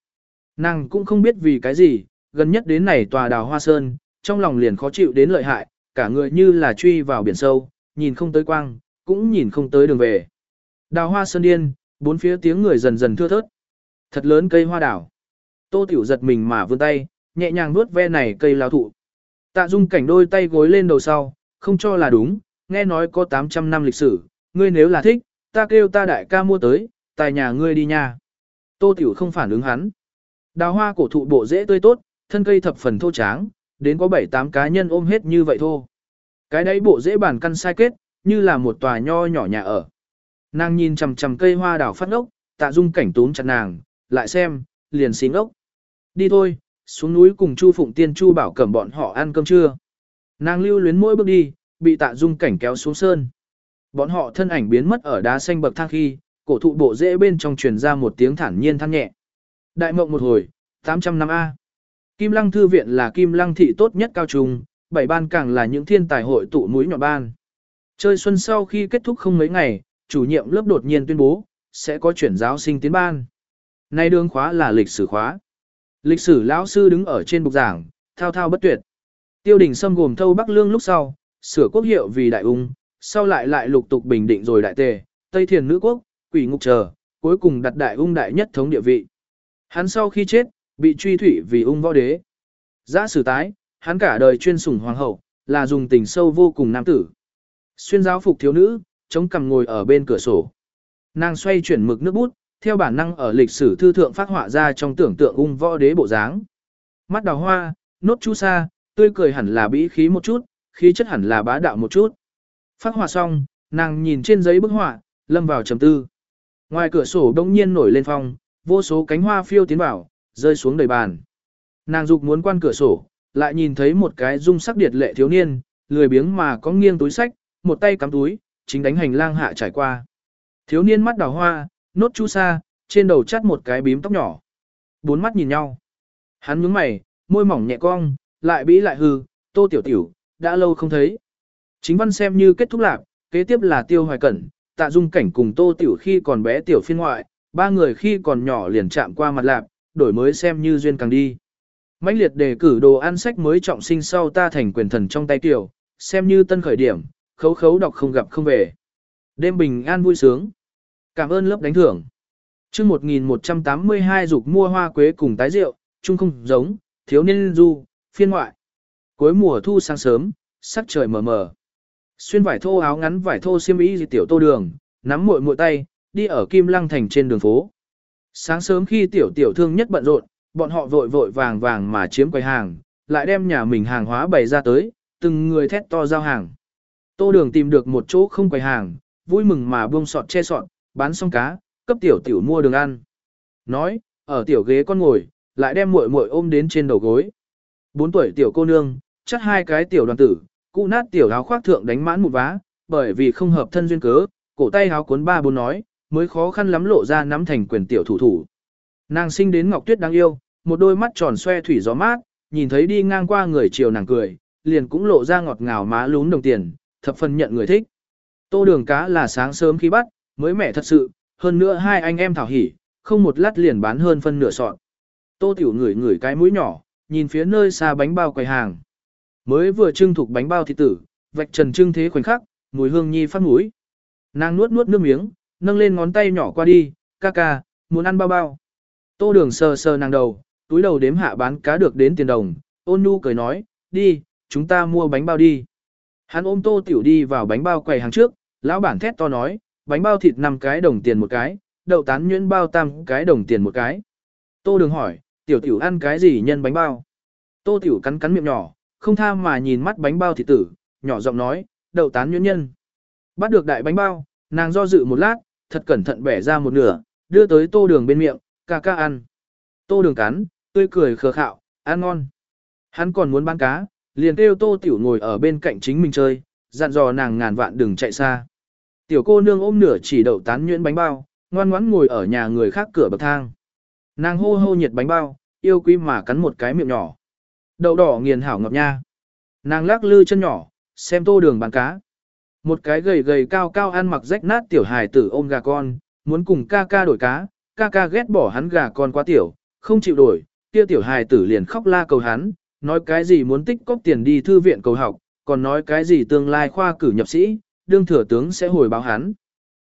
Nàng cũng không biết vì cái gì, gần nhất đến này tòa đào hoa sơn, trong lòng liền khó chịu đến lợi hại, cả người như là truy vào biển sâu, nhìn không tới quang, cũng nhìn không tới đường về. Đào hoa sơn điên, bốn phía tiếng người dần dần thưa thớt. Thật lớn cây hoa đào. Tô Tiểu giật mình mà vươn tay, nhẹ nhàng nuốt ve này cây lao thụ. Tạ Dung cảnh đôi tay gối lên đầu sau, không cho là đúng, nghe nói có 800 năm lịch sử, ngươi nếu là thích, ta kêu ta đại ca mua tới, tài nhà ngươi đi nha. Tô Tiểu không phản ứng hắn. Đào hoa cổ thụ bộ dễ tươi tốt, thân cây thập phần thô tráng, đến có 7-8 cá nhân ôm hết như vậy thô. Cái đấy bộ dễ bản căn sai kết, như là một tòa nho nhỏ nhà ở. Nàng nhìn chằm chằm cây hoa đào phát ốc, tạ dung cảnh túm chặt nàng, lại xem, liền xin ốc. Đi thôi, xuống núi cùng Chu Phụng Tiên Chu bảo cẩm bọn họ ăn cơm trưa. Nàng lưu luyến mỗi bước đi, bị tạ dung cảnh kéo xuống sơn. Bọn họ thân ảnh biến mất ở đá xanh bậc thang khi, cổ thụ bộ rễ bên trong truyền ra một tiếng thản nhiên than nhẹ. Đại mộng một hồi, 800 năm A. Kim Lăng Thư viện là Kim Lăng thị tốt nhất cao trung, bảy ban càng là những thiên tài hội tụ núi nhọn ban. Chơi xuân sau khi kết thúc không mấy ngày, chủ nhiệm lớp đột nhiên tuyên bố, sẽ có chuyển giáo sinh tiến ban. Nay đương khóa là lịch sử khóa. Lịch sử lão sư đứng ở trên bục giảng, thao thao bất tuyệt. Tiêu đình xâm gồm thâu Bắc Lương lúc sau, sửa quốc hiệu vì đại ung, sau lại lại lục tục bình định rồi đại tề, Tây Thiền nữ quốc, quỷ ngục chờ, cuối cùng đặt đại ung đại nhất thống địa vị. Hắn sau khi chết, bị truy thủy vì ung võ đế. Giã sử tái, hắn cả đời chuyên sủng hoàng hậu, là dùng tình sâu vô cùng nam tử. Xuyên giáo phục thiếu nữ, chống cằm ngồi ở bên cửa sổ. Nàng xoay chuyển mực nước bút, theo bản năng ở lịch sử thư thượng phát họa ra trong tưởng tượng ung võ đế bộ dáng. Mắt đào hoa, nốt chu sa, tươi cười hẳn là bĩ khí một chút, khí chất hẳn là bá đạo một chút. Phát họa xong, nàng nhìn trên giấy bức họa, lâm vào trầm tư. Ngoài cửa sổ đông nhiên nổi lên phong, vô số cánh hoa phiêu tiến vào, rơi xuống đầy bàn. Nàng dục muốn quan cửa sổ, lại nhìn thấy một cái dung sắc điệt lệ thiếu niên, lười biếng mà có nghiêng túi sách, một tay cắm túi, chính đánh hành lang hạ trải qua. Thiếu niên mắt đào hoa, nốt chu sa, trên đầu chắt một cái bím tóc nhỏ. Bốn mắt nhìn nhau. Hắn nhướng mày, môi mỏng nhẹ cong, lại bĩ lại hư, tô tiểu tiểu, đã lâu không thấy. Chính văn xem như kết thúc lạc, kế tiếp là tiêu hoài cẩn, tạ dung cảnh cùng tô tiểu khi còn bé tiểu phiên ngoại, ba người khi còn nhỏ liền chạm qua mặt lạp, đổi mới xem như duyên càng đi. mãnh liệt đề cử đồ ăn sách mới trọng sinh sau ta thành quyền thần trong tay tiểu, xem như tân khởi điểm, khấu khấu đọc không gặp không về. Đêm bình an vui sướng. Cảm ơn lớp đánh thưởng. chương 1182 dục mua hoa quế cùng tái rượu, chung không giống, thiếu niên du, phiên ngoại. Cuối mùa thu sáng sớm, sắc trời mờ mờ. Xuyên vải thô áo ngắn vải thô xiêm y dị tiểu tô đường, nắm muội muội tay, đi ở Kim Lăng thành trên đường phố. Sáng sớm khi tiểu tiểu thương nhất bận rộn, bọn họ vội vội vàng vàng mà chiếm quầy hàng, lại đem nhà mình hàng hóa bày ra tới, từng người thét to giao hàng. Tô đường tìm được một chỗ không quầy hàng, vui mừng mà buông sọt che sọt, bán xong cá, cấp tiểu tiểu mua đường ăn. Nói, ở tiểu ghế con ngồi, lại đem muội muội ôm đến trên đầu gối. Bốn tuổi tiểu cô nương, chắc hai cái tiểu đoàn tử, cụ nát tiểu áo khoác thượng đánh mãn một vá, bởi vì không hợp thân duyên cớ, cổ tay áo cuốn ba bốn nói, mới khó khăn lắm lộ ra nắm thành quyền tiểu thủ thủ. Nàng sinh đến Ngọc Tuyết đáng yêu, một đôi mắt tròn xoe thủy gió mát, nhìn thấy đi ngang qua người chiều nàng cười, liền cũng lộ ra ngọt ngào má lún đồng tiền, thập phần nhận người thích. Tô đường cá là sáng sớm khi bắt, mới mẻ thật sự, hơn nữa hai anh em thảo hỉ, không một lát liền bán hơn phân nửa sọt. Tô tiểu ngửi ngửi cái mũi nhỏ, nhìn phía nơi xa bánh bao quầy hàng. Mới vừa trưng thuộc bánh bao thịt tử, vạch trần trưng thế khoảnh khắc, mùi hương nhi phát mũi. Nàng nuốt nuốt nước miếng, nâng lên ngón tay nhỏ qua đi, ca ca, muốn ăn bao bao. Tô đường sờ sờ nàng đầu, túi đầu đếm hạ bán cá được đến tiền đồng, ôn nhu cười nói, đi, chúng ta mua bánh bao đi. Hắn ôm tô tiểu đi vào bánh bao quầy hàng trước, lão bản thét to nói, bánh bao thịt 5 cái đồng tiền một cái, đậu tán nhuyễn bao tam cái đồng tiền một cái. Tô đường hỏi, tiểu tiểu ăn cái gì nhân bánh bao? Tô tiểu cắn cắn miệng nhỏ, không tha mà nhìn mắt bánh bao thịt tử, nhỏ giọng nói, đậu tán nhuyễn nhân. Bắt được đại bánh bao, nàng do dự một lát, thật cẩn thận bẻ ra một nửa, đưa tới tô đường bên miệng, ca ca ăn. Tô đường cắn, tươi cười khờ khạo, ăn ngon. Hắn còn muốn bán cá, liền kêu tô tiểu ngồi ở bên cạnh chính mình chơi, dặn dò nàng ngàn vạn đừng chạy xa. Tiểu cô nương ôm nửa chỉ đậu tán nhuyễn bánh bao, ngoan ngoãn ngồi ở nhà người khác cửa bậc thang. Nàng hô hô nhiệt bánh bao, yêu quý mà cắn một cái miệng nhỏ. Đậu đỏ nghiền hảo ngập nha. Nàng lắc lư chân nhỏ, xem tô đường bán cá. Một cái gầy gầy cao cao ăn mặc rách nát tiểu hài tử ôm gà con, muốn cùng ca ca đổi cá, ca ca ghét bỏ hắn gà con quá tiểu, không chịu đổi, kia tiểu hài tử liền khóc la cầu hắn, nói cái gì muốn tích cóp tiền đi thư viện cầu học, còn nói cái gì tương lai khoa cử nhập sĩ, đương thừa tướng sẽ hồi báo hắn.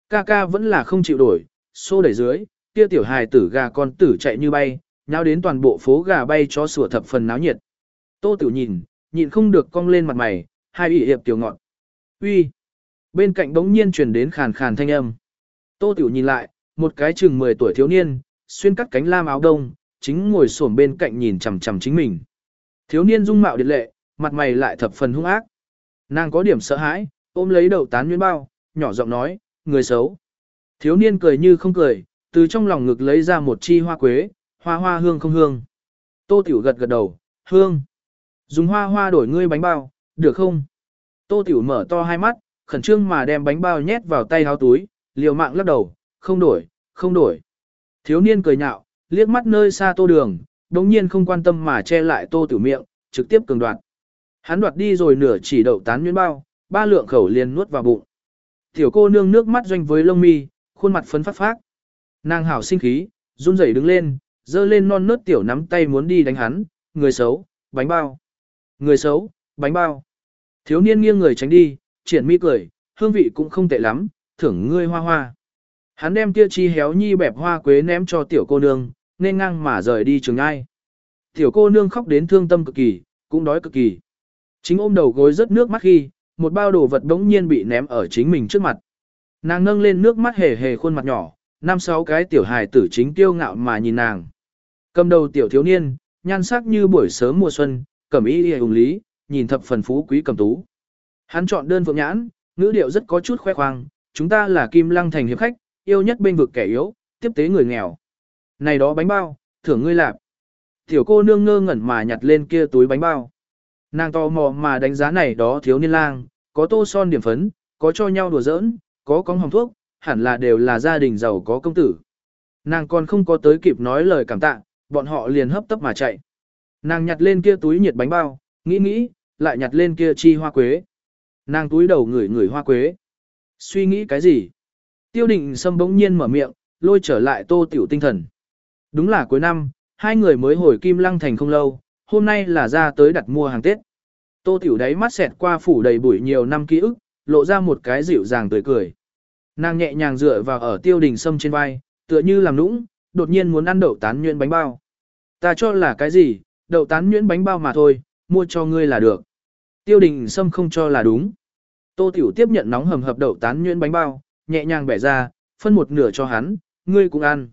Ca ca vẫn là không chịu đổi, xô đẩy dưới, kia tiểu hài tử gà con tử chạy như bay, nháo đến toàn bộ phố gà bay cho sủa thập phần náo nhiệt. Tô tiểu nhìn, nhịn không được cong lên mặt mày, hai ủy hiệp tiểu ngọn. Uy. Bên cạnh đống nhiên truyền đến khàn khàn thanh âm. Tô tiểu nhìn lại, một cái chừng 10 tuổi thiếu niên, xuyên cắt cánh lam áo đông, chính ngồi xổm bên cạnh nhìn chằm chằm chính mình. Thiếu niên dung mạo điệt lệ, mặt mày lại thập phần hung ác. Nàng có điểm sợ hãi, ôm lấy đầu tán nguyên bao, nhỏ giọng nói, người xấu. Thiếu niên cười như không cười, từ trong lòng ngực lấy ra một chi hoa quế, hoa hoa hương không hương. Tô Tiểu gật gật đầu, hương. Dùng hoa hoa đổi ngươi bánh bao, được không? Tô Tiểu mở to hai mắt, khẩn trương mà đem bánh bao nhét vào tay háo túi, liều mạng lắc đầu, không đổi, không đổi. Thiếu niên cười nhạo, liếc mắt nơi xa tô đường, đống nhiên không quan tâm mà che lại tô tử miệng, trực tiếp cường đoạt. Hắn đoạt đi rồi nửa chỉ đậu tán nhuyễn bao, ba lượng khẩu liền nuốt vào bụng. Tiểu cô nương nước mắt doanh với lông mi, khuôn mặt phấn phát phát. Nàng hảo sinh khí, run rẩy đứng lên, dơ lên non nớt tiểu nắm tay muốn đi đánh hắn, người xấu, bánh bao. Người xấu, bánh bao. Thiếu niên nghiêng người tránh đi, triển mi cười, hương vị cũng không tệ lắm, thưởng ngươi hoa hoa. Hắn đem kia chi héo nhi bẹp hoa quế ném cho tiểu cô nương, nên ngang mà rời đi trường ai. Tiểu cô nương khóc đến thương tâm cực kỳ, cũng đói cực kỳ. Chính ôm đầu gối rớt nước mắt khi, một bao đồ vật đống nhiên bị ném ở chính mình trước mặt. Nàng nâng lên nước mắt hề hề khuôn mặt nhỏ, năm sáu cái tiểu hài tử chính tiêu ngạo mà nhìn nàng. Cầm đầu tiểu thiếu niên, nhan sắc như buổi sớm mùa xuân, cẩm y y hùng lý, nhìn thập phần phú quý cầm tú. Hắn chọn đơn phượng nhãn, ngữ điệu rất có chút khoe khoang, chúng ta là kim lăng thành hiệp khách, yêu nhất bên vực kẻ yếu, tiếp tế người nghèo. Này đó bánh bao, thưởng ngươi lạp. Tiểu cô nương ngơ ngẩn mà nhặt lên kia túi bánh bao. Nàng to mò mà đánh giá này đó thiếu niên lang, có tô son điểm phấn, có cho nhau đùa giỡn, có cóng hồng thuốc, hẳn là đều là gia đình giàu có công tử. Nàng còn không có tới kịp nói lời cảm tạ, bọn họ liền hấp tấp mà chạy. Nàng nhặt lên kia túi nhiệt bánh bao, nghĩ nghĩ, lại nhặt lên kia chi hoa quế. Nàng túi đầu ngửi ngửi hoa quế. Suy nghĩ cái gì? Tiêu định sâm bỗng nhiên mở miệng, lôi trở lại tô tiểu tinh thần. Đúng là cuối năm, hai người mới hồi Kim Lăng Thành không lâu, hôm nay là ra tới đặt mua hàng Tết. Tô tiểu đáy mắt xẹt qua phủ đầy bụi nhiều năm ký ức, lộ ra một cái dịu dàng tươi cười. Nàng nhẹ nhàng dựa vào ở tiêu đình sâm trên vai, tựa như làm nũng, đột nhiên muốn ăn đậu tán nhuyễn bánh bao. Ta cho là cái gì, đậu tán nhuyễn bánh bao mà thôi, mua cho ngươi là được. Tiêu đình sâm không cho là đúng. Tô tiểu tiếp nhận nóng hầm hập đậu tán nhuyễn bánh bao, nhẹ nhàng bẻ ra, phân một nửa cho hắn, ngươi cũng ăn.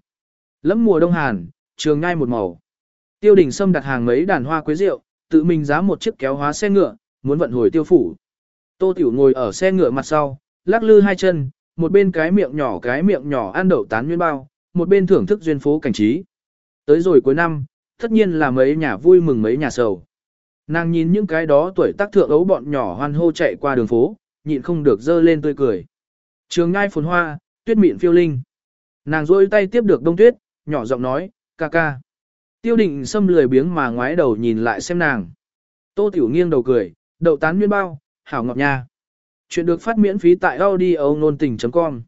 Lẫm mùa đông hàn, trường ngai một màu. Tiêu đình sâm đặt hàng mấy đàn hoa quế rượu, tự mình giá một chiếc kéo hóa xe ngựa, muốn vận hồi tiêu phủ. Tô tiểu ngồi ở xe ngựa mặt sau, lắc lư hai chân, một bên cái miệng nhỏ cái miệng nhỏ ăn đậu tán nguyên bao, một bên thưởng thức duyên phố cảnh trí. Tới rồi cuối năm, tất nhiên là mấy nhà vui mừng mấy nhà sầu. Nàng nhìn những cái đó tuổi tác thượng ấu bọn nhỏ hoan hô chạy qua đường phố, nhịn không được dơ lên tươi cười. Trường ngai phồn hoa, tuyết mịn phiêu linh. Nàng rôi tay tiếp được đông tuyết, nhỏ giọng nói, ca ca. Tiêu định xâm lười biếng mà ngoái đầu nhìn lại xem nàng. Tô tiểu nghiêng đầu cười, đậu tán nguyên bao, hảo ngọc nha. Chuyện được phát miễn phí tại audio nôn tình.com